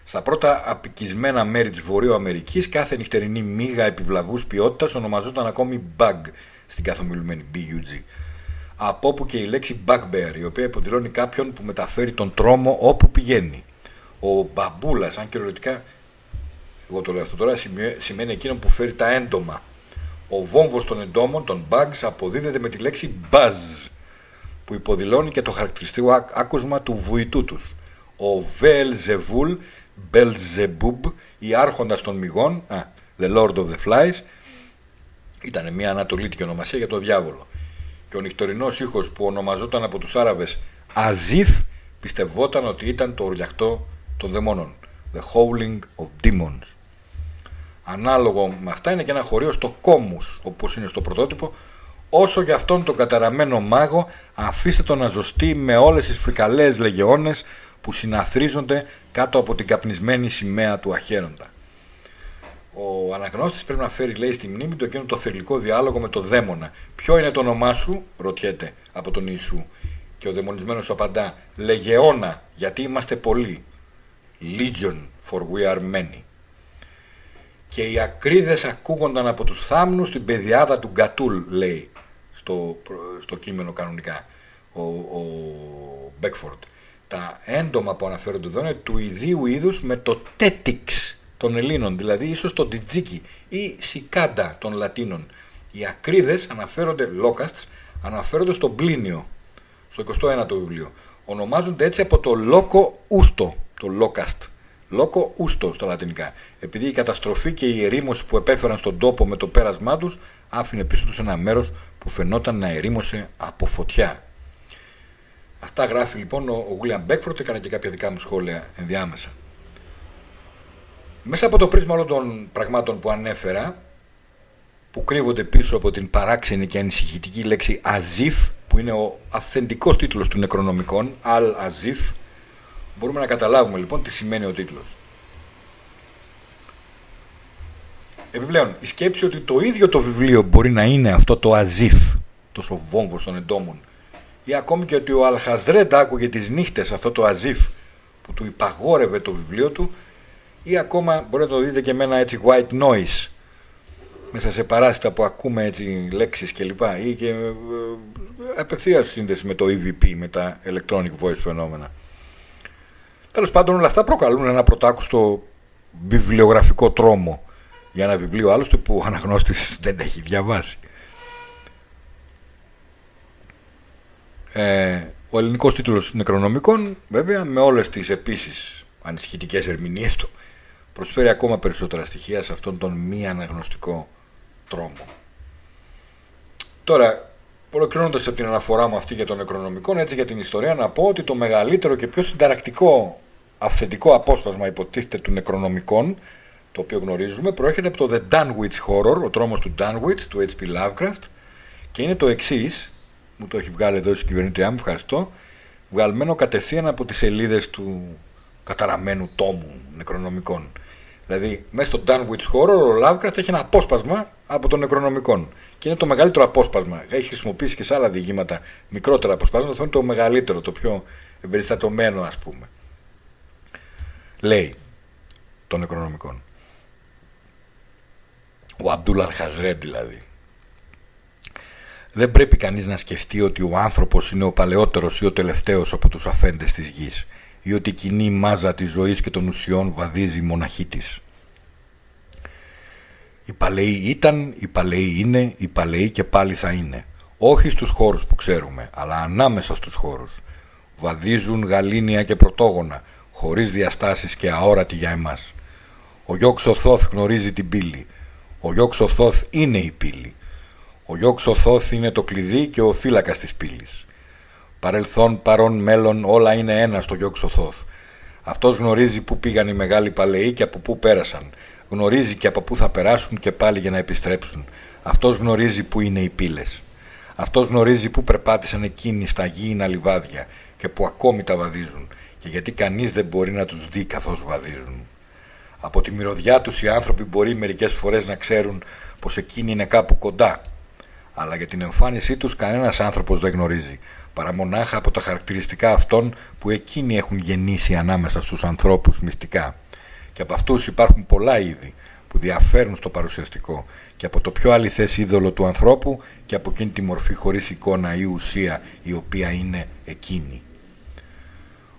S1: Στα πρώτα απικισμένα μέρη της Βορείου Αμερικής κάθε νυχτερινή μίγα επιβλαβούς ποιότητας ονομαζόταν ακόμη bug στην καθομιλουμένη BUG. Από όπου και η λέξη bugbear, η οποία υποδηλώνει κάποιον που μεταφέρει τον τρόμο όπου πηγαίνει. Ο μπαμπούλας, αν κυριολεκτικά εγώ το λέω αυτό τώρα, σημαίνει, σημαίνει εκείνο που φέρει τα έντομα. Ο βόμβος των εντόμων, των bugs, αποδίδεται με τη λέξη buzz, που υποδηλώνει και το χαρακτηριστικό άκ- άκουσμα του βουητού τους. Ο Βελζεβούλ, Μπελζεμπούμπ, ή άρχοντας των μυγών, α, The Lord of the Flies, ήταν μια ανατολίτικη ονομασία για τον διάβολο. Και ο νυχτερινός ήχος που ονομαζόταν από τους Άραβες Αζίφ πιστευόταν ότι ήταν το ουρλιαχτό των δαιμόνων. The Howling of Demons. Ανάλογο με αυτά είναι και ένα χωρίο στο Κόμους, όπως είναι στο πρωτότυπο, όσο για αυτόν τον καταραμένο μάγο αφήστε τον να ζωστεί με όλες τις φρικαλές λεγεώνες που συναθρίζονται κάτω από την καπνισμένη σημαία του αχαίροντα. Ο αναγνώστης πρέπει να φέρει, λέει, στη μνήμη του εκείνο το θερλικό διάλογο με το δαίμονα. Ποιο είναι το όνομά σου, ρωτιέται από τον Ιησού. Και ο δαιμονισμένος σου απαντά, Λεγεώνα, γιατί είμαστε πολλοί. Legion, for we are many. Και οι ακρίδες ακούγονταν από τους θάμνους στην πεδιάδα του Γκατούλ, λέει, στο, στο κείμενο κανονικά, ο, ο Μπέκφορντ. Τα έντομα που αναφέρονται εδώ είναι του ιδίου είδους με το τέτιξ των Ελλήνων, δηλαδή ίσως το τιτζίκι ή σικάντα των Λατίνων. Οι ακρίδες αναφέρονται, locusts, αναφέρονται στο Πλίνιο, στο 21ο βιβλίο. Ονομάζονται έτσι από το λόκο ούστο, το locust. Λόκο ούστο στα λατινικά. Επειδή η καταστροφή και η ερήμωση που επέφεραν στον τόπο με το πέρασμά τους άφηνε πίσω τους ένα μέρος που φαινόταν να ερήμωσε από φωτιά. Αυτά γράφει λοιπόν ο, ο William Beckford, έκανα και κάποια δικά μου σχόλια ενδιάμεσα. Μέσα από το πρίσμα όλων των πραγμάτων που ανέφερα, που κρύβονται πίσω από την παράξενη και ανησυχητική λέξη Αζίφ, που είναι ο αυθεντικός τίτλος του Νεκρονομικών, Αλ Αζίφ, μπορούμε να καταλάβουμε λοιπόν τι σημαίνει ο τίτλος. Επιπλέον, η σκέψη ότι το ίδιο το βιβλίο μπορεί να είναι αυτό το Αζίφ, τόσο βόμβος των εντόμων, ή ακόμη και ότι ο Αλχαζρέτ άκουγε τις νύχτες αυτό το Αζίφ που του υπαγόρευε το βιβλίο του, ή ακόμα μπορείτε να το δείτε και με ένα έτσι white noise μέσα σε παράσιτα που ακούμε έτσι λέξεις και λοιπά ή και ε, απευθείας σύνδεση με το EVP, με τα electronic voice φαινόμενα. Τέλος πάντων όλα αυτά προκαλούν ένα πρωτάκουστο βιβλιογραφικό τρόμο για ένα βιβλίο άλλωστε που ο αναγνώστης δεν έχει διαβάσει. Ε, ο ελληνικός τίτλος Νεκρονομικών βέβαια με όλες τις επίσης ανησυχητικές ερμηνείες του προσφέρει ακόμα περισσότερα στοιχεία σε αυτόν τον μη αναγνωστικό τρόμο. Τώρα, ολοκληρώνοντας την αναφορά μου αυτή για τον Νεκρονομικών, έτσι για την ιστορία, να πω ότι το μεγαλύτερο και πιο συνταρακτικό αυθεντικό απόσπασμα υποτίθεται του Νεκρονομικών, το οποίο γνωρίζουμε, προέρχεται από το The Dunwich Horror, ο τρόμος του Dunwich, του H.P. Lovecraft, και είναι το εξής, μου το έχει βγάλει εδώ η κυβερνήτριά μου, ευχαριστώ, βγαλμένο κατευθείαν από τις σελίδες του καταραμένου τόμου νεκρονομικών. Δηλαδή, μέσα στο Dunwich Horror ο Lovecraft έχει ένα απόσπασμα από τον Νεκρονομικών. Και είναι το μεγαλύτερο απόσπασμα. Έχει χρησιμοποιήσει και σε άλλα διηγήματα μικρότερα αποσπάσματα. Αυτό είναι το μεγαλύτερο, το πιο εμπεριστατωμένο, ας πούμε. Λέει των Νεκρονομικών. Ο Αμπτούλ Αλχαζρέ δηλαδή. Δεν πρέπει κανείς να σκεφτεί ότι ο άνθρωπος είναι ο παλαιότερος ή ο τελευταίος από τους αφέντες της γης ή ότι η κοινή μάζα της ζωής και των ουσιών βαδίζει μοναχή της. Οι παλαιοί ήταν, οι παλαιοί είναι, οι παλαιοί και πάλι θα είναι. Όχι στους χώρους που ξέρουμε, αλλά ανάμεσα στους χώρους. Βαδίζουν γαλήνια και πρωτόγωνα, χωρίς διαστάσεις και αόρατη για εμάς. Ο Γιώξο Θόθ γνωρίζει την πύλη. Ο Γιώξο Θόθ είναι η πύλη. Ο Γιώξο Θόθ είναι το κλειδί και ο φύλακας της πύλης. Παρελθόν, παρόν, μέλλον, όλα είναι ένα στο Γιώξο Θόθ. Αυτός γνωρίζει πού πήγαν οι μεγάλοι παλαιοί και από πού πέρασαν. Γνωρίζει και από πού θα περάσουν και πάλι για να επιστρέψουν. Αυτός γνωρίζει πού είναι οι πύλες. Αυτός γνωρίζει πού περπάτησαν εκείνοι στα γήινα λιβάδια και που ακόμη τα βαδίζουν και γιατί κανείς δεν μπορεί να τους δει καθώς βαδίζουν. Από τη μυρωδιά τους οι άνθρωποι μπορεί μερικές φορές να ξέρουν πως εκείνοι είναι κάπου κοντά. Αλλά για την εμφάνισή τους κανένας άνθρωπος δεν γνωρίζει, παρά μονάχα από τα χαρακτηριστικά αυτών που εκείνοι έχουν γεννήσει ανάμεσα στους ανθρώπους μυστικά. Και από αυτούς υπάρχουν πολλά είδη που διαφέρουν στο παρουσιαστικό και από το πιο αληθές είδωλο του ανθρώπου και από εκείνη τη μορφή χωρίς εικόνα ή ουσία η οποία είναι εκείνη.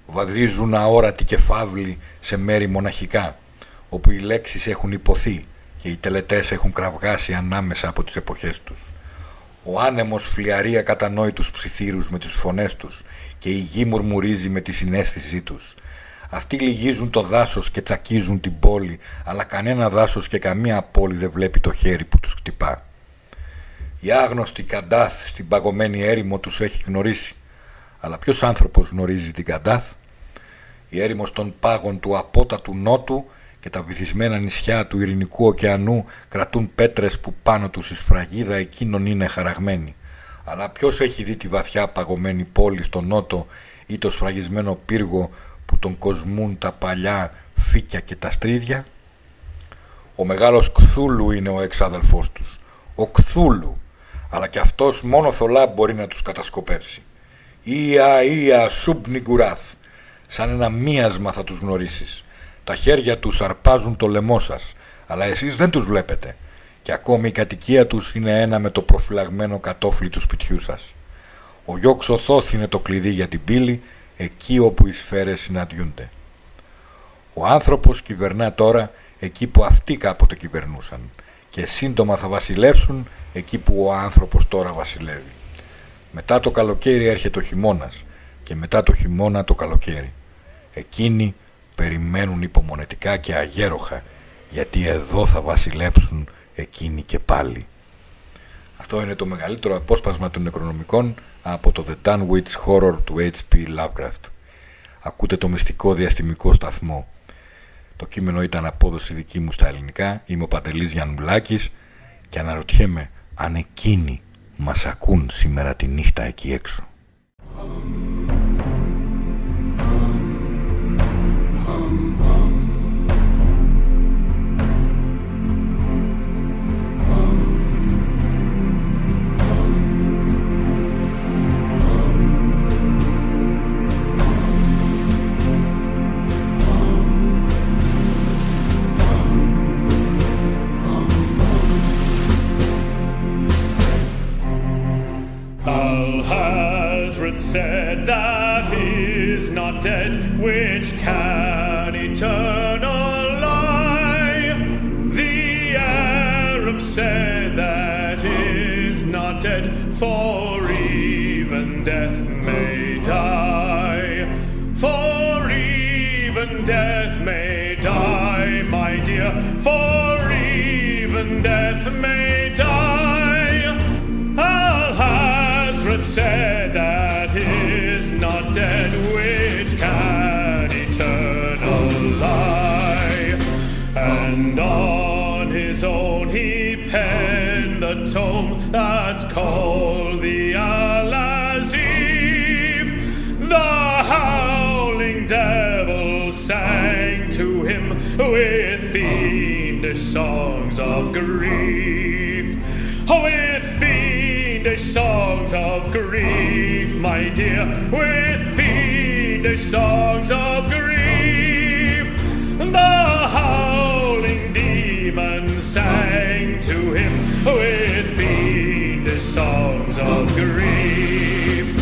S1: Βαδίζουν αόρατοι και φαύλοι σε μέρη μοναχικά. Όπου οι λέξεις έχουν υποθεί και οι τελετές έχουν κραυγάσει ανάμεσα από τις εποχές τους. Ο άνεμος φλιαρεί ακατανόητους ψιθύρους με τις φωνές τους και η γη μουρμουρίζει με τη συνέστησή τους. Αυτοί λυγίζουν το δάσος και τσακίζουν την πόλη, αλλά κανένα δάσος και καμία πόλη δεν βλέπει το χέρι που τους χτυπά. Η άγνωστη Καντάθ στην παγωμένη έρημο τους έχει γνωρίσει. Αλλά ποιος άνθρωπος γνωρίζει την Καντάθ; Η έρημος των πάγων του απότατου νότου και τα βυθισμένα νησιά του ειρηνικού ωκεανού κρατούν πέτρες που πάνω τους η σφραγίδα εκείνων είναι χαραγμένη. Αλλά ποιος έχει δει τη βαθιά παγωμένη πόλη στο νότο ή το σφραγισμένο πύργο που τον κοσμούν τα παλιά φύκια και τα στρίδια; Ο μεγάλος Κθούλου είναι ο εξάδελφός τους. Ο Κθούλου. Αλλά και αυτός μόνο θολά μπορεί να τους κατασκοπεύσει. Ία, ία, σουπ γκουράθ. Σαν ένα μίασμα θα τους γνωρίσεις. Τα χέρια τους αρπάζουν το λαιμό σας, αλλά εσείς δεν τους βλέπετε. Και ακόμη η κατοικία τους είναι ένα με το προφυλαγμένο κατόφλι του σπιτιού σας. Ο Γιώξ Οθώθ είναι το κλειδί για την πύλη, εκεί όπου οι σφαίρες συναντιούνται. Ο άνθρωπος κυβερνά τώρα εκεί που αυτοί κάποτε κυβερνούσαν και σύντομα θα βασιλεύσουν εκεί που ο άνθρωπος τώρα βασιλεύει. Μετά το καλοκαίρι έρχεται ο χειμώνας και μετά το χειμώνα το καλοκαίρι. Εκείνοι περιμένουν υπομονετικά και αγέροχα γιατί εδώ θα βασιλέψουν εκείνοι και πάλι. Αυτό είναι το μεγαλύτερο απόσπασμα των νεκρονομικών από το The Dunwich Horror του H.P. Lovecraft. Ακούτε το μυστικό διαστημικό σταθμό. Το κείμενο ήταν απόδοση δική μου στα ελληνικά. Είμαι ο Παντελής Γιαννουλάκης και αναρωτιέμαι αν εκείνοι μας ακούν σήμερα τη νύχτα εκεί έξω.
S7: Alhazred said that is not dead which can eternal lie. The Arab said that is not dead, for even death may die. For even death may die, my dear, for even death may die. Al-Hazred said the tome that's called the Al-Azif. The howling devil sang to him with fiendish songs of grief. Oh, with fiendish songs of grief, my dear, with fiendish songs of grief. The howling demon sang to him with fiendish songs of grief.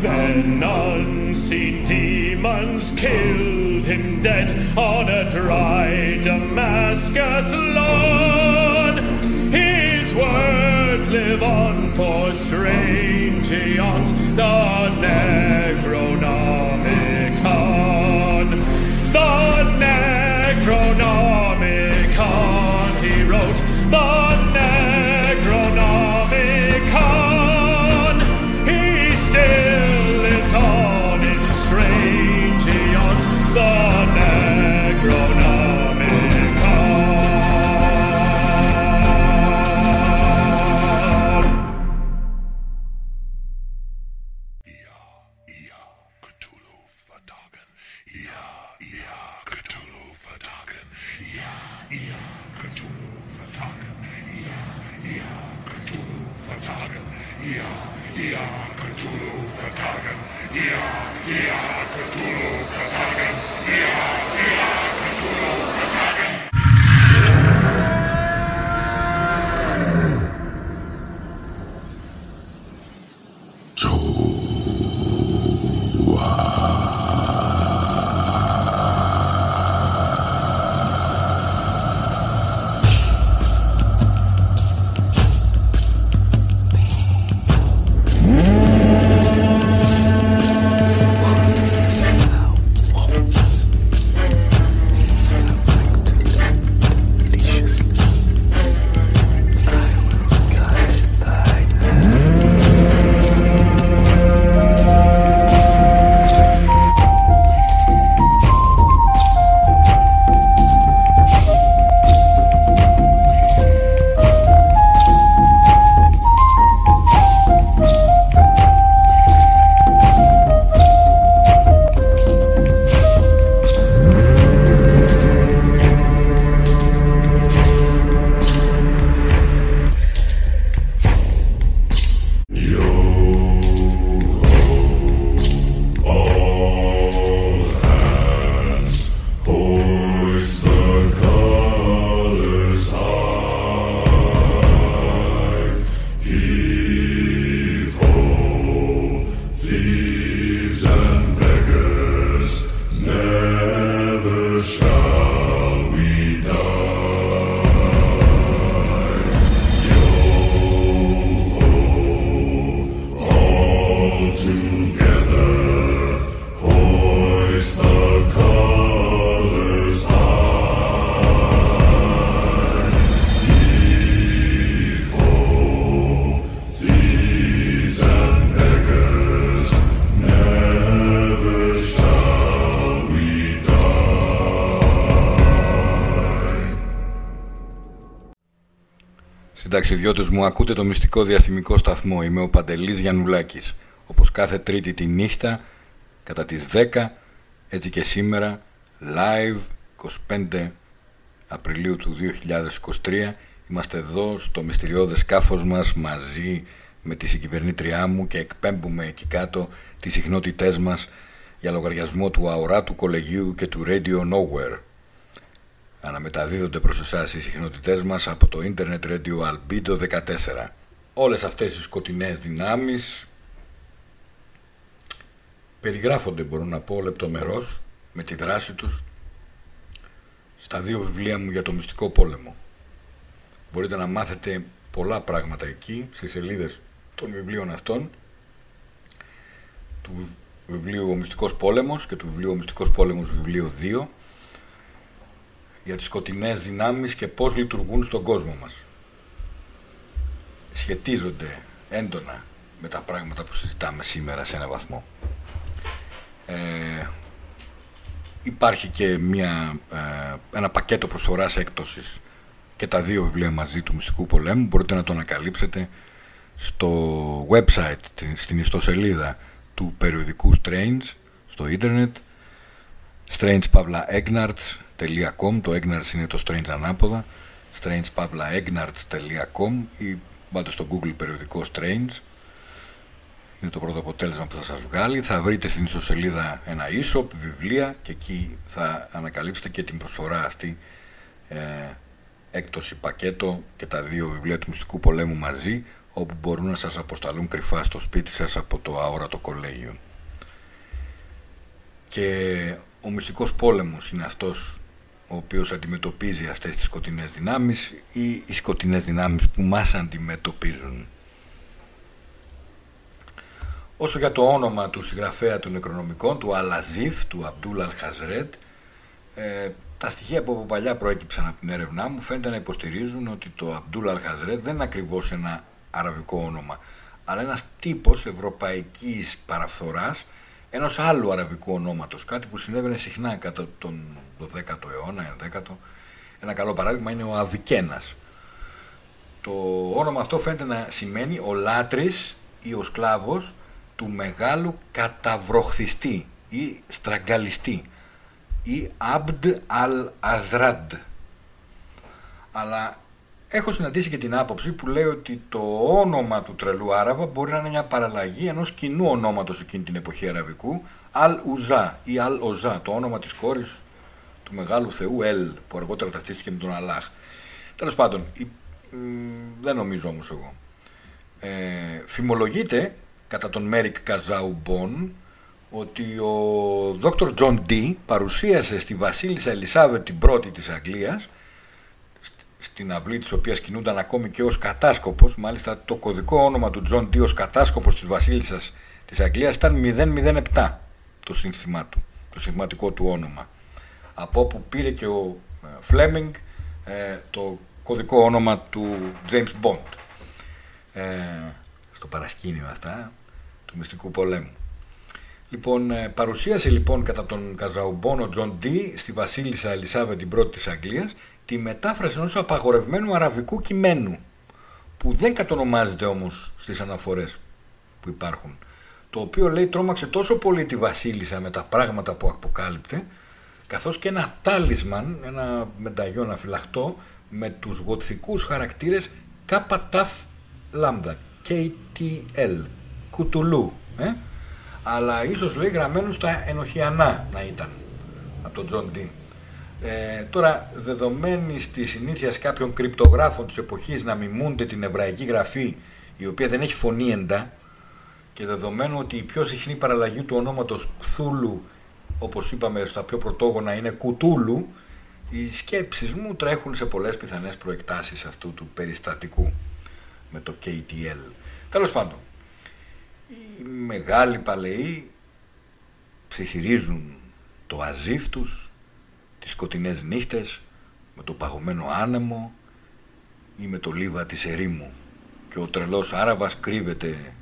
S7: Then unseen demons killed him dead on a dry Damascus lawn. His words live on for strange eons, the Necronomicon. The Necronomicon, he wrote, the
S1: συνταξιδιώτες μου, ακούτε το μυστικό διαστημικό σταθμό. Είμαι ο Παντελής Γιαννουλάκης. Όπως κάθε τρίτη τη νύχτα, κατά τις 10, έτσι και σήμερα, live, 25 Απριλίου του 2023, είμαστε εδώ στο μυστηριώδες σκάφος μας μαζί με τη συγκυβερνήτριά μου και εκπέμπουμε εκεί κάτω τις συχνότητές μας για λογαριασμό του αοράτου κολεγίου και του Radio Nowhere αναμεταδίδονται προς εσάς οι συχνότητές μας από το Internet Radio Albedo 14. Όλες αυτές οι σκοτεινές δυνάμεις περιγράφονται μπορώ να πω λεπτομερώς με τη δράση τους στα δύο βιβλία μου για το μυστικό πόλεμο. Μπορείτε να μάθετε πολλά πράγματα εκεί στις σελίδες των βιβλίων αυτών του βιβλίου «Ο Μυστικός Πόλεμος» και του βιβλίου «Ο Μυστικός Πόλεμος» βιβλίο 2 για τις σκοτεινές δυνάμεις και πώς λειτουργούν στον κόσμο μας. Σχετίζονται έντονα με τα πράγματα που συζητάμε σήμερα σε ένα βαθμό. Ε, υπάρχει και μια, ε, ένα πακέτο προσφοράς έκπτωσης και τα δύο βιβλία μαζί του Μυστικού Πολέμου. Μπορείτε να το ανακαλύψετε στο website, στην ιστοσελίδα του περιοδικού Strange, στο ίντερνετ, Strange Pavla Egnarts strange.com, το Egnarts είναι το Strange ανάποδα, strangepavlaegnarts.com ή πάτε στο Google περιοδικό Strange. Είναι το πρώτο αποτέλεσμα που θα σας βγάλει. Θα βρείτε στην ιστοσελίδα ένα e-shop, βιβλία και εκεί θα ανακαλύψετε και την προσφορά αυτή ε, έκπτωση πακέτο και τα δύο βιβλία του Μυστικού Πολέμου μαζί όπου μπορούν να σας αποσταλούν κρυφά στο σπίτι σας από το αόρατο κολέγιο. Και ο μυστικός πόλεμος είναι αυτός ο οποίος αντιμετωπίζει αυτές τις σκοτεινές δυνάμεις ή οι σκοτεινές δυνάμεις που μας αντιμετωπίζουν. Όσο για το όνομα του συγγραφέα των νεκρονομικών, του Αλαζίφ, του Αμπτούλ Αλχαζρέτ, ε, τα στοιχεία που από παλιά προέκυψαν από την έρευνά μου φαίνεται να υποστηρίζουν ότι το Αμπτούλ Αλχαζρέτ δεν είναι ακριβώς ένα αραβικό όνομα, αλλά ένας τύπος ευρωπαϊκής παραφθοράς ενός άλλου αραβικού ονόματος, κάτι που συνέβαινε συχνά κατά τον 12ο αιώνα, 11ο. Ένα καλό παράδειγμα είναι ο Αβικένας. Το όνομα αυτό φαίνεται να σημαίνει ο λάτρης ή ο σκλάβος του μεγάλου καταβροχθιστή ή στραγγαλιστή ή Αμπντ αλ Αζράντ. Αλλά έχω συναντήσει και την άποψη που λέει ότι το όνομα του τρελού Άραβα μπορεί να είναι μια παραλλαγή ενός κοινού ονόματος εκείνη την εποχή αραβικού Αλ Ουζά ή Αλ Οζά, το όνομα της κόρης του μεγάλου θεού Ελ που αργότερα ταυτίστηκε με τον Αλάχ. Τέλος πάντων, δεν νομίζω όμως εγώ. Ε, φημολογείται κατά τον Μέρικ Καζαουμπον ότι ο Δόκτωρ Τζον Ντι παρουσίασε στη βασίλισσα Ελισάβετ την πρώτη της Αγγλίας στην αυλή της οποίας κινούνταν ακόμη και ως κατάσκοπος μάλιστα το κωδικό όνομα του Τζον Ντι ως κατάσκοπος της βασίλισσας της Αγγλίας ήταν 007 το σύνθημά του, το συνθηματικό του όνομα από όπου πήρε και ο Φλέμινγκ ε, το κωδικό όνομα του James Bond ε, στο παρασκήνιο αυτά του μυστικού πολέμου. Λοιπόν, ε, παρουσίασε λοιπόν κατά τον Καζαουμπόν ο Τζον Ντι στη βασίλισσα Ελισάβετ την πρώτη της Αγγλίας τη μετάφραση ενός απαγορευμένου αραβικού κειμένου που δεν κατονομάζεται όμως στις αναφορές που υπάρχουν το οποίο λέει τρόμαξε τόσο πολύ τη βασίλισσα με τα πράγματα που αποκάλυπτε καθώς και ένα τάλισμαν, ένα μενταγιό, ένα φυλαχτό με τους γοτθικούς χαρακτήρες ΚΤΑΦ λάμδα, KTL, κουτουλού, ε; αλλά ίσως λέει γραμμένο στα ενοχιανά να ήταν από τον Τζον Ντί. Ε, τώρα, δεδομένη τη συνήθεια κάποιων κρυπτογράφων της εποχής να μιμούνται την εβραϊκή γραφή, η οποία δεν έχει φωνήεντα, και δεδομένου ότι η πιο συχνή παραλλαγή του ονόματος Κθούλου όπως είπαμε στα πιο πρωτόγωνα είναι κουτούλου, οι σκέψεις μου τρέχουν σε πολλές πιθανές προεκτάσεις αυτού του περιστατικού με το KTL. Τέλος πάντων, οι μεγάλοι παλαιοί ψιθυρίζουν το αζίφ τους, τις σκοτεινές νύχτες, με το παγωμένο άνεμο ή με το λίβα της ερήμου και ο τρελός Άραβας κρύβεται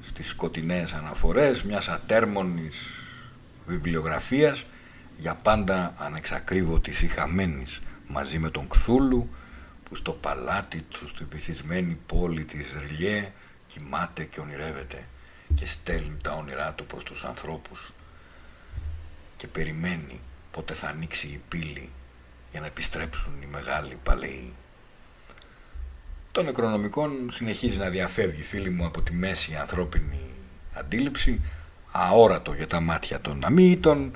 S1: στις σκοτεινές αναφορές μιας ατέρμονης βιβλιογραφίας για πάντα ανεξακρίβωτης ή χαμένης μαζί με τον Κθούλου που στο παλάτι του στη βυθισμένη πόλη της Ριλιέ κοιμάται και ονειρεύεται και στέλνει τα όνειρά του προς τους ανθρώπους και περιμένει πότε θα ανοίξει η πύλη για να επιστρέψουν οι μεγάλοι παλαιοί. Το νεκρονομικό συνεχίζει να διαφεύγει φίλοι μου από τη μέση ανθρώπινη αντίληψη αόρατο για τα μάτια των αμύητων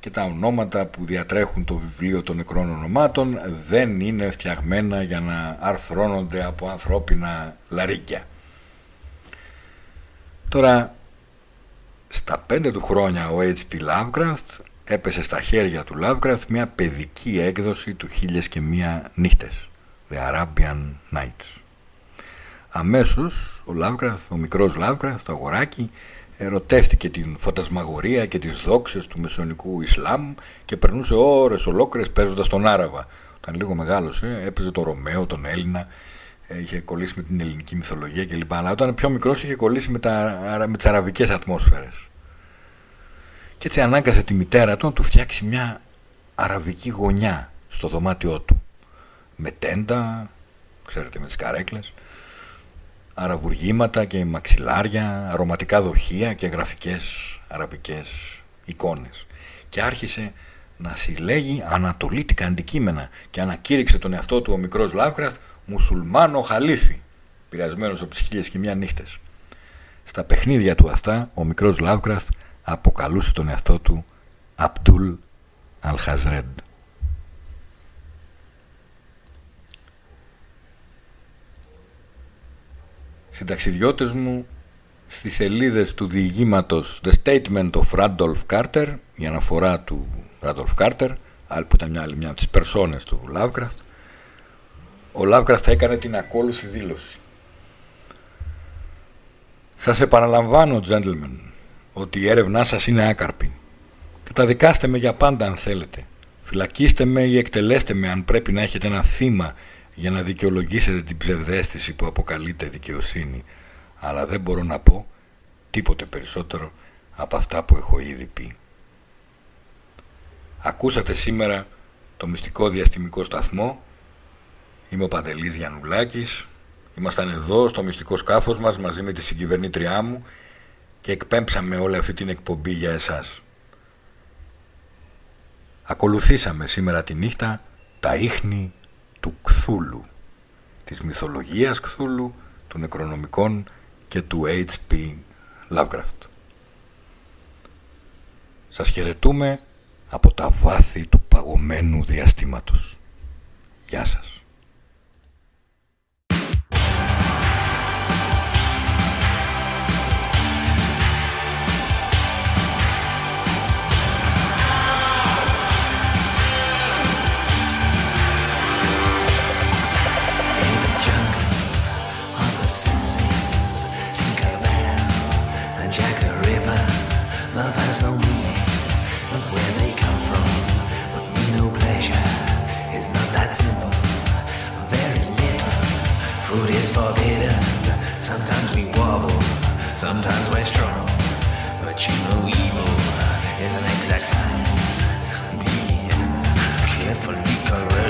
S1: και τα ονόματα που διατρέχουν το βιβλίο των νεκρών ονομάτων δεν είναι φτιαγμένα για να αρθρώνονται από ανθρώπινα λαρίκια. Τώρα, στα πέντε του χρόνια ο H.P. Lovecraft έπεσε στα χέρια του Lovecraft μια παιδική έκδοση του «Χίλιες και μία νύχτες» The Arabian Nights. Αμέσως ο Lovecraft, ο μικρός Lovecraft, το αγοράκι, ερωτεύτηκε την φαντασμαγορία και τις δόξες του μεσονικού Ισλάμ και περνούσε ώρες ολόκληρες παίζοντας τον Άραβα. Όταν λίγο μεγάλωσε έπαιζε τον Ρωμαίο, τον Έλληνα, είχε κολλήσει με την ελληνική μυθολογία κλπ. Αλλά όταν πιο μικρός είχε κολλήσει με, τα, με τις αραβικές ατμόσφαιρες. Και έτσι ανάγκασε τη μητέρα του να του φτιάξει μια αραβική γωνιά στο δωμάτιό του. Με τέντα, ξέρετε με τις καρέκλες, αραβουργήματα και μαξιλάρια, αρωματικά δοχεία και γραφικές αραβικές εικόνες. Και άρχισε να συλλέγει ανατολίτικα αντικείμενα και ανακήρυξε τον εαυτό του ο μικρός Λάβκραφτ μουσουλμάνο χαλίφι, πειρασμένος από τις χίλιες και μια νύχτες. Στα παιχνίδια του αυτά, ο μικρός Λάβκραφτ αποκαλούσε τον εαυτό του Απτούλ Αλχαζρέντ. Συνταξιδιώτες μου στις σελίδες του διηγήματος The Statement of Randolph Carter η αναφορά του Randolph Carter που ήταν μια άλλη μια από τις περσόνες του Lovecraft ο Lovecraft έκανε την ακόλουθη δήλωση Σας επαναλαμβάνω gentlemen ότι η έρευνά σας είναι άκαρπη. Καταδικάστε με για πάντα αν θέλετε. Φυλακίστε με ή εκτελέστε με αν πρέπει να έχετε ένα θύμα για να δικαιολογήσετε την ψευδέστηση που αποκαλείται δικαιοσύνη. Αλλά δεν μπορώ να πω τίποτε περισσότερο από αυτά που έχω ήδη πει. Ακούσατε σήμερα το μυστικό διαστημικό σταθμό. Είμαι ο Παντελής Γιαννουλάκης. Ήμασταν εδώ στο μυστικό σκάφος μας μαζί με τη συγκυβερνήτριά μου και εκπέμψαμε όλη αυτή την εκπομπή για εσάς. Ακολουθήσαμε σήμερα τη νύχτα τα ίχνη του Κθούλου, της μυθολογίας Κθούλου, του νεκρονομικών και του H.P. Lovecraft. Σας χαιρετούμε από τα βάθη του παγωμένου διαστήματος. Γεια σας.
S8: Forbidden. Sometimes we wobble, sometimes we're strong. But you know evil is an exact science. Be carefully correctly